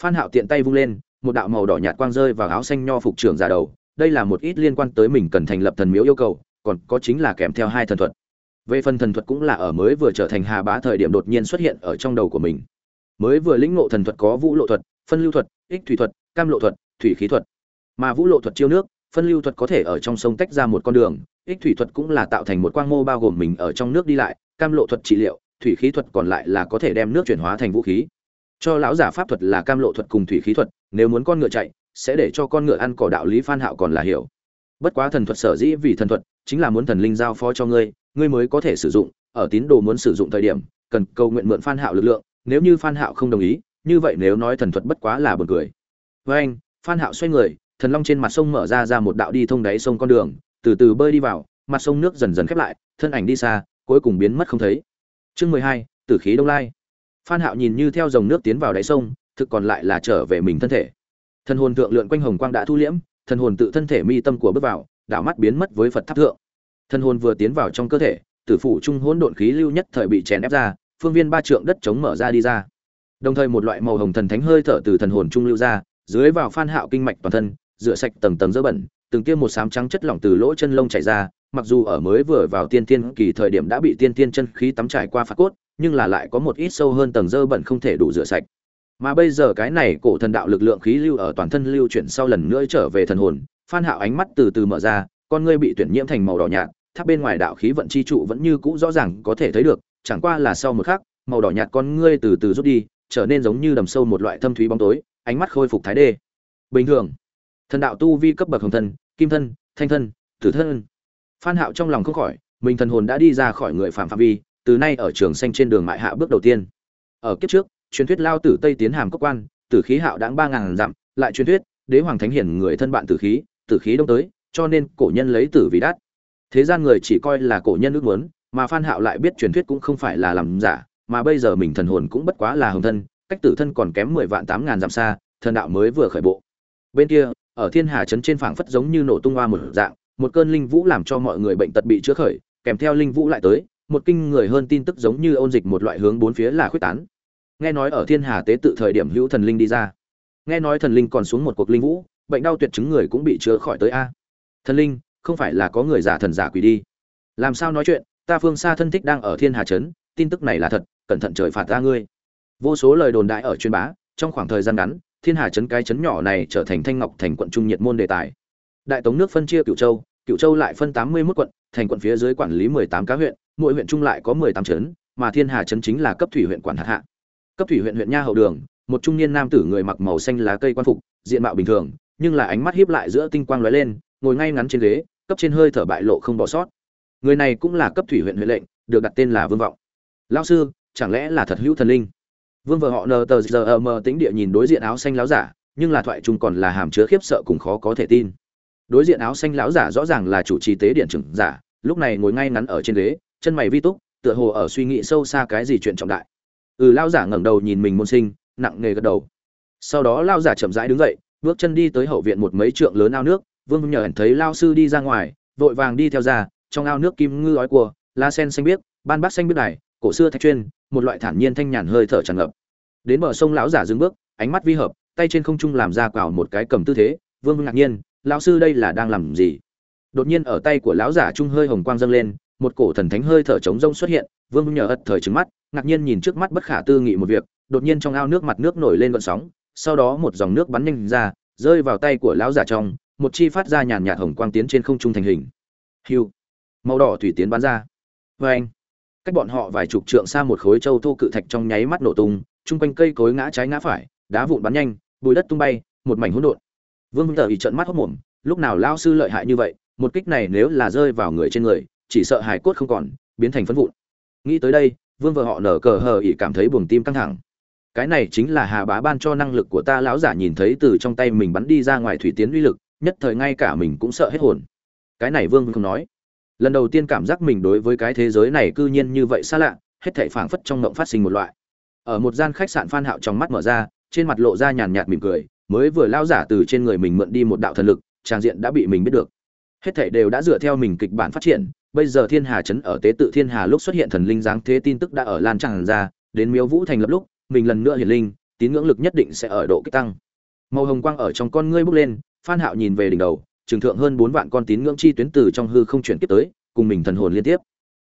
Phan hạo tiện tay vung lên, một đạo màu đỏ nhạt quang rơi vào áo xanh nho phục trưởng giả đầu. Đây là một ít liên quan tới mình cần thành lập thần miếu yêu cầu, còn có chính là kèm theo hai thần thuật. Về phần thần thuật cũng là ở mới vừa trở thành hà bá thời điểm đột nhiên xuất hiện ở trong đầu của mình. Mới vừa lĩnh ngộ thần thuật có vũ lộ thuật, phân lưu thuật, ích thủy thuật, cam lộ thuật, thủy khí thuật. Mà vũ lộ thuật chiêu nước, phân lưu thuật có thể ở trong sông tách ra một con đường, ích thủy thuật cũng là tạo thành một quang mô bao gồm mình ở trong nước đi lại, cam lộ thuật trị liệu thủy khí thuật còn lại là có thể đem nước chuyển hóa thành vũ khí. Cho lão giả pháp thuật là cam lộ thuật cùng thủy khí thuật, nếu muốn con ngựa chạy, sẽ để cho con ngựa ăn cỏ đạo lý phan hạo còn là hiểu. Bất quá thần thuật sở dĩ vì thần thuật, chính là muốn thần linh giao phó cho ngươi ngươi mới có thể sử dụng, ở tín đồ muốn sử dụng thời điểm, cần cầu nguyện mượn phan hạo lực lượng, nếu như phan hạo không đồng ý, như vậy nếu nói thần thuật bất quá là buồn cười. Với anh, phan hạo xoay người, thần long trên mặt sông mở ra ra một đạo đi thông đáy sông con đường, từ từ bơi đi vào, mặt sông nước dần dần khép lại, thân ảnh đi xa, cuối cùng biến mất không thấy chương mười hai, tử khí đông lai. Phan hạo nhìn như theo dòng nước tiến vào đáy sông, thực còn lại là trở về mình thân thể. Thần hồn thượng lượn quanh hồng quang đã thu liễm, thần hồn tự thân thể mi tâm của bước vào, đảo mắt biến mất với phật tháp thượng. Thần hồn vừa tiến vào trong cơ thể, tử phủ trung hỗn độn khí lưu nhất thời bị chèn ép ra, phương viên ba trượng đất chống mở ra đi ra. Đồng thời một loại màu hồng thần thánh hơi thở từ thần hồn trung lưu ra, dưới vào phan hạo kinh mạch toàn thân, rửa sạch tầng tầng dơ bẩn, từng tiêm một sám trắng chất lỏng từ lỗ chân lông chảy ra mặc dù ở mới vừa vào tiên tiên kỳ thời điểm đã bị tiên tiên chân khí tắm trải qua phạt cốt, nhưng là lại có một ít sâu hơn tầng dơ bẩn không thể đủ rửa sạch. Mà bây giờ cái này cổ thần đạo lực lượng khí lưu ở toàn thân lưu chuyển sau lần nữa trở về thần hồn, phan hạo ánh mắt từ từ mở ra, con ngươi bị tuyển nhiễm thành màu đỏ nhạt, tháp bên ngoài đạo khí vận chi trụ vẫn như cũ rõ ràng có thể thấy được, chẳng qua là sau một khắc, màu đỏ nhạt con ngươi từ từ rút đi, trở nên giống như đầm sâu một loại thâm thúy bóng tối, ánh mắt khôi phục thái đê. Bình thường, thần đạo tu vi cấp bậc hồng thân, kim thân, thanh thân, tử thân phan hạo trong lòng không khỏi, mình thần hồn đã đi ra khỏi người phạm phạm vi, từ nay ở trường xanh trên đường mại hạ bước đầu tiên. Ở kiếp trước, truyền thuyết lao tử tây tiến hàm cốc quan, tử khí hạo đáng ba ngàn dặm, lại truyền thuyết, đế hoàng thánh hiển người thân bạn tử khí tử khí đông tới, cho nên cổ nhân lấy tử vì đắt thế gian người chỉ coi là cổ nhân ước muốn, mà phan hạo lại biết truyền thuyết cũng không phải là làm giả, mà bây giờ mình thần hồn cũng bất quá là hồng thân, cách tử thân còn kém mười vạn tám ngàn dặm xa, thần đạo mới vừa khởi bộ. Bên kia, ở thiên hà trấn trên phảng phất giống như nổ tung hoa một dạng một cơn linh vũ làm cho mọi người bệnh tật bị chữa khởi, kèm theo linh vũ lại tới, một kinh người hơn tin tức giống như ôn dịch một loại hướng bốn phía là khuyết tán. Nghe nói ở thiên hà tế tự thời điểm hữu thần linh đi ra. Nghe nói thần linh còn xuống một cuộc linh vũ, bệnh đau tuyệt chứng người cũng bị chữa khỏi tới a. Thần linh, không phải là có người giả thần giả quỷ đi. Làm sao nói chuyện, ta phương xa thân thích đang ở thiên hà trấn, tin tức này là thật, cẩn thận trời phạt ta ngươi. Vô số lời đồn đại ở chuyên bá, trong khoảng thời gian ngắn, thiên hà trấn cái trấn nhỏ này trở thành thanh ngọc thành quận trung nhiệt môn đề tài. Đại tống nước phân chia cửu châu cựu châu lại phân tám mươi 81 quận, thành quận phía dưới quản lý mười tám cá huyện, mỗi huyện trung lại có mười tám trấn, mà thiên hà trấn chính là cấp thủy huyện quản hạt hạ. Cấp thủy huyện huyện nha hậu đường, một trung niên nam tử người mặc màu xanh lá cây quan phục, diện mạo bình thường, nhưng là ánh mắt hiếp lại giữa tinh quang lóe lên, ngồi ngay ngắn trên ghế, cấp trên hơi thở bại lộ không bỏ sót. Người này cũng là cấp thủy huyện huyện lệnh, được đặt tên là vương vọng. Lão sư, chẳng lẽ là thật hữu thần linh? Vương vợ họ nờ tờ giờ mờ tính địa nhìn đối diện áo xanh láo giả, nhưng là thoại trung còn là hàm chứa khiếp sợ cùng khó có thể tin đối diện áo xanh lão giả rõ ràng là chủ trì tế điện trưởng giả, lúc này ngồi ngay ngắn ở trên ghế, chân mày vi túc, tựa hồ ở suy nghĩ sâu xa cái gì chuyện trọng đại. Ừ lão giả ngẩng đầu nhìn mình môn sinh, nặng nề gật đầu. Sau đó lão giả chậm rãi đứng dậy, bước chân đi tới hậu viện một mấy trượng lớn ao nước, vương nhờ thấy lao sư đi ra ngoài, vội vàng đi theo ra, trong ao nước kim ngư ói cua, lá sen xanh biếc, ban bát xanh biếc này cổ xưa thạch chuyên, một loại thản nhiên thanh nhàn hơi thở tràn ngập. Đến bờ sông lão giả dừng bước, ánh mắt vi hợp, tay trên không trung làm ra quào một cái cầm tư thế, vương ngạc nhiên lão sư đây là đang làm gì? Đột nhiên ở tay của lão giả trung hơi hồng quang dâng lên, một cổ thần thánh hơi thở trống rông xuất hiện, vương nhờ ật thời trứng mắt, ngạc nhiên nhìn trước mắt bất khả tư nghị một việc, đột nhiên trong ao nước mặt nước nổi lên gọn sóng, sau đó một dòng nước bắn nhanh ra, rơi vào tay của lão giả trong, một chi phát ra nhàn nhạt hồng quang tiến trên không trung thành hình. Hiu! Màu đỏ thủy tiến bắn ra. Vê anh cách bọn họ vài chục trượng xa một khối châu thô cự thạch trong nháy mắt nổ tung, chung quanh cây cối ngã trái ngã phải, đá vụn bắn nhanh, bùi đất tung bay, một mảnh hỗn độn vương vương tờ ý trận mắt hốc mồm, lúc nào lao sư lợi hại như vậy, một kích này nếu là rơi vào người trên người, chỉ sợ hài cốt không còn, biến thành phân vụn. Nghĩ tới đây, vương vợ họ nở cờ hờ ỉ cảm thấy buồng tim căng thẳng. Cái này chính là hà bá ban cho năng lực của ta lão giả nhìn thấy từ trong tay mình bắn đi ra ngoài thủy tiến uy lực, nhất thời ngay cả mình cũng sợ hết hồn. Cái này vương không nói. Lần đầu tiên cảm giác mình đối với cái thế giới này cư nhiên như vậy xa lạ, hết thảy phảng phất trong ngộng phát sinh một loại. Ở một gian khách sạn phan hạo trong mắt mở ra, trên mặt lộ ra nhàn nhạt mỉm cười mới vừa lao giả từ trên người mình mượn đi một đạo thần lực, trang diện đã bị mình biết được. Hết thảy đều đã dựa theo mình kịch bản phát triển, bây giờ thiên hà chấn ở tế tự thiên hà lúc xuất hiện thần linh dáng thế tin tức đã ở lan tràn ra, đến miếu vũ thành lập lúc, mình lần nữa hiển linh, tín ngưỡng lực nhất định sẽ ở độ kích tăng. Màu hồng quang ở trong con ngươi bốc lên, phan hạo nhìn về đỉnh đầu, trường thượng hơn bốn vạn con tín ngưỡng chi tuyến từ trong hư không chuyển tiếp tới, cùng mình thần hồn liên tiếp.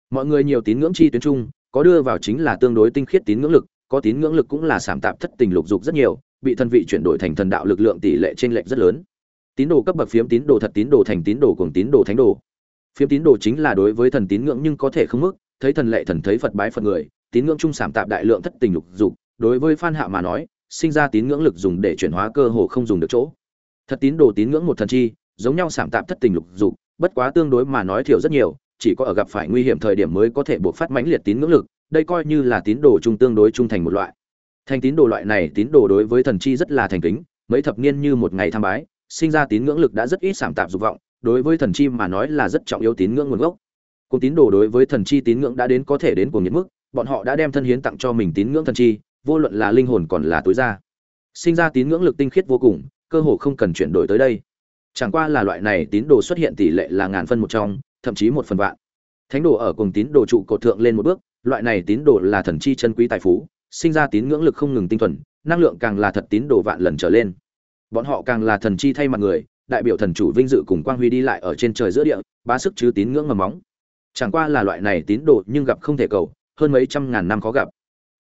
Mọi người nhiều tín ngưỡng chi tuyến chung, có đưa vào chính là tương đối tinh khiết tín ngưỡng lực, có tín ngưỡng lực cũng là sảm tạp thất tình lục dục rất nhiều bị thần vị chuyển đổi thành thần đạo lực lượng tỷ lệ trên lệch rất lớn. Tín đồ cấp bậc phiếm tín đồ thật tín đồ thành tín đồ cùng tín đồ thánh đồ. Phiếm tín đồ chính là đối với thần tín ngưỡng nhưng có thể không mức, thấy thần lệ thần thấy phật bái phật người, tín ngưỡng trung sảm tạp đại lượng thất tình lục dục, đối với phan hạ mà nói, sinh ra tín ngưỡng lực dùng để chuyển hóa cơ hồ không dùng được chỗ. Thật tín đồ tín ngưỡng một thần chi, giống nhau sảm tạp thất tình lục dục, bất quá tương đối mà nói thiểu rất nhiều, chỉ có ở gặp phải nguy hiểm thời điểm mới có thể buộc phát mãnh liệt tín ngưỡng lực, đây coi như là tín đồ trung tương đối trung thành một loại thành tín đồ loại này tín đồ đối với thần chi rất là thành kính, mấy thập niên như một ngày tham bái, sinh ra tín ngưỡng lực đã rất ít sảm tạp dục vọng, đối với thần chi mà nói là rất trọng yếu tín ngưỡng nguồn gốc. Cùng tín đồ đối với thần chi tín ngưỡng đã đến có thể đến cùng nhiệt mức, bọn họ đã đem thân hiến tặng cho mình tín ngưỡng thần chi, vô luận là linh hồn còn là tối ra sinh ra tín ngưỡng lực tinh khiết vô cùng, cơ hồ không cần chuyển đổi tới đây. Chẳng qua là loại này tín đồ xuất hiện tỷ lệ là ngàn phân một trong, thậm chí một phần vạn. Thánh đồ ở cùng tín đồ trụ cột thượng lên một bước, loại này tín đồ là thần chi chân quý tài phú sinh ra tín ngưỡng lực không ngừng tinh thuần, năng lượng càng là thật tín đồ vạn lần trở lên. Bọn họ càng là thần chi thay mặt người, đại biểu thần chủ vinh dự cùng quang huy đi lại ở trên trời giữa địa, bá sức chứ tín ngưỡng mầm móng. Chẳng qua là loại này tín đồ nhưng gặp không thể cầu, hơn mấy trăm ngàn năm khó gặp.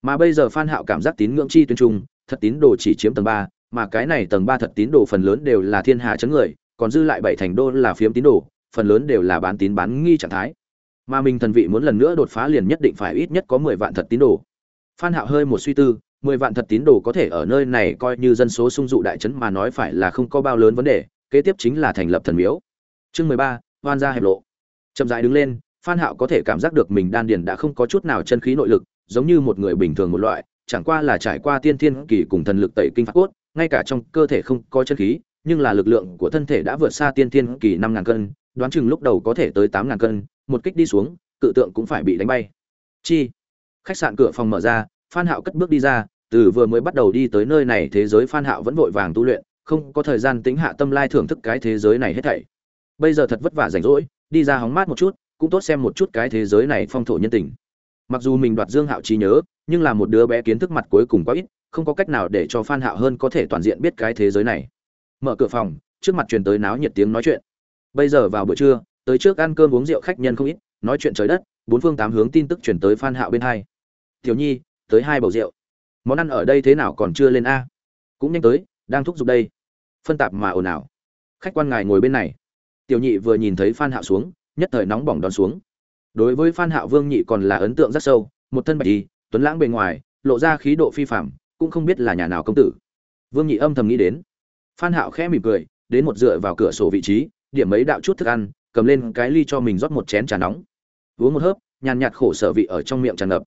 Mà bây giờ phan hạo cảm giác tín ngưỡng chi tuyến trung, thật tín đồ chỉ chiếm tầng ba, mà cái này tầng ba thật tín đồ phần lớn đều là thiên hạ chấn người, còn dư lại bảy thành đô là phiếm tín đồ, phần lớn đều là bán tín bán nghi trạng thái. Mà mình thần vị muốn lần nữa đột phá liền nhất định phải ít nhất có mười vạn thật tín đồ phan hạo hơi một suy tư, mười vạn thật tín đồ có thể ở nơi này coi như dân số sung dụ đại trấn mà nói phải là không có bao lớn vấn đề, kế tiếp chính là thành lập thần miếu. Chương mười ba, hoan gia hẹp lộ. Chậm rãi đứng lên, phan hạo có thể cảm giác được mình đan điền đã không có chút nào chân khí nội lực, giống như một người bình thường một loại, chẳng qua là trải qua tiên thiên kỳ cùng thần lực tẩy kinh phạt cốt, ngay cả trong cơ thể không có chân khí, nhưng là lực lượng của thân thể đã vượt xa tiên thiên kỳ năm ngàn cân, đoán chừng lúc đầu có thể tới tám ngàn cân, một kích đi xuống, cự tượng cũng phải bị đánh bay. Chi? Khách sạn cửa phòng mở ra, phan hạo cất bước đi ra, từ vừa mới bắt đầu đi tới nơi này thế giới phan hạo vẫn vội vàng tu luyện, không có thời gian tính hạ tâm lai thưởng thức cái thế giới này hết thảy. Bây giờ thật vất vả rảnh rỗi, đi ra hóng mát một chút, cũng tốt xem một chút cái thế giới này phong thổ nhân tình. Mặc dù mình đoạt dương hạo trí nhớ, nhưng là một đứa bé kiến thức mặt cuối cùng quá ít, không có cách nào để cho phan hạo hơn có thể toàn diện biết cái thế giới này. Mở cửa phòng, trước mặt truyền tới náo nhiệt tiếng nói chuyện. Bây giờ vào buổi trưa, tới trước ăn cơm uống rượu khách nhân không ít, nói chuyện trời đất, bốn phương tám hướng tin tức truyền tới phan hạo bên hai tiểu nhi, tới hai bầu rượu. Món ăn ở đây thế nào còn chưa lên a? Cũng nhanh tới, đang thúc giục đây. Phân tạp mà ồn ào. Khách quan ngài ngồi bên này. Tiểu nhị vừa nhìn thấy phan hạo xuống, nhất thời nóng bỏng đón xuống. Đối với phan hạo vương nhị còn là ấn tượng rất sâu, một thân bạch y, tuấn lãng bề ngoài, lộ ra khí độ phi phàm, cũng không biết là nhà nào công tử. Vương nhị âm thầm nghĩ đến. Phan hạo khẽ mỉm cười, đến một dựa vào cửa sổ vị trí, điểm mấy đạo chút thức ăn, cầm lên cái ly cho mình rót một chén trà nóng. Uống một hớp, nhàn nhạt khổ sở vị ở trong miệng tràn ngập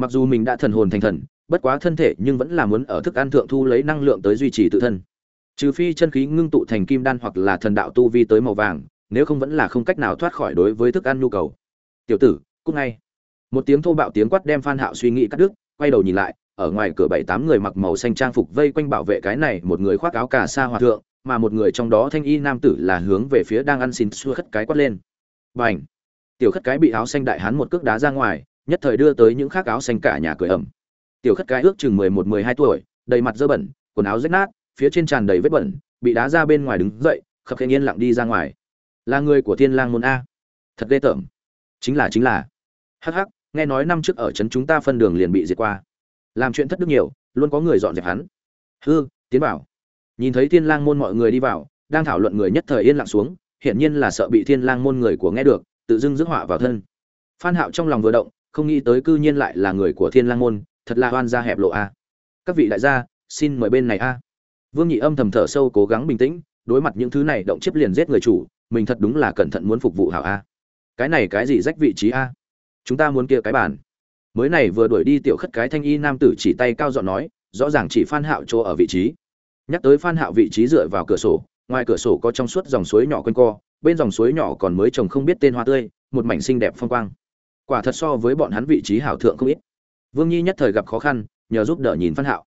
mặc dù mình đã thần hồn thành thần, bất quá thân thể nhưng vẫn là muốn ở thức ăn thượng thu lấy năng lượng tới duy trì tự thân. Trừ phi chân khí ngưng tụ thành kim đan hoặc là thần đạo tu vi tới màu vàng, nếu không vẫn là không cách nào thoát khỏi đối với thức ăn nhu cầu. Tiểu tử cúc ngay. Một tiếng thô bạo tiếng quát đem phan hạo suy nghĩ cắt đứt, quay đầu nhìn lại, ở ngoài cửa bảy tám người mặc màu xanh trang phục vây quanh bảo vệ cái này, một người khoác áo cà sa hòa thượng, mà một người trong đó thanh y nam tử là hướng về phía đang ăn xin xua khất cái quát lên. Bành! Tiểu khất cái bị áo xanh đại hán một cước đá ra ngoài nhất thời đưa tới những khác áo xanh cả nhà cười ẩm tiểu khất cái ước chừng mười một, mười hai tuổi, đầy mặt dơ bẩn, quần áo rách nát, phía trên tràn đầy vết bẩn, bị đá ra bên ngoài đứng dậy, khập khênh yên lặng đi ra ngoài. Là người của thiên lang môn a. Thật ghê tởm. Chính là chính là. Hắc hắc, nghe nói năm trước ở trấn chúng ta phân đường liền bị diệt qua. Làm chuyện thất đức nhiều, luôn có người dọn dẹp hắn. Hư, tiến vào. Nhìn thấy thiên lang môn mọi người đi vào, đang thảo luận người nhất thời yên lặng xuống, hiển nhiên là sợ bị thiên lang môn người của nghe được, tự dưng rước họa vào thân. Phan hạo trong lòng vừa động không nghĩ tới cư nhiên lại là người của thiên lang môn, thật là hoan gia hẹp lộ a. Các vị đại gia, xin mời bên này a. Vương nhị âm thầm thở sâu cố gắng bình tĩnh, đối mặt những thứ này động chiếc liền giết người chủ, mình thật đúng là cẩn thận muốn phục vụ hảo a. Cái này cái gì rách vị trí a? Chúng ta muốn kia cái bản. mới này vừa đuổi đi tiểu khất cái thanh y nam tử chỉ tay cao giọng nói, rõ ràng chỉ phan hạo chỗ ở vị trí. Nhắc tới phan hạo vị trí dựa vào cửa sổ, ngoài cửa sổ có trong suốt dòng suối nhỏ quanh co, bên dòng suối nhỏ còn mới trồng không biết tên hoa tươi, một mảnh xinh đẹp phong quang quả thật so với bọn hắn vị trí hảo thượng không ít. Vương nhi nhất thời gặp khó khăn, nhờ giúp đỡ nhìn phan hạo.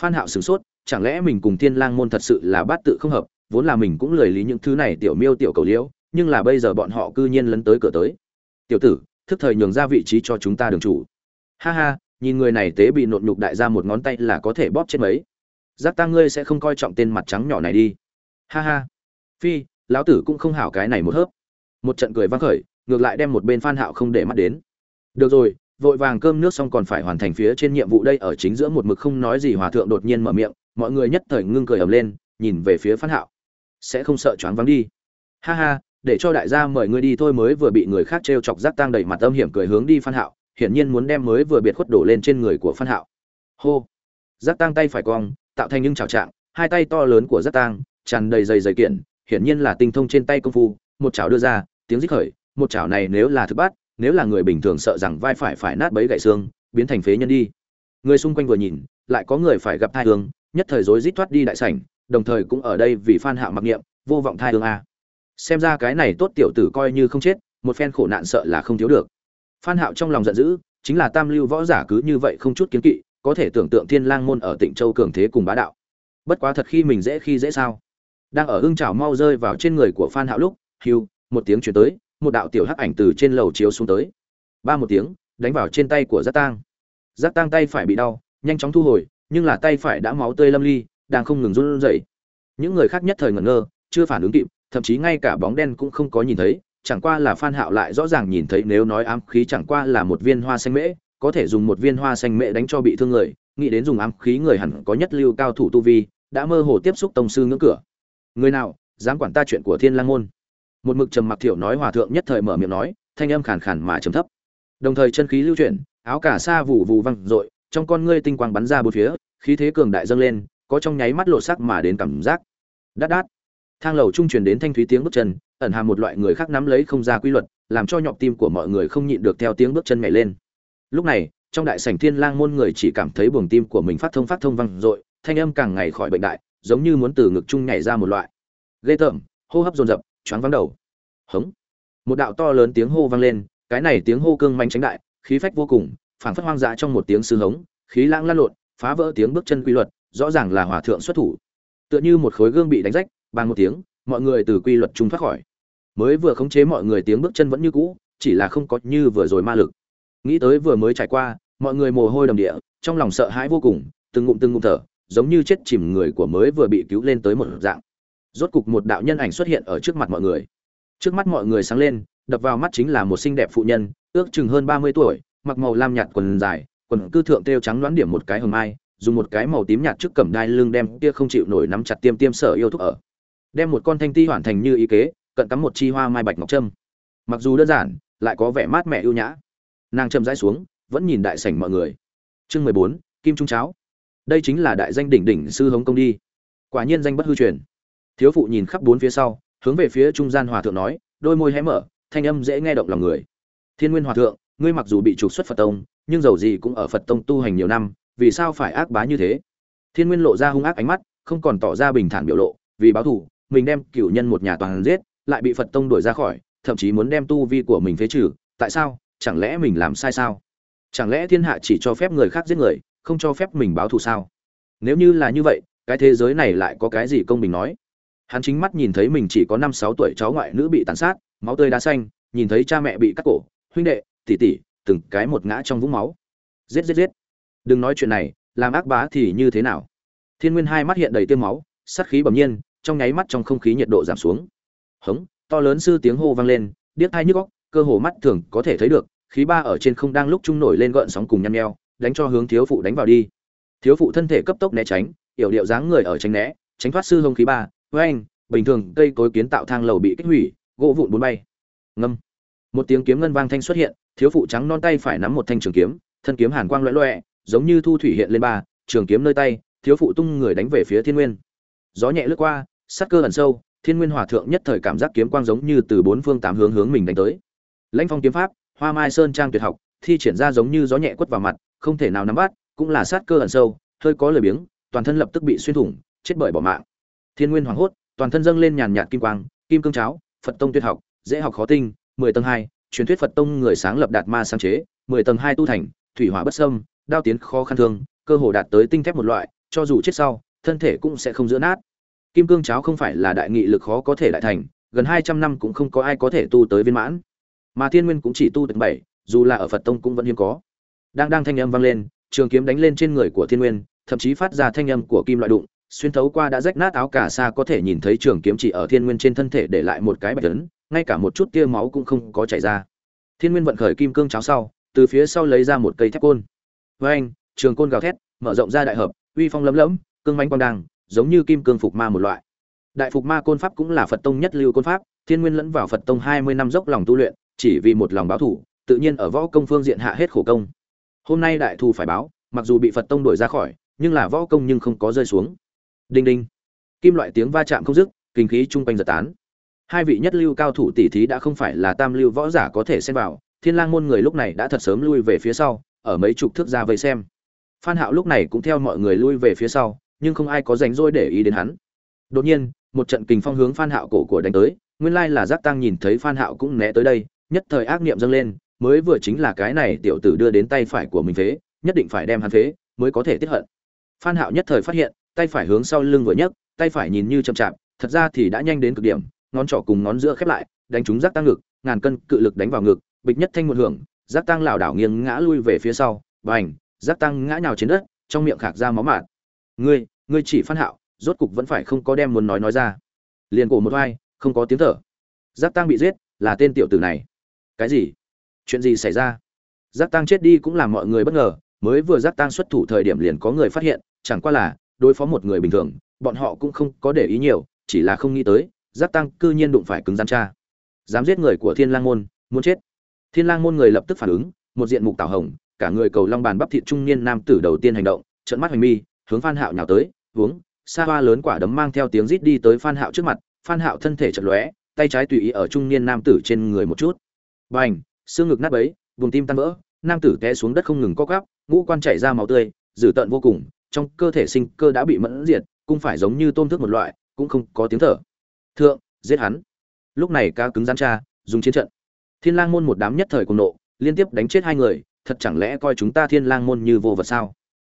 Phan hạo sửng sốt, chẳng lẽ mình cùng thiên lang môn thật sự là bát tự không hợp, vốn là mình cũng lười lý những thứ này tiểu miêu tiểu cầu liễu, nhưng là bây giờ bọn họ cư nhiên lấn tới cửa tới. Tiểu tử, thức thời nhường ra vị trí cho chúng ta đường chủ. Ha ha, nhìn người này tế bị nộn nhục đại ra một ngón tay là có thể bóp chết mấy. Giác ta ngươi sẽ không coi trọng tên mặt trắng nhỏ này đi. Ha ha. Phi, lão tử cũng không hảo cái này một hớp. Một trận cười vang khởi ngược lại đem một bên phan hạo không để mắt đến. Được rồi, vội vàng cơm nước xong còn phải hoàn thành phía trên nhiệm vụ đây, ở chính giữa một mực không nói gì hòa thượng đột nhiên mở miệng, mọi người nhất thời ngưng cười ầm lên, nhìn về phía phan hạo. Sẽ không sợ choáng váng đi. Ha ha, để cho đại gia mời ngươi đi thôi, mới vừa bị người khác trêu chọc giác tang đầy mặt âm hiểm cười hướng đi phan hạo, hiển nhiên muốn đem mới vừa biệt khuất đổ lên trên người của phan hạo. Hô. Giác tang tay phải cong, tạo thành những chảo trạng, hai tay to lớn của giác tang, tràn đầy dày dày kiện, hiển nhiên là tinh thông trên tay công phu, một chảo đưa ra, tiếng rít khởi một chảo này nếu là thứ bát, nếu là người bình thường sợ rằng vai phải phải nát bấy gãy xương, biến thành phế nhân đi. Người xung quanh vừa nhìn, lại có người phải gặp thai hương, nhất thời rối rít thoát đi đại sảnh, đồng thời cũng ở đây vì phan hạo mặc niệm, vô vọng thai hương a. Xem ra cái này tốt tiểu tử coi như không chết, một phen khổ nạn sợ là không thiếu được. Phan hạo trong lòng giận dữ, chính là tam lưu võ giả cứ như vậy không chút kiến kỵ, có thể tưởng tượng thiên lang môn ở tịnh châu cường thế cùng bá đạo. Bất quá thật khi mình dễ khi dễ sao? Đang ở hưng trào mau rơi vào trên người của phan hạo lúc hưu một tiếng truyền tới một đạo tiểu hắc ảnh từ trên lầu chiếu xuống tới. Ba một tiếng, đánh vào trên tay của giác tang. Giác tang tay phải bị đau, nhanh chóng thu hồi, nhưng là tay phải đã máu tươi lâm ly, đang không ngừng run rẩy. Những người khác nhất thời ngẩn ngơ, chưa phản ứng kịp, thậm chí ngay cả bóng đen cũng không có nhìn thấy, chẳng qua là phan hạo lại rõ ràng nhìn thấy nếu nói ám khí chẳng qua là một viên hoa xanh mễ, có thể dùng một viên hoa xanh mễ đánh cho bị thương người, nghĩ đến dùng ám khí người hẳn có nhất lưu cao thủ tu vi, đã mơ hồ tiếp xúc tông sư ngưỡng cửa. Người nào, dám quản ta chuyện của thiên lang môn? Một mực trầm mặc thiểu nói hòa thượng nhất thời mở miệng nói, thanh âm khàn khàn mà trầm thấp. Đồng thời chân khí lưu chuyển, áo cả sa vụ vụ văng rội, trong con ngươi tinh quang bắn ra bốn phía, khí thế cường đại dâng lên, có trong nháy mắt lộ sắc mà đến cảm giác. Đát đát. Thang lầu trung truyền đến thanh thúy tiếng bước chân, ẩn hàm một loại người khác nắm lấy không ra quy luật, làm cho nhọc tim của mọi người không nhịn được theo tiếng bước chân nhảy lên. Lúc này, trong đại sảnh thiên lang môn người chỉ cảm thấy buồng tim của mình phát thông phát thông văng rội, thanh âm càng ngày khỏi bệnh đại, giống như muốn từ ngực trung nhảy ra một loại. Ghê tởm, hô hấp dồn dập choáng vắng đầu. Hống. Một đạo to lớn tiếng hô vang lên, cái này tiếng hô cương manh tránh đại, khí phách vô cùng, phảng phất hoang dã trong một tiếng sư hống, khí lãng lan lộn, phá vỡ tiếng bước chân quy luật, rõ ràng là hòa thượng xuất thủ. Tựa như một khối gương bị đánh rách bằng một tiếng, mọi người từ quy luật trung thoát khỏi. Mới vừa khống chế mọi người tiếng bước chân vẫn như cũ, chỉ là không có như vừa rồi ma lực. Nghĩ tới vừa mới trải qua, mọi người mồ hôi đầm địa, trong lòng sợ hãi vô cùng, từng ngụm từng ngụm thở, giống như chết chìm người của mới vừa bị cứu lên tới một dạng rốt cục một đạo nhân ảnh xuất hiện ở trước mặt mọi người. Trước mắt mọi người sáng lên, đập vào mắt chính là một xinh đẹp phụ nhân, ước chừng hơn ba mươi tuổi, mặc màu lam nhạt quần dài, quần cư thượng têu trắng đoán điểm một cái hồng mai, dùng một cái màu tím nhạt trước cẩm đai lưng đem kia không chịu nổi nắm chặt tiêm tiêm sở yêu thúc ở. Đem một con thanh ti hoàn thành như ý kế, cận cắm một chi hoa mai bạch ngọc trâm. Mặc dù đơn giản, lại có vẻ mát mẻ ưu nhã. Nàng châm rãi xuống, vẫn nhìn đại sảnh mọi người. Chương mười bốn, kim trung cháo. Đây chính là đại danh đỉnh đỉnh sư hống công đi. Quả nhiên danh bất hư truyền thiếu phụ nhìn khắp bốn phía sau, hướng về phía trung gian hòa thượng nói, đôi môi hé mở, thanh âm dễ nghe động lòng người. Thiên nguyên hòa thượng, ngươi mặc dù bị trục xuất phật tông, nhưng dầu gì cũng ở phật tông tu hành nhiều năm, vì sao phải ác bá như thế? Thiên nguyên lộ ra hung ác ánh mắt, không còn tỏ ra bình thản biểu lộ, vì báo thù, mình đem cửu nhân một nhà toàn giết, lại bị phật tông đuổi ra khỏi, thậm chí muốn đem tu vi của mình phế trừ, tại sao? Chẳng lẽ mình làm sai sao? Chẳng lẽ thiên hạ chỉ cho phép người khác giết người, không cho phép mình báo thù sao? Nếu như là như vậy, cái thế giới này lại có cái gì công bình nói? Hắn chính mắt nhìn thấy mình chỉ có năm sáu tuổi cháu ngoại nữ bị tàn sát, máu tươi đá xanh, nhìn thấy cha mẹ bị cắt cổ, huynh đệ tỉ tỉ từng cái một ngã trong vũng máu. Giết giết giết. Đừng nói chuyện này, làm ác bá thì như thế nào? Thiên nguyên hai mắt hiện đầy tiêm máu, sát khí bẩm nhiên, trong nháy mắt trong không khí nhiệt độ giảm xuống. Hống, to lớn sư tiếng hô vang lên, điếc hai nhức góc cơ hồ mắt thường có thể thấy được, khí ba ở trên không đang lúc trung nổi lên gợn sóng cùng nhăn nheo, đánh cho hướng thiếu phụ đánh vào đi. Thiếu phụ thân thể cấp tốc né tránh, yểu điệu dáng người ở tránh né, tránh thoát sư hông khí ba với anh, bình thường cây cối kiến tạo thang lầu bị kích hủy, gỗ vụn bốn bay. Ngâm. Một tiếng kiếm ngân vang thanh xuất hiện, thiếu phụ trắng non tay phải nắm một thanh trường kiếm, thân kiếm hàn quang loẹ loẹ giống như thu thủy hiện lên ba, trường kiếm nơi tay, thiếu phụ tung người đánh về phía thiên nguyên. Gió nhẹ lướt qua, sát cơ ẩn sâu, thiên nguyên hòa thượng nhất thời cảm giác kiếm quang giống như từ bốn phương tám hướng hướng mình đánh tới. Lãnh phong kiếm pháp, hoa mai sơn trang tuyệt học, thi triển ra giống như gió nhẹ quất vào mặt, không thể nào nắm bắt, cũng là sát cơ ẩn sâu, hơi có lời biếng, toàn thân lập tức bị xuyên thủng, chết bởi bỏ mạng thiên nguyên hoảng hốt, toàn thân dâng lên nhàn nhạt kim quang, kim cương cháo, phật tông tuyệt học, dễ học khó tinh, mười tầng hai, truyền thuyết phật tông người sáng lập đạt ma sáng chế, mười tầng hai tu thành, thủy hỏa bất sâm đao tiến khó khăn thương, cơ hồ đạt tới tinh thép một loại, cho dù chết sau, thân thể cũng sẽ không giữa nát. Kim cương cháo không phải là đại nghị lực khó có thể đại thành, gần hai trăm năm cũng không có ai có thể tu tới viên mãn. Mà thiên nguyên cũng chỉ tu tầng bảy, dù là ở phật tông cũng vẫn hiếm có. Đang đang thanh âm vang lên, trường kiếm đánh lên trên người của thiên nguyên, thậm chí phát ra thanh âm của kim loại đụng xuyên thấu qua đã rách nát áo cả xa có thể nhìn thấy trường kiếm chỉ ở thiên nguyên trên thân thể để lại một cái bạch tấn ngay cả một chút tia máu cũng không có chảy ra. Thiên nguyên vận khởi kim cương cháo sau từ phía sau lấy ra một cây thép côn. Với anh trường côn gào thét mở rộng ra đại hợp uy phong lấm lấm, cương mánh quang đăng giống như kim cương phục ma một loại. Đại phục ma côn pháp cũng là phật tông nhất lưu côn pháp thiên nguyên lẫn vào phật tông hai mươi năm dốc lòng tu luyện chỉ vì một lòng báo thủ tự nhiên ở võ công phương diện hạ hết khổ công. Hôm nay đại thù phải báo mặc dù bị phật tông đuổi ra khỏi nhưng là võ công nhưng không có rơi xuống đinh đinh. Kim loại tiếng va chạm không dứt, kinh khí chung quanh giật tán. Hai vị nhất lưu cao thủ tỷ thí đã không phải là tam lưu võ giả có thể xen vào, thiên lang môn người lúc này đã thật sớm lui về phía sau, ở mấy chục thước ra vây xem. Phan hạo lúc này cũng theo mọi người lui về phía sau, nhưng không ai có rảnh rỗi để ý đến hắn. Đột nhiên, một trận kình phong hướng phan hạo cổ của đánh tới, nguyên lai là giác tăng nhìn thấy phan hạo cũng né tới đây, nhất thời ác niệm dâng lên, mới vừa chính là cái này tiểu tử đưa đến tay phải của mình phế, nhất định phải đem hắn phế, mới có thể tiết hận. Phan hạo nhất thời phát hiện tay phải hướng sau lưng vừa nhấc, tay phải nhìn như chậm chạp, thật ra thì đã nhanh đến cực điểm, ngón trỏ cùng ngón giữa khép lại, đánh trúng giác tăng ngực, ngàn cân cự lực đánh vào ngực, bịch nhất thanh một hưởng, giác tăng lảo đảo nghiêng ngã lui về phía sau, bành, giác tăng ngã nhào trên đất, trong miệng khạc ra máu mạt. Ngươi ngươi chỉ phan hạo, rốt cục vẫn phải không có đem muốn nói nói ra. Liền cổ một vai, không có tiếng thở. Giác tăng bị giết, là tên tiểu tử này. Cái gì? Chuyện gì xảy ra? Giác tăng chết đi cũng làm mọi người bất ngờ, mới vừa giác tăng xuất thủ thời điểm liền có người phát hiện, chẳng qua là đối phó một người bình thường, bọn họ cũng không có để ý nhiều, chỉ là không nghĩ tới giáp tăng cư nhiên đụng phải cứng gian cha. Dám giết người của thiên lang môn, muốn chết. Thiên lang môn người lập tức phản ứng, một diện mục tảo hồng, cả người cầu long bàn bắp thịt trung niên nam tử đầu tiên hành động, trợn mắt hoành mi, hướng phan hạo nhào tới, uống, xa hoa lớn quả đấm mang theo tiếng rít đi tới phan hạo trước mặt, phan hạo thân thể chật lóe, tay trái tùy ý ở trung niên nam tử trên người một chút. Bành, xương ngực nát bấy, vùng tim tan vỡ, nam tử té xuống đất không ngừng co quắp, ngũ quan chảy ra máu tươi, dữ tợn vô cùng trong cơ thể sinh cơ đã bị mẫn diệt, cũng phải giống như tôm thức một loại, cũng không có tiếng thở. Thượng, giết hắn. Lúc này ca cứng gian cha, dùng chiến trận. Thiên lang môn một đám nhất thời cùng nộ, liên tiếp đánh chết hai người, thật chẳng lẽ coi chúng ta thiên lang môn như vô vật sao?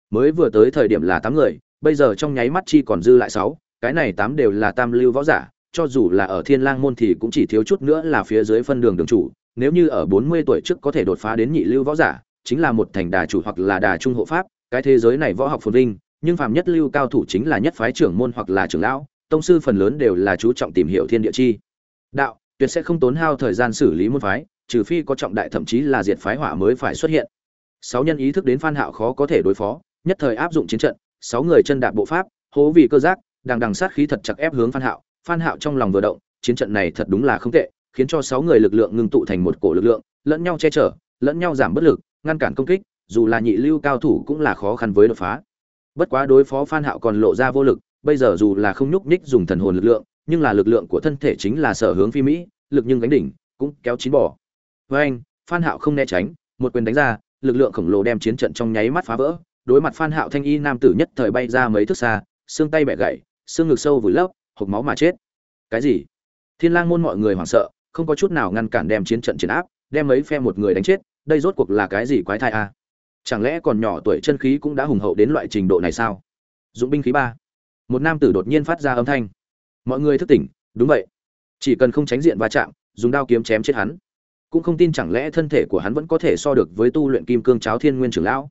Mới vừa tới thời điểm là tám người, bây giờ trong nháy mắt chi còn dư lại sáu, cái này tám đều là tam lưu võ giả, cho dù là ở thiên lang môn thì cũng chỉ thiếu chút nữa là phía dưới phân đường đường chủ. Nếu như ở 40 tuổi trước có thể đột phá đến nhị lưu võ giả, chính là một thành đà chủ hoặc là đà trung hộ pháp cái thế giới này võ học phồn vinh, nhưng phàm nhất lưu cao thủ chính là nhất phái trưởng môn hoặc là trưởng lão, tông sư phần lớn đều là chú trọng tìm hiểu thiên địa chi. Đạo, tuyệt sẽ không tốn hao thời gian xử lý môn phái, trừ phi có trọng đại thậm chí là diệt phái hỏa mới phải xuất hiện. Sáu nhân ý thức đến phan hạo khó có thể đối phó, nhất thời áp dụng chiến trận, sáu người chân đạp bộ pháp, hố vì cơ giác, đằng đằng sát khí thật chặt ép hướng phan hạo phan hạo trong lòng vừa động, chiến trận này thật đúng là không tệ, khiến cho sáu người lực lượng ngưng tụ thành một cổ lực lượng, lẫn nhau che chở, lẫn nhau giảm bất lực, ngăn cản công kích dù là nhị lưu cao thủ cũng là khó khăn với đột phá. Bất quá đối phó phan hạo còn lộ ra vô lực, bây giờ dù là không nhúc nhích dùng thần hồn lực lượng, nhưng là lực lượng của thân thể chính là sở hướng phi mỹ, lực nhưng gánh đỉnh, cũng kéo chín bỏ. Với anh, phan hạo không né tránh, một quyền đánh ra, lực lượng khổng lồ đem chiến trận trong nháy mắt phá vỡ, đối mặt phan hạo thanh y nam tử nhất thời bay ra mấy thước xa, xương tay bẻ gãy, xương ngực sâu vùi lấp, hộc máu mà chết. Cái gì? Thiên lang môn mọi người hoảng sợ, không có chút nào ngăn cản đem chiến trận chiến áp, đem mấy phe một người đánh chết, đây rốt cuộc là cái gì quái thai a? Chẳng lẽ còn nhỏ tuổi chân khí cũng đã hùng hậu đến loại trình độ này sao? Dụng binh khí ba. Một nam tử đột nhiên phát ra âm thanh. Mọi người thức tỉnh, đúng vậy. Chỉ cần không tránh diện va chạm, dùng đao kiếm chém chết hắn. Cũng không tin chẳng lẽ thân thể của hắn vẫn có thể so được với tu luyện kim cương cháo thiên nguyên trưởng lão.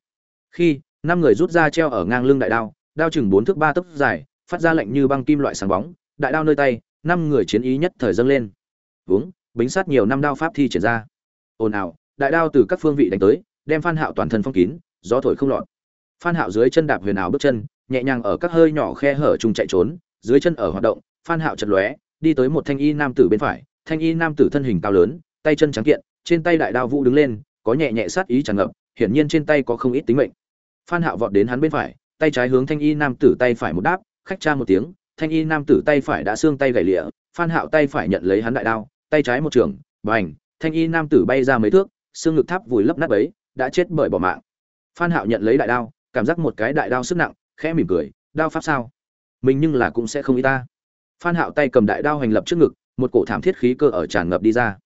Khi, năm người rút ra treo ở ngang lưng đại đao đao chừng bốn thước ba tấc dài, phát ra lệnh như băng kim loại sáng bóng, đại đao nơi tay, năm người chiến ý nhất thời dâng lên. Vướng, bính sát nhiều năm đao pháp thi triển ra. Ồn ào, đại đao từ các phương vị đánh tới đem phan hạo toàn thân phong kín, gió thổi không lọt. Phan hạo dưới chân đạp huyền ảo bước chân, nhẹ nhàng ở các hơi nhỏ khe hở trung chạy trốn, dưới chân ở hoạt động, phan hạo chật lóe, đi tới một thanh y nam tử bên phải, thanh y nam tử thân hình cao lớn, tay chân trắng kiện, trên tay đại đao vũ đứng lên, có nhẹ nhẹ sát ý tràn ngập, hiển nhiên trên tay có không ít tính mệnh. Phan hạo vọt đến hắn bên phải, tay trái hướng thanh y nam tử tay phải một đáp, khách tra một tiếng, thanh y nam tử tay phải đã xương tay gãy lìa phan hạo tay phải nhận lấy hắn đại đao, tay trái một trường, bành, thanh y nam tử bay ra mấy thước, xương ngực tháp vùi lấp nát bấy đã chết bởi bỏ mạng. Phan hạo nhận lấy đại đao, cảm giác một cái đại đao sức nặng, khẽ mỉm cười, đao pháp sao? Mình nhưng là cũng sẽ không ý ta. Phan hạo tay cầm đại đao hành lập trước ngực, một cổ thảm thiết khí cơ ở tràn ngập đi ra.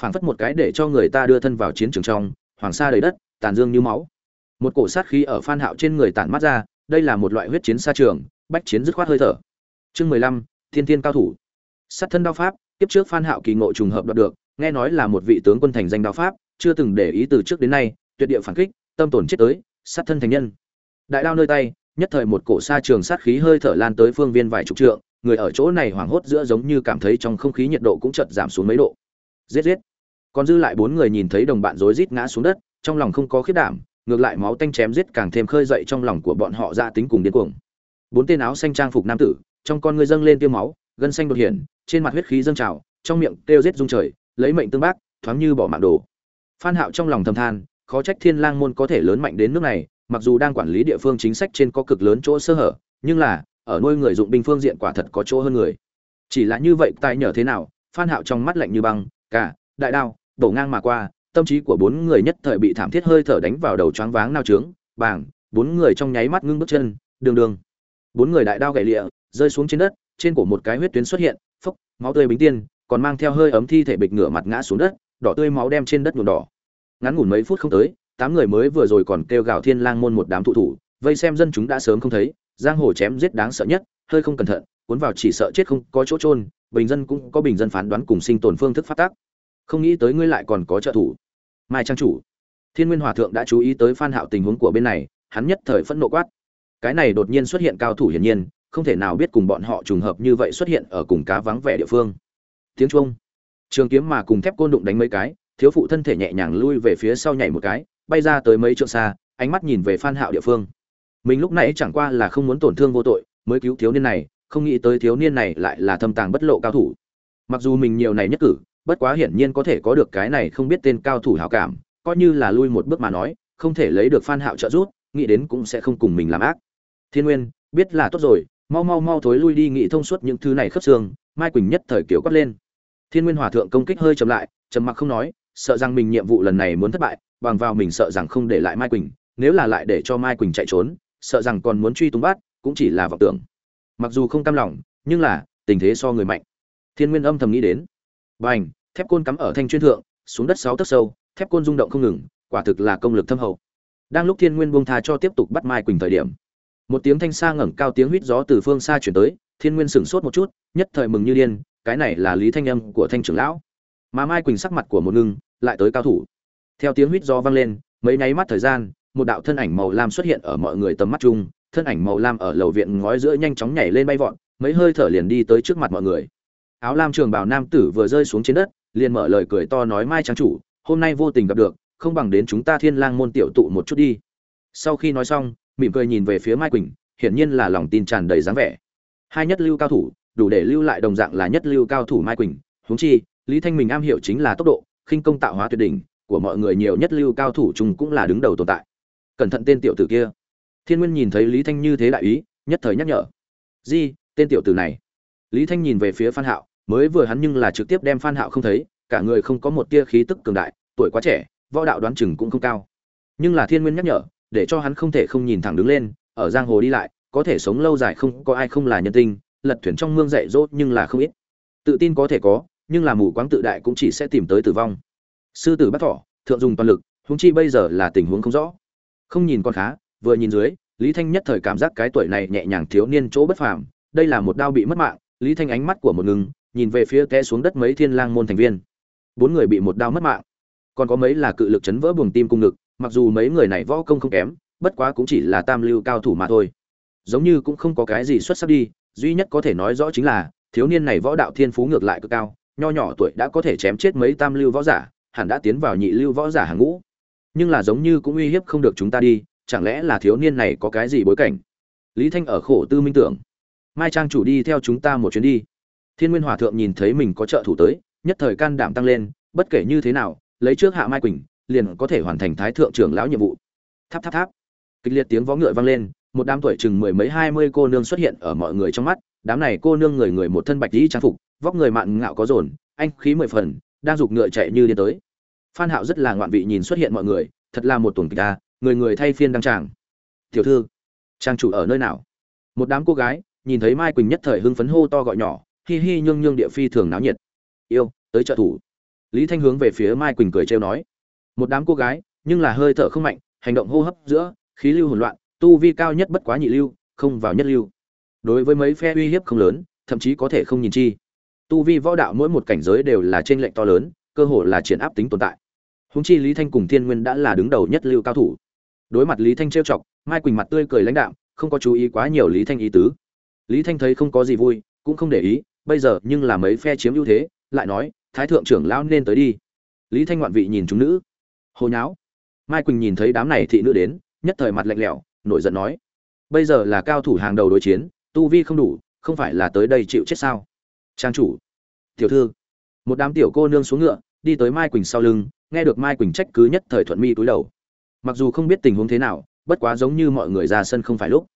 Phảng phất một cái để cho người ta đưa thân vào chiến trường trong, hoàng sa đầy đất, tàn dương như máu. Một cổ sát khí ở phan hạo trên người tản mắt ra, đây là một loại huyết chiến xa trường, bách chiến dứt khoát hơi thở. Chương mười lăm, thiên thiên cao thủ. Sát thân đao pháp tiếp trước phan hạo kỳ ngộ trùng hợp đoạt được, nghe nói là một vị tướng quân thành danh đao pháp, chưa từng để ý từ trước đến nay tuyệt địa phản kích, tâm tổn chết tới, sát thân thành nhân. Đại đao nơi tay, nhất thời một cổ sa trường sát khí hơi thở lan tới phương viên vài chục trượng, người ở chỗ này hoảng hốt giữa giống như cảm thấy trong không khí nhiệt độ cũng chợt giảm xuống mấy độ. Giết giết. Còn dư lại bốn người nhìn thấy đồng bạn rối rít ngã xuống đất, trong lòng không có khiếp đảm, ngược lại máu tanh chém giết càng thêm khơi dậy trong lòng của bọn họ ra tính cùng điên cuồng. Bốn tên áo xanh trang phục nam tử, trong con người dâng lên tiêu máu, gân xanh đột hiện, trên mặt huyết khí dâng trào, trong miệng kêu giết rung trời, lấy mệnh tương bác, thoáng như bỏ mạng đồ. Phan hạo trong lòng thầm than khó trách thiên lang môn có thể lớn mạnh đến nước này, mặc dù đang quản lý địa phương chính sách trên có cực lớn chỗ sơ hở, nhưng là, ở nuôi người dụng binh phương diện quả thật có chỗ hơn người. Chỉ là như vậy tài nhờ thế nào, phan hạo trong mắt lạnh như băng, cả, đại đao, đổ ngang mà qua, tâm trí của bốn người nhất thời bị thảm thiết hơi thở đánh vào đầu choáng váng nao trướng bảng bốn người trong nháy mắt ngưng bước chân, đường đường. Bốn người đại đao gãy lịa, rơi xuống trên đất, trên cổ một cái huyết tuyến xuất hiện, phốc, máu tươi bính tiên, còn mang theo hơi ấm thi thể bịch ngửa mặt ngã xuống đất, đỏ tươi máu đem trên đất nhuộm đỏ ngắn ngủn mấy phút không tới, tám người mới vừa rồi còn kêu gào thiên lang môn một đám thụ thủ, vây xem dân chúng đã sớm không thấy, giang hồ chém giết đáng sợ nhất, hơi không cẩn thận, cuốn vào chỉ sợ chết không có chỗ trôn bình dân cũng có bình dân phán đoán cùng sinh tồn phương thức phát tác. Không nghĩ tới ngươi lại còn có trợ thủ. Mai trang chủ, thiên nguyên hòa thượng đã chú ý tới phan hạo tình huống của bên này, hắn nhất thời phẫn nộ quát. Cái này đột nhiên xuất hiện cao thủ hiển nhiên, không thể nào biết cùng bọn họ trùng hợp như vậy xuất hiện ở cùng cá vắng vẻ địa phương. Tiếng chuông. Trường kiếm mà cùng thép côn đụng đánh mấy cái thiếu phụ thân thể nhẹ nhàng lui về phía sau nhảy một cái, bay ra tới mấy trượng xa, ánh mắt nhìn về phan hạo địa phương. Mình lúc nãy chẳng qua là không muốn tổn thương vô tội, mới cứu thiếu niên này, không nghĩ tới thiếu niên này lại là thâm tàng bất lộ cao thủ. Mặc dù mình nhiều này nhất cử, bất quá hiển nhiên có thể có được cái này không biết tên cao thủ hảo cảm, coi như là lui một bước mà nói, không thể lấy được phan hạo trợ giúp, nghĩ đến cũng sẽ không cùng mình làm ác. Thiên nguyên, biết là tốt rồi, mau mau mau thối lui đi nghĩ thông suốt những thứ này khớp xương, mai quỳnh nhất thời kiểu quát lên. Thiên nguyên hòa thượng công kích hơi chậm lại, trầm mặc không nói sợ rằng mình nhiệm vụ lần này muốn thất bại, bằng vào mình sợ rằng không để lại mai quỳnh, nếu là lại để cho mai quỳnh chạy trốn, sợ rằng còn muốn truy tung bắt, cũng chỉ là vọng tưởng. Mặc dù không cam lòng, nhưng là, tình thế so người mạnh. Thiên nguyên âm thầm nghĩ đến. Bành, thép côn cắm ở thanh chuyên thượng, xuống đất sáu tấc sâu, thép côn rung động không ngừng, quả thực là công lực thâm hậu. Đang lúc thiên nguyên buông tha cho tiếp tục bắt mai quỳnh thời điểm, một tiếng thanh xa ngẩng cao tiếng huýt gió từ phương xa chuyển tới, thiên nguyên sửng sốt một chút, nhất thời mừng như điên, cái này là lý thanh âm của thanh trưởng lão. Mà mai quỳnh sắc mặt của một ngưng lại tới cao thủ. Theo tiếng huýt gió vang lên, mấy nháy mắt thời gian, một đạo thân ảnh màu lam xuất hiện ở mọi người tầm mắt chung, thân ảnh màu lam ở lầu viện ngói giữa nhanh chóng nhảy lên bay vọt, mấy hơi thở liền đi tới trước mặt mọi người. Áo lam trường bảo nam tử vừa rơi xuống trên đất, liền mở lời cười to nói, mai trang chủ, hôm nay vô tình gặp được, không bằng đến chúng ta thiên lang môn tiểu tụ một chút đi. Sau khi nói xong, mỉm cười nhìn về phía mai quỳnh, hiển nhiên là lòng tin tràn đầy dáng vẻ. Hai nhất lưu cao thủ, đủ để lưu lại đồng dạng là nhất lưu cao thủ mai quỳnh. Huống chi, lý thanh mình am hiểu chính là tốc độ khinh công tạo hóa tuyệt đỉnh, của mọi người nhiều nhất lưu cao thủ chung cũng là đứng đầu tồn tại. Cẩn thận tên tiểu tử kia. Thiên nguyên nhìn thấy lý thanh như thế đại ý, nhất thời nhắc nhở. Di, tên tiểu tử này. Lý thanh nhìn về phía phan hạo, mới vừa hắn nhưng là trực tiếp đem phan hạo không thấy, cả người không có một tia khí tức cường đại, tuổi quá trẻ, võ đạo đoán chừng cũng không cao. Nhưng là thiên nguyên nhắc nhở, để cho hắn không thể không nhìn thẳng đứng lên, ở giang hồ đi lại, có thể sống lâu dài không có ai không là nhân tinh lật thuyền trong mương dạy dỗ nhưng là không ít. Tự tin có thể có nhưng là mù quáng tự đại cũng chỉ sẽ tìm tới tử vong. Sư tử bắt thỏ thượng dùng toàn lực, huống chi bây giờ là tình huống không rõ. Không nhìn con khá, vừa nhìn dưới, lý thanh nhất thời cảm giác cái tuổi này nhẹ nhàng thiếu niên chỗ bất phàm, đây là một đao bị mất mạng, lý thanh ánh mắt của một ngừng, nhìn về phía té xuống đất mấy thiên lang môn thành viên. Bốn người bị một đao mất mạng. Còn có mấy là cự lực chấn vỡ buồng tim cung ngực mặc dù mấy người này võ công không kém, bất quá cũng chỉ là tam lưu cao thủ mà thôi. Giống như cũng không có cái gì xuất sắc đi, duy nhất có thể nói rõ chính là, thiếu niên này võ đạo thiên phú ngược lại cực cao nho nhỏ tuổi đã có thể chém chết mấy tam lưu võ giả, hẳn đã tiến vào nhị lưu võ giả hàng ngũ. Nhưng là giống như cũng uy hiếp không được chúng ta đi, chẳng lẽ là thiếu niên này có cái gì bối cảnh? Lý thanh ở khổ tư minh tưởng. Mai trang chủ đi theo chúng ta một chuyến đi. Thiên nguyên hòa thượng nhìn thấy mình có trợ thủ tới, nhất thời can đảm tăng lên, bất kể như thế nào, lấy trước hạ mai quỳnh, liền có thể hoàn thành thái thượng trưởng lão nhiệm vụ. Tháp tháp tháp. Kịch liệt tiếng vó ngựa vang lên, một đám tuổi chừng mười mấy hai mươi cô nương xuất hiện ở mọi người trong mắt đám này cô nương người người một thân bạch dĩ trang phục, vóc người mạn ngạo có dồn, anh khí mười phần, đang giục ngựa chạy như đi tới. Phan hạo rất là ngoạn vị nhìn xuất hiện mọi người, thật là một tuần kịch ta người người thay phiên đăng tràng. Tiểu thư, trang chủ ở nơi nào? Một đám cô gái, nhìn thấy mai quỳnh nhất thời hưng phấn hô to gọi nhỏ, hi hi nhương nhương địa phi thường náo nhiệt. Yêu, tới trợ thủ. Lý thanh hướng về phía mai quỳnh cười trêu nói. Một đám cô gái, nhưng là hơi thở không mạnh, hành động hô hấp giữa, khí lưu hỗn loạn, tu vi cao nhất bất quá nhị lưu, không vào nhất lưu đối với mấy phe uy hiếp không lớn, thậm chí có thể không nhìn chi. Tu vi võ đạo mỗi một cảnh giới đều là trên lệnh to lớn, cơ hội là triển áp tính tồn tại. Húng chi lý thanh cùng thiên nguyên đã là đứng đầu nhất lưu cao thủ. Đối mặt lý thanh trêu chọc, mai quỳnh mặt tươi cười lãnh đạm, không có chú ý quá nhiều lý thanh ý tứ. Lý thanh thấy không có gì vui, cũng không để ý, bây giờ nhưng là mấy phe chiếm ưu thế, lại nói, thái thượng trưởng lão nên tới đi. Lý thanh ngoạn vị nhìn chúng nữ. Hồi nháo. Mai quỳnh nhìn thấy đám này thị nữ đến, nhất thời mặt lạnh lẽo, nổi giận nói, bây giờ là cao thủ hàng đầu đối chiến tu vi không đủ, không phải là tới đây chịu chết sao? Trang chủ, tiểu thư. Một đám tiểu cô nương xuống ngựa, đi tới mai quỳnh sau lưng, nghe được mai quỳnh trách cứ nhất thời thuận mi túi đầu. Mặc dù không biết tình huống thế nào, bất quá giống như mọi người ra sân không phải lúc.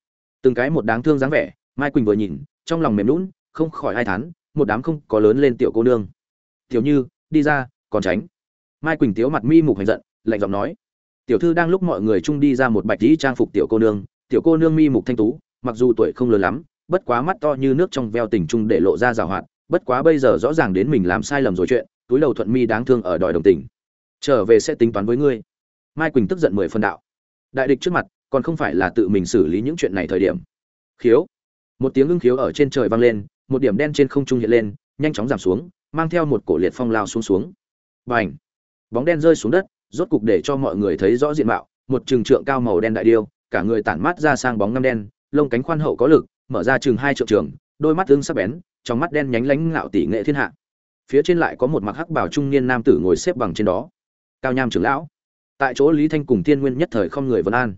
Từng cái một đáng thương dáng vẻ, mai quỳnh vừa nhìn, trong lòng mềm lún không khỏi ai thán, một đám không có lớn lên tiểu cô nương. Tiểu như, đi ra, còn tránh. Mai quỳnh tiếu mặt mi mục hành giận, lạnh giọng nói. Tiểu thư đang lúc mọi người chung đi ra một bạch dĩ trang phục tiểu cô nương, tiểu cô nương mi mục thanh tú mặc dù tuổi không lớn lắm, bất quá mắt to như nước trong veo tình trung để lộ ra rào hoạt, bất quá bây giờ rõ ràng đến mình làm sai lầm rồi chuyện, túi đầu thuận mi đáng thương ở đòi đồng tình. Trở về sẽ tính toán với ngươi. Mai quỳnh tức giận mười phân đạo. Đại địch trước mặt, còn không phải là tự mình xử lý những chuyện này thời điểm. Khiếu. Một tiếng ưng khiếu ở trên trời vang lên, một điểm đen trên không trung hiện lên, nhanh chóng giảm xuống, mang theo một cổ liệt phong lao xuống xuống. Bành. bóng đen rơi xuống đất, rốt cục để cho mọi người thấy rõ diện mạo, một trường trượng cao màu đen đại điêu, cả người tản mát ra sang bóng ngăm đen lông cánh khoan hậu có lực, mở ra chừng hai trượng trường, đôi mắt tương sắc bén, trong mắt đen nhánh lánh ngạo tỷ nghệ thiên hạ. Phía trên lại có một mặc hắc bảo trung niên nam tử ngồi xếp bằng trên đó. Cao nham trưởng lão. Tại chỗ lý thanh cùng thiên nguyên nhất thời không người vân an.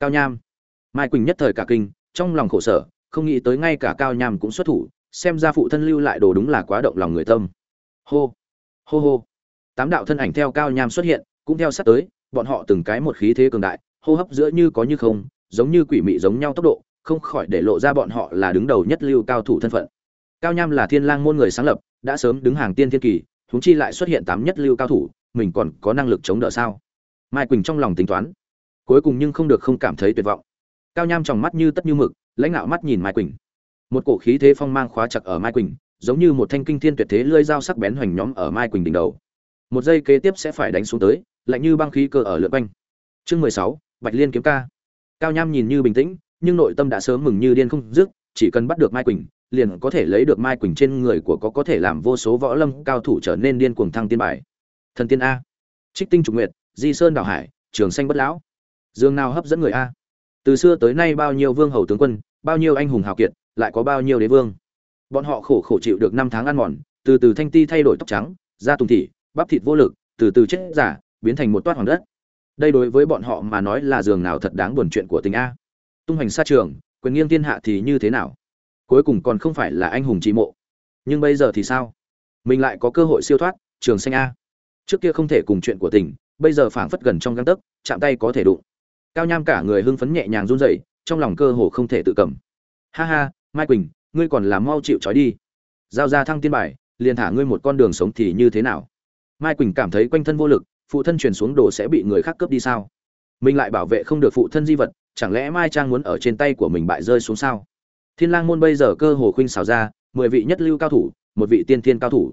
Cao nham. Mai quỳnh nhất thời cả kinh, trong lòng khổ sở, không nghĩ tới ngay cả cao nham cũng xuất thủ, xem ra phụ thân lưu lại đồ đúng là quá động lòng người tâm. Hô. Hô hô. Tám đạo thân ảnh theo cao nham xuất hiện, cũng theo sát tới, bọn họ từng cái một khí thế cường đại, hô hấp giữa như có như không, giống như quỷ mị giống nhau tốc độ không khỏi để lộ ra bọn họ là đứng đầu nhất lưu cao thủ thân phận. Cao nham là thiên lang môn người sáng lập, đã sớm đứng hàng tiên thiên kỳ, huống chi lại xuất hiện tám nhất lưu cao thủ, mình còn có năng lực chống đỡ sao? Mai quỳnh trong lòng tính toán, cuối cùng nhưng không được không cảm thấy tuyệt vọng. Cao nham trong mắt như tất như mực, lãnh ngạo mắt nhìn mai quỳnh. Một cổ khí thế phong mang khóa chặt ở mai quỳnh, giống như một thanh kinh thiên tuyệt thế lưỡi dao sắc bén hoành nhóm ở mai quỳnh đỉnh đầu. Một giây kế tiếp sẽ phải đánh xuống tới, lạnh như băng khí cơ ở lượn quanh. Chương mười sáu, bạch liên kiếm ca. Cao nham nhìn như bình tĩnh nhưng nội tâm đã sớm mừng như điên không dứt, chỉ cần bắt được mai quỳnh, liền có thể lấy được mai quỳnh trên người của có có thể làm vô số võ lâm cao thủ trở nên điên cuồng thăng tiên bài. Thần tiên a. Trích tinh trục nguyệt, di sơn đảo hải, trường xanh bất lão. Dương nào hấp dẫn người a. Từ xưa tới nay bao nhiêu vương hầu tướng quân, bao nhiêu anh hùng hào kiệt, lại có bao nhiêu đế vương. Bọn họ khổ khổ chịu được năm tháng ăn mòn, từ từ thanh ti thay đổi tóc trắng, da tùng thị, bắp thịt vô lực, từ từ chết giả biến thành một toát hoàng đất. Đây đối với bọn họ mà nói là giường nào thật đáng buồn chuyện của tình a tung hành xa trường, quyền nghiêng thiên hạ thì như thế nào? Cuối cùng còn không phải là anh hùng trí mộ. Nhưng bây giờ thì sao? Mình lại có cơ hội siêu thoát, trường xanh a. Trước kia không thể cùng chuyện của tình, bây giờ phảng phất gần trong găng tấc, chạm tay có thể đụng. Cao nham cả người hưng phấn nhẹ nhàng run rẩy, trong lòng cơ hồ không thể tự cầm. Ha ha, mai quỳnh, ngươi còn làm mau chịu trói đi. Giao ra thăng tiên bài, liền thả ngươi một con đường sống thì như thế nào? Mai quỳnh cảm thấy quanh thân vô lực, phụ thân truyền xuống đồ sẽ bị người khác cướp đi sao? Mình lại bảo vệ không được phụ thân di vật chẳng lẽ mai trang muốn ở trên tay của mình bại rơi xuống sao? Thiên lang môn bây giờ cơ hồ khuynh xào ra, mười vị nhất lưu cao thủ, một vị tiên thiên cao thủ.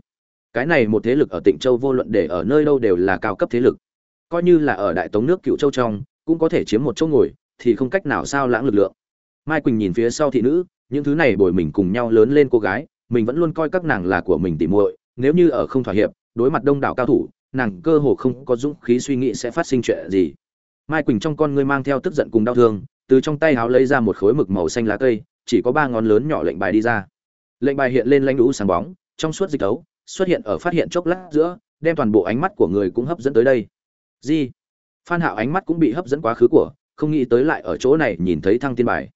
Cái này một thế lực ở tịnh châu vô luận để ở nơi đâu đều là cao cấp thế lực. Coi như là ở đại tống nước cựu châu trong, cũng có thể chiếm một chỗ ngồi, thì không cách nào sao lãng lực lượng. Mai quỳnh nhìn phía sau thị nữ, những thứ này bồi mình cùng nhau lớn lên cô gái, mình vẫn luôn coi các nàng là của mình tỉ muội, nếu như ở không thỏa hiệp, đối mặt đông đảo cao thủ, nàng cơ hồ không có dũng khí suy nghĩ sẽ phát sinh chuyện gì mai quỳnh trong con ngươi mang theo tức giận cùng đau thương, từ trong tay háo lấy ra một khối mực màu xanh lá cây, chỉ có ba ngón lớn nhỏ lệnh bài đi ra. Lệnh bài hiện lên lanh lũ sáng bóng, trong suốt dịch tấu, xuất hiện ở phát hiện chốc lát giữa, đem toàn bộ ánh mắt của người cũng hấp dẫn tới đây. Di, phan hạo ánh mắt cũng bị hấp dẫn quá khứ của, không nghĩ tới lại ở chỗ này nhìn thấy thăng tiên bài.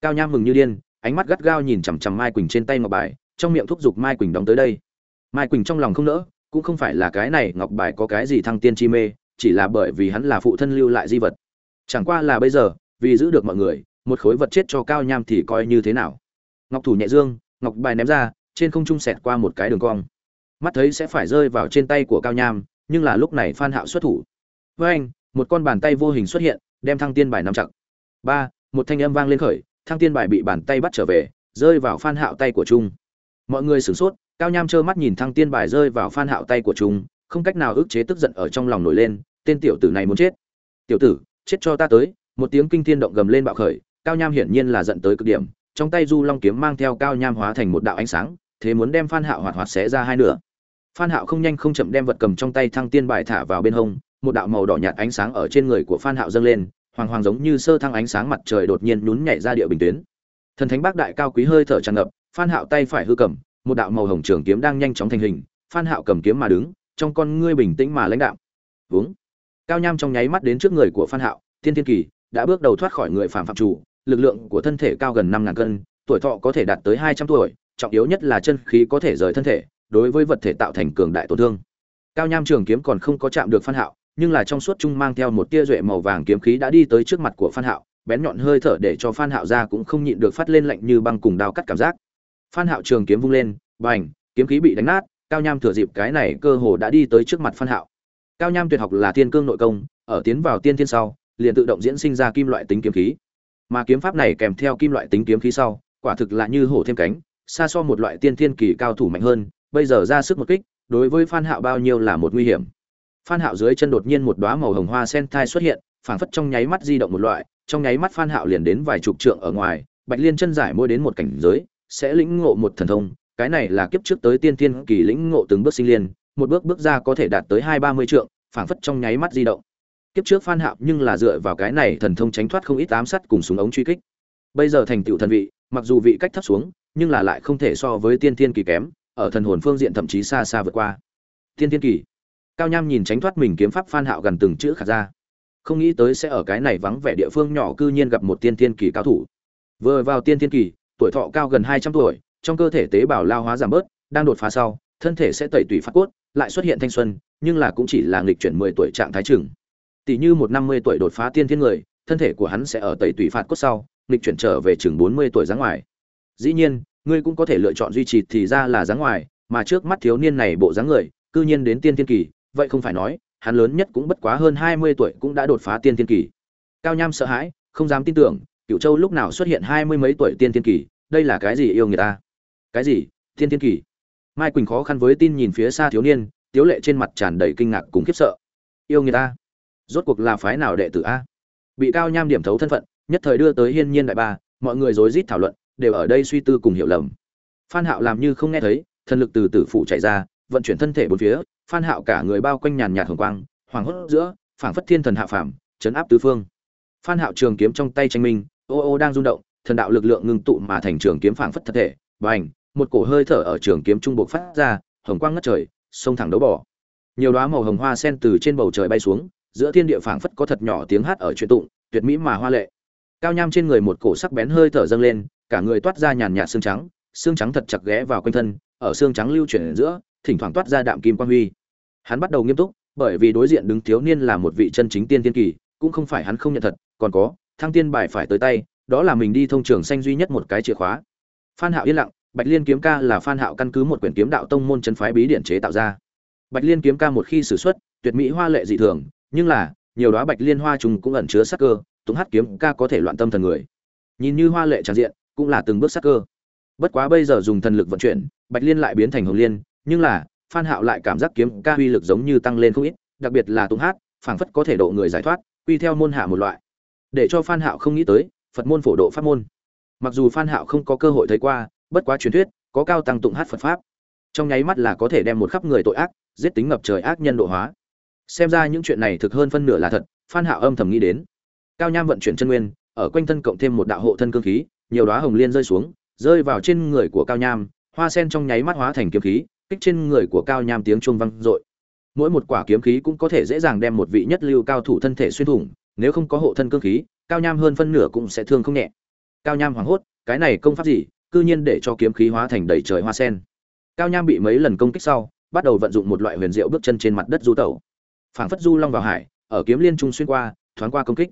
Cao nham mừng như điên, ánh mắt gắt gao nhìn chằm chằm mai quỳnh trên tay ngọc bài, trong miệng thúc giục mai quỳnh đóng tới đây. Mai quỳnh trong lòng không nỡ, cũng không phải là cái này ngọc bài có cái gì thăng tiên chi mê chỉ là bởi vì hắn là phụ thân lưu lại di vật. Chẳng qua là bây giờ, vì giữ được mọi người, một khối vật chết cho cao nham thì coi như thế nào? Ngọc thủ nhẹ dương, ngọc bài ném ra, trên không trung xẹt qua một cái đường cong. Mắt thấy sẽ phải rơi vào trên tay của cao nham, nhưng là lúc này phan hạo xuất thủ. Với anh, một con bàn tay vô hình xuất hiện, đem thăng tiên bài nắm chặt. Ba, một thanh âm vang lên khởi, thăng tiên bài bị bàn tay bắt trở về, rơi vào phan hạo tay của trung. Mọi người sửng sốt, cao nham trơ mắt nhìn thăng tiên bài rơi vào phan hạo tay của trung không cách nào ức chế tức giận ở trong lòng nổi lên, tên tiểu tử này muốn chết. Tiểu tử, chết cho ta tới. Một tiếng kinh thiên động gầm lên bạo khởi, cao nham hiển nhiên là giận tới cực điểm, trong tay du long kiếm mang theo cao nham hóa thành một đạo ánh sáng, thế muốn đem phan hạo hoạt hoạt xé ra hai nửa. Phan hạo không nhanh không chậm đem vật cầm trong tay thăng tiên bài thả vào bên hông, một đạo màu đỏ nhạt ánh sáng ở trên người của phan hạo dâng lên, hoàng hoàng giống như sơ thăng ánh sáng mặt trời đột nhiên nhún nhảy ra địa bình tuyến. Thần thánh bác đại cao quý hơi thở tràn ngập, phan hạo tay phải hư cầm, một đạo màu hồng trường kiếm đang nhanh chóng thành hình, phan hạo cầm kiếm mà đứng trong con ngươi bình tĩnh mà lãnh đạm. Vướng. Cao nham trong nháy mắt đến trước người của phan hạo, thiên thiên kỳ, đã bước đầu thoát khỏi người phạm phạm chủ, lực lượng của thân thể cao gần năm ngàn cân, tuổi thọ có thể đạt tới hai trăm tuổi, trọng yếu nhất là chân khí có thể rời thân thể, đối với vật thể tạo thành cường đại tổn thương. Cao nham trường kiếm còn không có chạm được phan hạo, nhưng là trong suốt trung mang theo một tia duệ màu vàng kiếm khí đã đi tới trước mặt của phan hạo, bén nhọn hơi thở để cho phan hạo ra cũng không nhịn được phát lên lạnh như băng cùng đao cắt cảm giác. Phan hạo trường kiếm vung lên, bành, kiếm khí bị đánh nát cao nham thừa dịp cái này cơ hồ đã đi tới trước mặt phan hạo. Cao nham tuyệt học là Thiên cương nội công, ở tiến vào tiên thiên sau, liền tự động diễn sinh ra kim loại tính kiếm khí. Mà kiếm pháp này kèm theo kim loại tính kiếm khí sau, quả thực là như hổ thêm cánh, xa so một loại tiên thiên kỳ cao thủ mạnh hơn, bây giờ ra sức một kích, đối với phan hạo bao nhiêu là một nguy hiểm. Phan hạo dưới chân đột nhiên một đóa màu hồng hoa sen thai xuất hiện, phảng phất trong nháy mắt di động một loại, trong nháy mắt phan hạo liền đến vài chục trượng ở ngoài, bạch liên chân giải môi đến một cảnh giới, sẽ lĩnh ngộ một thần thông cái này là kiếp trước tới tiên thiên kỳ lĩnh ngộ từng bước sinh liên, một bước bước ra có thể đạt tới hai ba mươi trượng, phảng phất trong nháy mắt di động. Kiếp trước phan hạo nhưng là dựa vào cái này thần thông tránh thoát không ít ám sát cùng súng ống truy kích. Bây giờ thành tựu thần vị, mặc dù vị cách thấp xuống, nhưng là lại không thể so với tiên thiên kỳ kém, ở thần hồn phương diện thậm chí xa xa vượt qua. Tiên thiên kỳ. Cao nham nhìn tránh thoát mình kiếm pháp phan hạo gần từng chữ khả ra. Không nghĩ tới sẽ ở cái này vắng vẻ địa phương nhỏ cư nhiên gặp một tiên thiên kỳ cao thủ. Vừa vào tiên thiên kỳ, tuổi thọ cao gần hai trăm tuổi trong cơ thể tế bào lao hóa giảm bớt, đang đột phá sau, thân thể sẽ tẩy tủy phát cốt, lại xuất hiện thanh xuân, nhưng là cũng chỉ là nghịch chuyển mười tuổi trạng thái trưởng tỷ như một năm mươi tuổi đột phá tiên thiên người, thân thể của hắn sẽ ở tẩy tủy phạt cốt sau, nghịch chuyển trở về chừng bốn mươi tuổi dáng ngoài. Dĩ nhiên, ngươi cũng có thể lựa chọn duy trì thì ra là dáng ngoài, mà trước mắt thiếu niên này bộ dáng người, cư nhiên đến tiên thiên kỳ, vậy không phải nói, hắn lớn nhất cũng bất quá hơn hai mươi tuổi cũng đã đột phá tiên thiên kỳ. Cao nham sợ hãi, không dám tin tưởng cựu châu lúc nào xuất hiện hai mươi mấy tuổi tiên thiên kỳ, đây là cái gì yêu người ta? Cái gì? Thiên thiên kỳ. Mai quỳnh khó khăn với tin nhìn phía xa thiếu niên, tiếu lệ trên mặt tràn đầy kinh ngạc cùng khiếp sợ. Yêu người ta. Rốt cuộc là phái nào đệ tử a? Bị cao nham điểm thấu thân phận, nhất thời đưa tới hiên nhiên đại ba, mọi người rối rít thảo luận, đều ở đây suy tư cùng hiểu lầm. Phan hạo làm như không nghe thấy, thần lực từ tử phụ chạy ra, vận chuyển thân thể bốn phía, phan hạo cả người bao quanh nhàn nhạt hồng quang hoàng hốt giữa, phảng phất thiên thần hạ phàm, chấn áp tứ phương. Phan hạo trường kiếm trong tay tranh minh, ô ô đang rung động, thần đạo lực lượng ngưng tụ mà thành trường kiếm phảng phất thật thể bành một cổ hơi thở ở trường kiếm trung bộ phát ra, hồng quang ngất trời, sông thẳng đấu bỏ. Nhiều đóa màu hồng hoa sen từ trên bầu trời bay xuống, giữa thiên địa phảng phất có thật nhỏ tiếng hát ở truyền tụng, tuyệt mỹ mà hoa lệ. Cao nham trên người một cổ sắc bén hơi thở dâng lên, cả người toát ra nhàn nhạt xương trắng xương trắng thật chặt ghé vào quanh thân, ở xương trắng lưu chuyển giữa, thỉnh thoảng toát ra đạm kim quang huy. Hắn bắt đầu nghiêm túc, bởi vì đối diện đứng thiếu niên là một vị chân chính tiên tiên kỳ, cũng không phải hắn không nhận thật, còn có, thăng tiên bài phải tới tay, đó là mình đi thông trường xanh duy nhất một cái chìa khóa phan hạo yên lặng, bạch liên kiếm ca là phan hạo căn cứ một quyển kiếm đạo tông môn chân phái bí điển chế tạo ra. Bạch liên kiếm ca một khi sử xuất, tuyệt mỹ hoa lệ dị thường, nhưng là, nhiều đóa bạch liên hoa trùng cũng ẩn chứa sắc cơ túng hát kiếm ca có thể loạn tâm thần người. Nhìn như hoa lệ tràn diện, cũng là từng bước sắc cơ. Bất quá bây giờ dùng thần lực vận chuyển, bạch liên lại biến thành hồng liên, nhưng là, phan hạo lại cảm giác kiếm ca uy lực giống như tăng lên không ít, đặc biệt là tung hát phảng phất có thể độ người giải thoát, quy theo môn hạ một loại. Để cho phan hạo không nghĩ tới, phật môn phổ độ pháp môn mặc dù phan hạo không có cơ hội thấy qua, bất quá truyền thuyết, có cao tăng tụng hát phật pháp. Trong nháy mắt là có thể đem một khắp người tội ác, giết tính ngập trời ác nhân độ hóa. Xem ra những chuyện này thực hơn phân nửa là thật, phan hạo âm thầm nghĩ đến. Cao nham vận chuyển chân nguyên, ở quanh thân cộng thêm một đạo hộ thân cương khí, nhiều đóa hồng liên rơi xuống, rơi vào trên người của cao nham, hoa sen trong nháy mắt hóa thành kiếm khí, kích trên người của cao nham tiếng chuông vang dội. Mỗi một quả kiếm khí cũng có thể dễ dàng đem một vị nhất lưu cao thủ thân thể xuyên thủng, nếu không có hộ thân cương khí, cao nham hơn phân nửa cũng sẽ thương không nhẹ cao nham hoảng hốt, cái này công pháp gì, cư nhiên để cho kiếm khí hóa thành đầy trời hoa sen. Cao nham bị mấy lần công kích sau, bắt đầu vận dụng một loại huyền diệu bước chân trên mặt đất du tẩu. Phảng phất du long vào hải, ở kiếm liên trung xuyên qua, thoáng qua công kích.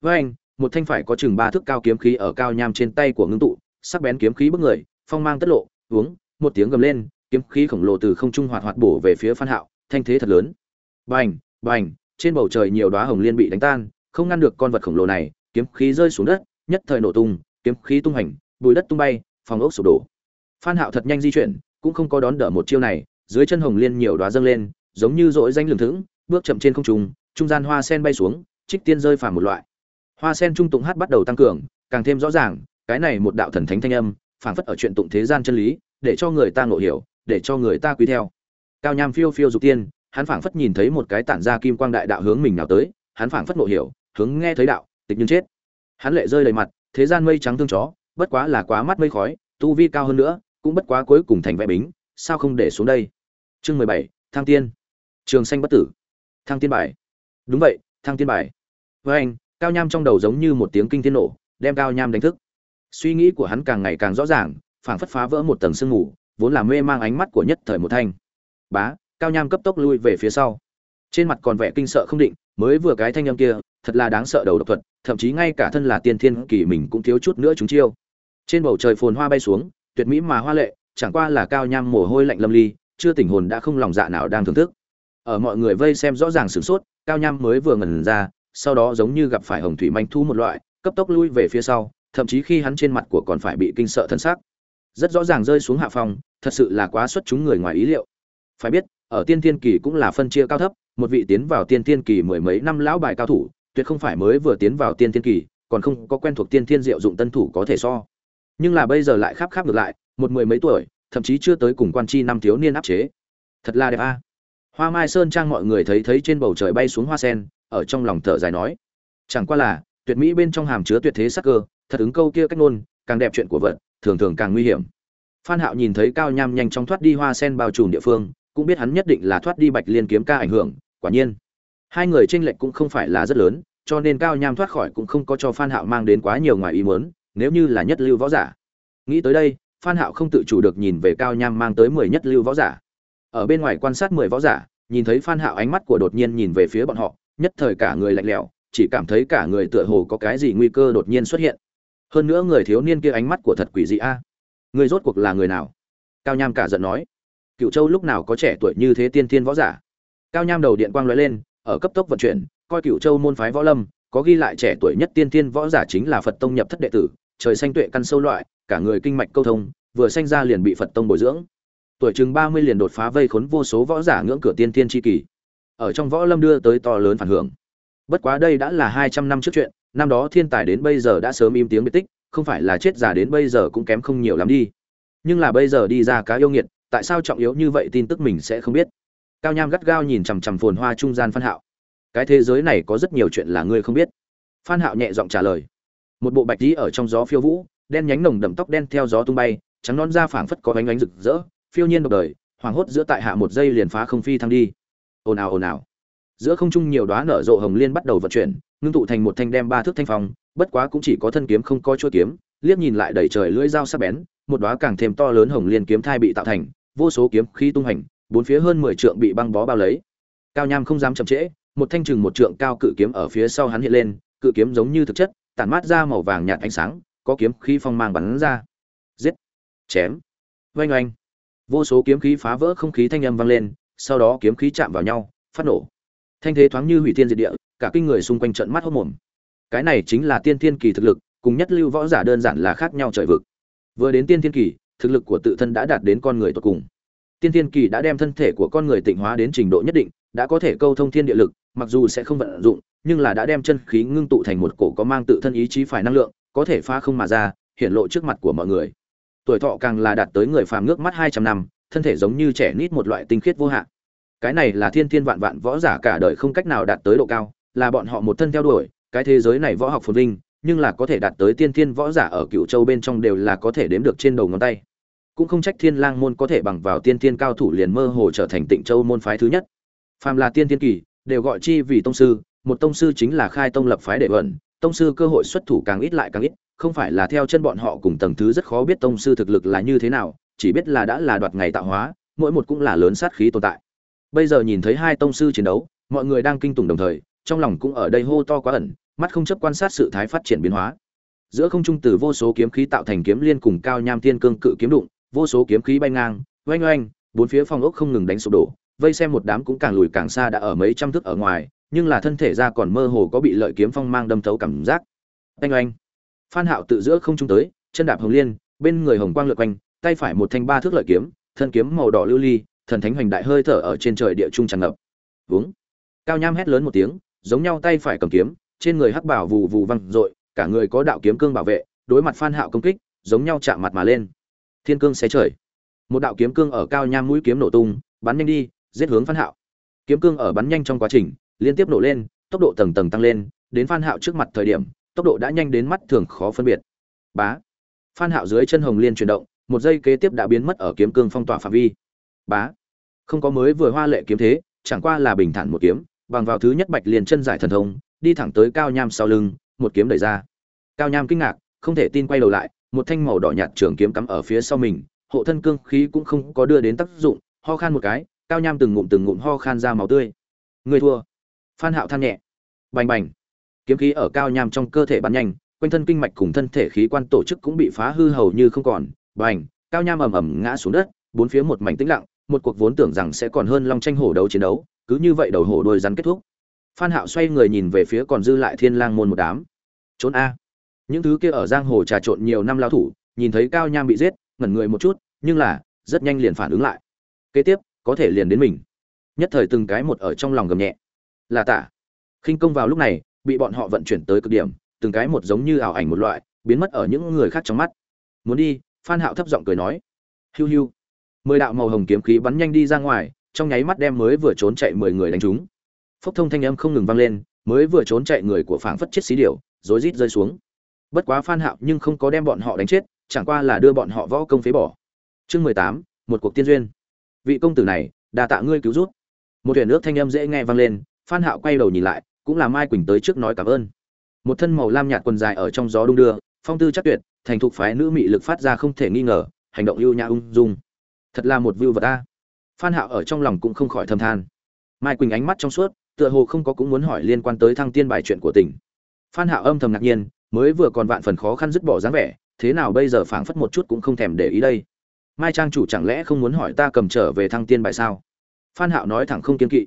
Với anh, một thanh phải có chừng ba thước cao kiếm khí ở cao nham trên tay của ngưng tụ, sắc bén kiếm khí bức người, phong mang tất lộ, uống, một tiếng gầm lên, kiếm khí khổng lồ từ không trung hoạt hoạt bổ về phía phan hạo, thanh thế thật lớn. Bành bành, trên bầu trời nhiều đóa hồng liên bị đánh tan, không ngăn được con vật khổng lồ này, kiếm khí rơi xuống đất, nhất thời nổ tung kiếm khí tung hành bụi đất tung bay, phòng ốc sụp đổ. Phan hạo thật nhanh di chuyển, cũng không có đón đỡ một chiêu này, dưới chân hồng liên nhiều đóa dâng lên, giống như rỗi danh lường thững, bước chậm trên không trung trung gian hoa sen bay xuống, trích tiên rơi phàm một loại. Hoa sen trung tụng hát bắt đầu tăng cường, càng thêm rõ ràng, cái này một đạo thần thánh thanh âm, phảng phất ở chuyện tụng thế gian chân lý, để cho người ta ngộ hiểu, để cho người ta quý theo. Cao nham phiêu phiêu dục tiên, hắn phảng phất nhìn thấy một cái tản ra kim quang đại đạo hướng mình nào tới, hắn phảng phất ngộ hiểu, hướng nghe thấy đạo, tịch nhưng chết. Hắn lệ rơi đầy mặt thế gian mây trắng thương chó, bất quá là quá mắt mây khói, tu vi cao hơn nữa, cũng bất quá cuối cùng thành vẽ bính, sao không để xuống đây? Chương mười bảy, thăng tiên. Trường xanh bất tử. Thăng tiên bài. Đúng vậy, thăng tiên bài. Với anh, cao nham trong đầu giống như một tiếng kinh thiên nổ, đem cao nham đánh thức. Suy nghĩ của hắn càng ngày càng rõ ràng, phảng phất phá vỡ một tầng sương mù, vốn là mê mang ánh mắt của nhất thời một thanh. Bá, cao nham cấp tốc lui về phía sau. Trên mặt còn vẻ kinh sợ không định, mới vừa cái thanh âm kia thật là đáng sợ đầu độc thuật, thậm chí ngay cả thân là tiên thiên kỳ mình cũng thiếu chút nữa chúng chiêu. Trên bầu trời phồn hoa bay xuống, tuyệt mỹ mà hoa lệ, chẳng qua là cao nham mồ hôi lạnh lâm ly, chưa tỉnh hồn đã không lòng dạ nào đang thưởng thức. Ở mọi người vây xem rõ ràng sửng sốt, cao nham mới vừa ngẩn ra, sau đó giống như gặp phải hồng thủy manh thu một loại, cấp tốc lui về phía sau, thậm chí khi hắn trên mặt của còn phải bị kinh sợ thân xác rất rõ ràng rơi xuống hạ phòng thật sự là quá xuất chúng người ngoài ý liệu. Phải biết, ở tiên thiên kỳ cũng là phân chia cao thấp, một vị tiến vào tiên thiên kỳ mười mấy năm lão bài cao thủ tuyệt không phải mới vừa tiến vào tiên thiên kỳ, còn không có quen thuộc tiên thiên diệu dụng tân thủ có thể so. Nhưng là bây giờ lại khắp khắp ngược lại, một mười mấy tuổi, thậm chí chưa tới cùng quan chi năm thiếu niên áp chế. Thật là đẹp a. Hoa mai sơn trang mọi người thấy thấy trên bầu trời bay xuống hoa sen, ở trong lòng thở dài nói. Chẳng qua là, tuyệt mỹ bên trong hàm chứa tuyệt thế sắc cơ, thật ứng câu kia cách ngôn, càng đẹp chuyện của vật, thường thường càng nguy hiểm. Phan hạo nhìn thấy cao nham nhanh chóng thoát đi hoa sen bao trùm địa phương, cũng biết hắn nhất định là thoát đi bạch liên kiếm ca ảnh hưởng, quả nhiên hai người tranh lệch cũng không phải là rất lớn, cho nên cao nham thoát khỏi cũng không có cho phan hạo mang đến quá nhiều ngoài ý muốn, nếu như là nhất lưu võ giả. Nghĩ tới đây, phan hạo không tự chủ được nhìn về cao nham mang tới mười nhất lưu võ giả. Ở bên ngoài quan sát mười võ giả, nhìn thấy phan hạo ánh mắt của đột nhiên nhìn về phía bọn họ, nhất thời cả người lạnh lẽo, chỉ cảm thấy cả người tựa hồ có cái gì nguy cơ đột nhiên xuất hiện. Hơn nữa người thiếu niên kia ánh mắt của thật quỷ dị a. Người rốt cuộc là người nào? Cao nham cả giận nói. Cựu châu lúc nào có trẻ tuổi như thế tiên tiên võ giả? Cao nham đầu điện quang lóe lên ở cấp tốc vận chuyển, coi cựu châu môn phái võ lâm, có ghi lại trẻ tuổi nhất tiên tiên võ giả chính là phật tông nhập thất đệ tử, trời xanh tuệ căn sâu loại, cả người kinh mạch câu thông, vừa sanh ra liền bị phật tông bồi dưỡng. Tuổi chừng ba mươi liền đột phá vây khốn vô số võ giả ngưỡng cửa tiên tiên tri kỳ. Ở trong võ lâm đưa tới to lớn phản hưởng. Bất quá đây đã là hai trăm năm trước chuyện, năm đó thiên tài đến bây giờ đã sớm im tiếng biệt tích, không phải là chết già đến bây giờ cũng kém không nhiều lắm đi. Nhưng là bây giờ đi ra cá yêu nghiệt, tại sao trọng yếu như vậy tin tức mình sẽ không biết? Cao nham gắt gao nhìn chằm chằm phồn hoa trung gian phan hạo. Cái thế giới này có rất nhiều chuyện là ngươi không biết. Phan hạo nhẹ giọng trả lời. Một bộ bạch tí ở trong gió phiêu vũ, đen nhánh nồng đậm tóc đen theo gió tung bay, trắng non da phảng phất có ánh ánh rực rỡ, phiêu nhiên độc đời hoàng hốt giữa tại hạ một giây liền phá không phi thăng đi. Ồn ào ồn ào. Giữa không trung nhiều đóa nở rộ hồng liên bắt đầu vận chuyển, ngưng tụ thành một thanh đem ba thước thanh phong, bất quá cũng chỉ có thân kiếm không có chuôi kiếm, liếc nhìn lại đầy trời lưỡi dao sắc bén, một đóa càng thêm to lớn hồng liên kiếm thai bị tạo thành, vô số kiếm khí tung hành bốn phía hơn mười trượng bị băng bó bao lấy. Cao nham không dám chậm trễ, một thanh chừng một trượng cao cự kiếm ở phía sau hắn hiện lên, cự kiếm giống như thực chất, tản mát ra màu vàng nhạt ánh sáng, có kiếm khí phong mang bắn ra. Giết! Chém! Oanh oanh! Vô số kiếm khí phá vỡ không khí thanh âm vang lên, sau đó kiếm khí chạm vào nhau, phát nổ. Thanh thế thoáng như hủy thiên diệt địa, cả kinh người xung quanh trợn mắt hốt mồm. Cái này chính là tiên thiên kỳ thực lực, cùng nhất lưu võ giả đơn giản là khác nhau trời vực. Vừa đến tiên thiên kỳ, thực lực của tự thân đã đạt đến con người tột cùng tiên thiên kỳ đã đem thân thể của con người tịnh hóa đến trình độ nhất định, đã có thể câu thông thiên địa lực, mặc dù sẽ không vận dụng, nhưng là đã đem chân khí ngưng tụ thành một cổ có mang tự thân ý chí phải năng lượng, có thể phá không mà ra hiện lộ trước mặt của mọi người. Tuổi thọ càng là đạt tới người phàm ngước mắt hai trăm năm, thân thể giống như trẻ nít một loại tinh khiết vô hạn. Cái này là thiên thiên vạn vạn võ giả cả đời không cách nào đạt tới độ cao, là bọn họ một thân theo đuổi, cái thế giới này võ học phồn vinh, nhưng là có thể đạt tới tiên thiên võ giả ở cựu châu bên trong đều là có thể đếm được trên đầu ngón tay cũng không trách thiên lang môn có thể bằng vào tiên thiên cao thủ liền mơ hồ trở thành tịnh châu môn phái thứ nhất. Phàm là tiên thiên kỳ, đều gọi chi vì tông sư, một tông sư chính là khai tông lập phái đệ ẩn tông sư cơ hội xuất thủ càng ít lại càng ít, không phải là theo chân bọn họ cùng tầng thứ rất khó biết tông sư thực lực là như thế nào, chỉ biết là đã là đoạt ngày tạo hóa, mỗi một cũng là lớn sát khí tồn tại. Bây giờ nhìn thấy hai tông sư chiến đấu, mọi người đang kinh tủng đồng thời, trong lòng cũng ở đây hô to quá ẩn, mắt không chấp quan sát sự thái phát triển biến hóa. Giữa không trung từ vô số kiếm khí tạo thành kiếm liên cùng cao nham thiên cương cự kiếm đụng vô số kiếm khí bay ngang, oanh oanh, bốn phía phong ốc không ngừng đánh sụp đổ, vây xem một đám cũng càng lùi càng xa đã ở mấy trăm thước ở ngoài, nhưng là thân thể ra còn mơ hồ có bị lợi kiếm phong mang đâm thấu cảm giác. Oanh oanh. Phan hạo tự giữa không trung tới, chân đạp hồng liên, bên người hồng quang lượn quanh, tay phải một thanh ba thước lợi kiếm, thân kiếm màu đỏ lưu ly, thần thánh hoành đại hơi thở ở trên trời địa trung tràn ngập. Uống cao nham hét lớn một tiếng, giống nhau tay phải cầm kiếm, trên người hắc bảo vù vù văng dội, cả người có đạo kiếm cương bảo vệ, đối mặt phan hạo công kích, giống nhau chạm mặt mà lên thiên cương xé trời. Một đạo kiếm cương ở cao nham mũi kiếm nổ tung, bắn nhanh đi, giết hướng phan hạo. Kiếm cương ở bắn nhanh trong quá trình, liên tiếp nổ lên, tốc độ tầng tầng tăng lên, đến phan hạo trước mặt thời điểm, tốc độ đã nhanh đến mắt thường khó phân biệt. Bá. Phan hạo dưới chân hồng liên chuyển động, một giây kế tiếp đã biến mất ở kiếm cương phong tỏa phạm vi. Bá. Không có mới vừa hoa lệ kiếm thế, chẳng qua là bình thản một kiếm, bằng vào thứ nhất bạch liền chân giải thần thông, đi thẳng tới cao nham sau lưng, một kiếm đẩy ra. Cao nham kinh ngạc, không thể tin quay đầu lại một thanh màu đỏ nhạt trường kiếm cắm ở phía sau mình, hộ thân cương khí cũng không có đưa đến tác dụng, ho khan một cái, cao nham từng ngụm từng ngụm ho khan ra máu tươi. Người thua. Phan hạo than nhẹ. Bành bành. Kiếm khí ở cao nham trong cơ thể bắn nhanh, quanh thân kinh mạch cùng thân thể khí quan tổ chức cũng bị phá hư hầu như không còn. Bành. Cao nham ầm ầm ngã xuống đất, bốn phía một mảnh tĩnh lặng, một cuộc vốn tưởng rằng sẽ còn hơn long tranh hổ đấu chiến đấu, cứ như vậy đầu hổ đôi rắn kết thúc. Phan hạo xoay người nhìn về phía còn dư lại thiên lang môn một đám. Trốn a những thứ kia ở giang hồ trà trộn nhiều năm lao thủ, nhìn thấy cao nham bị giết, ngẩn người một chút, nhưng là, rất nhanh liền phản ứng lại. Kế tiếp, có thể liền đến mình. Nhất thời từng cái một ở trong lòng gầm nhẹ. Là tả khinh công vào lúc này, bị bọn họ vận chuyển tới cực điểm, từng cái một giống như ảo ảnh một loại, biến mất ở những người khác trong mắt. Muốn đi, phan hạo thấp giọng cười nói. Hiu hiu. Mười đạo màu hồng kiếm khí bắn nhanh đi ra ngoài, trong nháy mắt đem mới vừa trốn chạy mười người đánh trúng. Phốc thông thanh âm không ngừng vang lên, mới vừa trốn chạy người của phảng phất chết xí điểu, rối rít rơi xuống bất quá phan hạo nhưng không có đem bọn họ đánh chết, chẳng qua là đưa bọn họ võ công phế bỏ. Chương mười tám, một cuộc tiên duyên. Vị công tử này, đa tạ ngươi cứu giúp. Một thuyền nước thanh âm dễ nghe vang lên, phan hạo quay đầu nhìn lại, cũng là mai quỳnh tới trước nói cảm ơn. Một thân màu lam nhạt quần dài ở trong gió đung đưa, phong tư chắc tuyệt, thành thục phái nữ mị lực phát ra không thể nghi ngờ, hành động ưu nhã ung dung. Thật là một view vật a. Phan hạo ở trong lòng cũng không khỏi thầm than. Mai quỳnh ánh mắt trong suốt, tựa hồ không có cũng muốn hỏi liên quan tới thăng tiên bài chuyện của tỉnh. Phan hạo âm thầm ngạc nhiên mới vừa còn vạn phần khó khăn dứt bỏ dáng vẻ, thế nào bây giờ phảng phất một chút cũng không thèm để ý đây. Mai trang chủ chẳng lẽ không muốn hỏi ta cầm trở về thăng tiên bài sao? Phan hạo nói thẳng không kiên kỵ.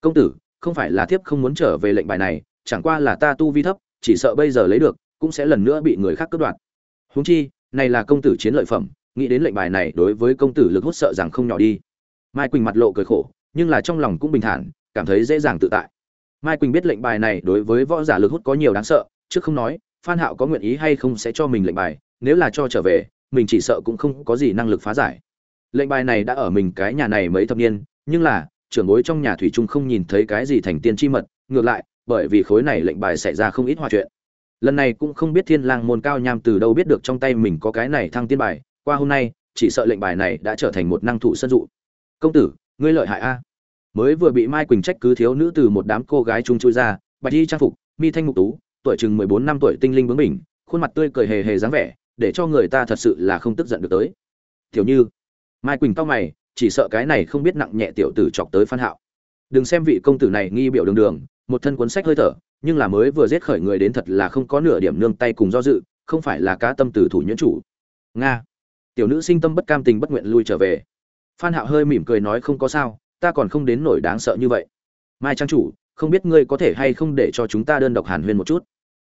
Công tử, không phải là thiếp không muốn trở về lệnh bài này, chẳng qua là ta tu vi thấp, chỉ sợ bây giờ lấy được, cũng sẽ lần nữa bị người khác cướp đoạt. Huống chi, này là công tử chiến lợi phẩm, nghĩ đến lệnh bài này đối với công tử lực hút sợ rằng không nhỏ đi. Mai quỳnh mặt lộ cười khổ, nhưng là trong lòng cũng bình thản, cảm thấy dễ dàng tự tại. Mai quỳnh biết lệnh bài này đối với võ giả lực hút có nhiều đáng sợ chứ không nói phan hạo có nguyện ý hay không sẽ cho mình lệnh bài, nếu là cho trở về, mình chỉ sợ cũng không có gì năng lực phá giải. Lệnh bài này đã ở mình cái nhà này mấy thập niên, nhưng là, trưởng bối trong nhà thủy trung không nhìn thấy cái gì thành tiên chi mật, ngược lại, bởi vì khối này lệnh bài xảy ra không ít hòa chuyện. Lần này cũng không biết thiên lang môn cao nham từ đâu biết được trong tay mình có cái này thăng tiên bài, qua hôm nay, chỉ sợ lệnh bài này đã trở thành một năng thủ sân dụ. Công tử, ngươi lợi hại a. Mới vừa bị mai quỳnh trách cứ thiếu nữ từ một đám cô gái trung chui ra, bạch y trang phục, mi thanh mục tú tuổi chừng mười bốn năm tuổi tinh linh bướng bỉnh, khuôn mặt tươi cười hề hề dáng vẻ, để cho người ta thật sự là không tức giận được tới. Tiểu như, mai quỳnh cao mày, chỉ sợ cái này không biết nặng nhẹ tiểu tử chọc tới phan hạo. Đừng xem vị công tử này nghi biểu đường đường, một thân cuốn sách hơi thở, nhưng là mới vừa giết khởi người đến thật là không có nửa điểm nương tay cùng do dự, không phải là cá tâm tử thủ nhuyễn chủ. Nga. Tiểu nữ sinh tâm bất cam tình bất nguyện lui trở về. Phan hạo hơi mỉm cười nói không có sao, ta còn không đến nổi đáng sợ như vậy. Mai trang chủ, không biết ngươi có thể hay không để cho chúng ta đơn độc hàn huyên một chút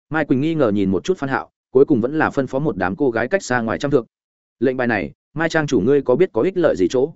mai quỳnh nghi ngờ nhìn một chút phan hạo, cuối cùng vẫn là phân phó một đám cô gái cách xa ngoài trăm thượng lệnh bài này, mai trang chủ ngươi có biết có ích lợi gì chỗ?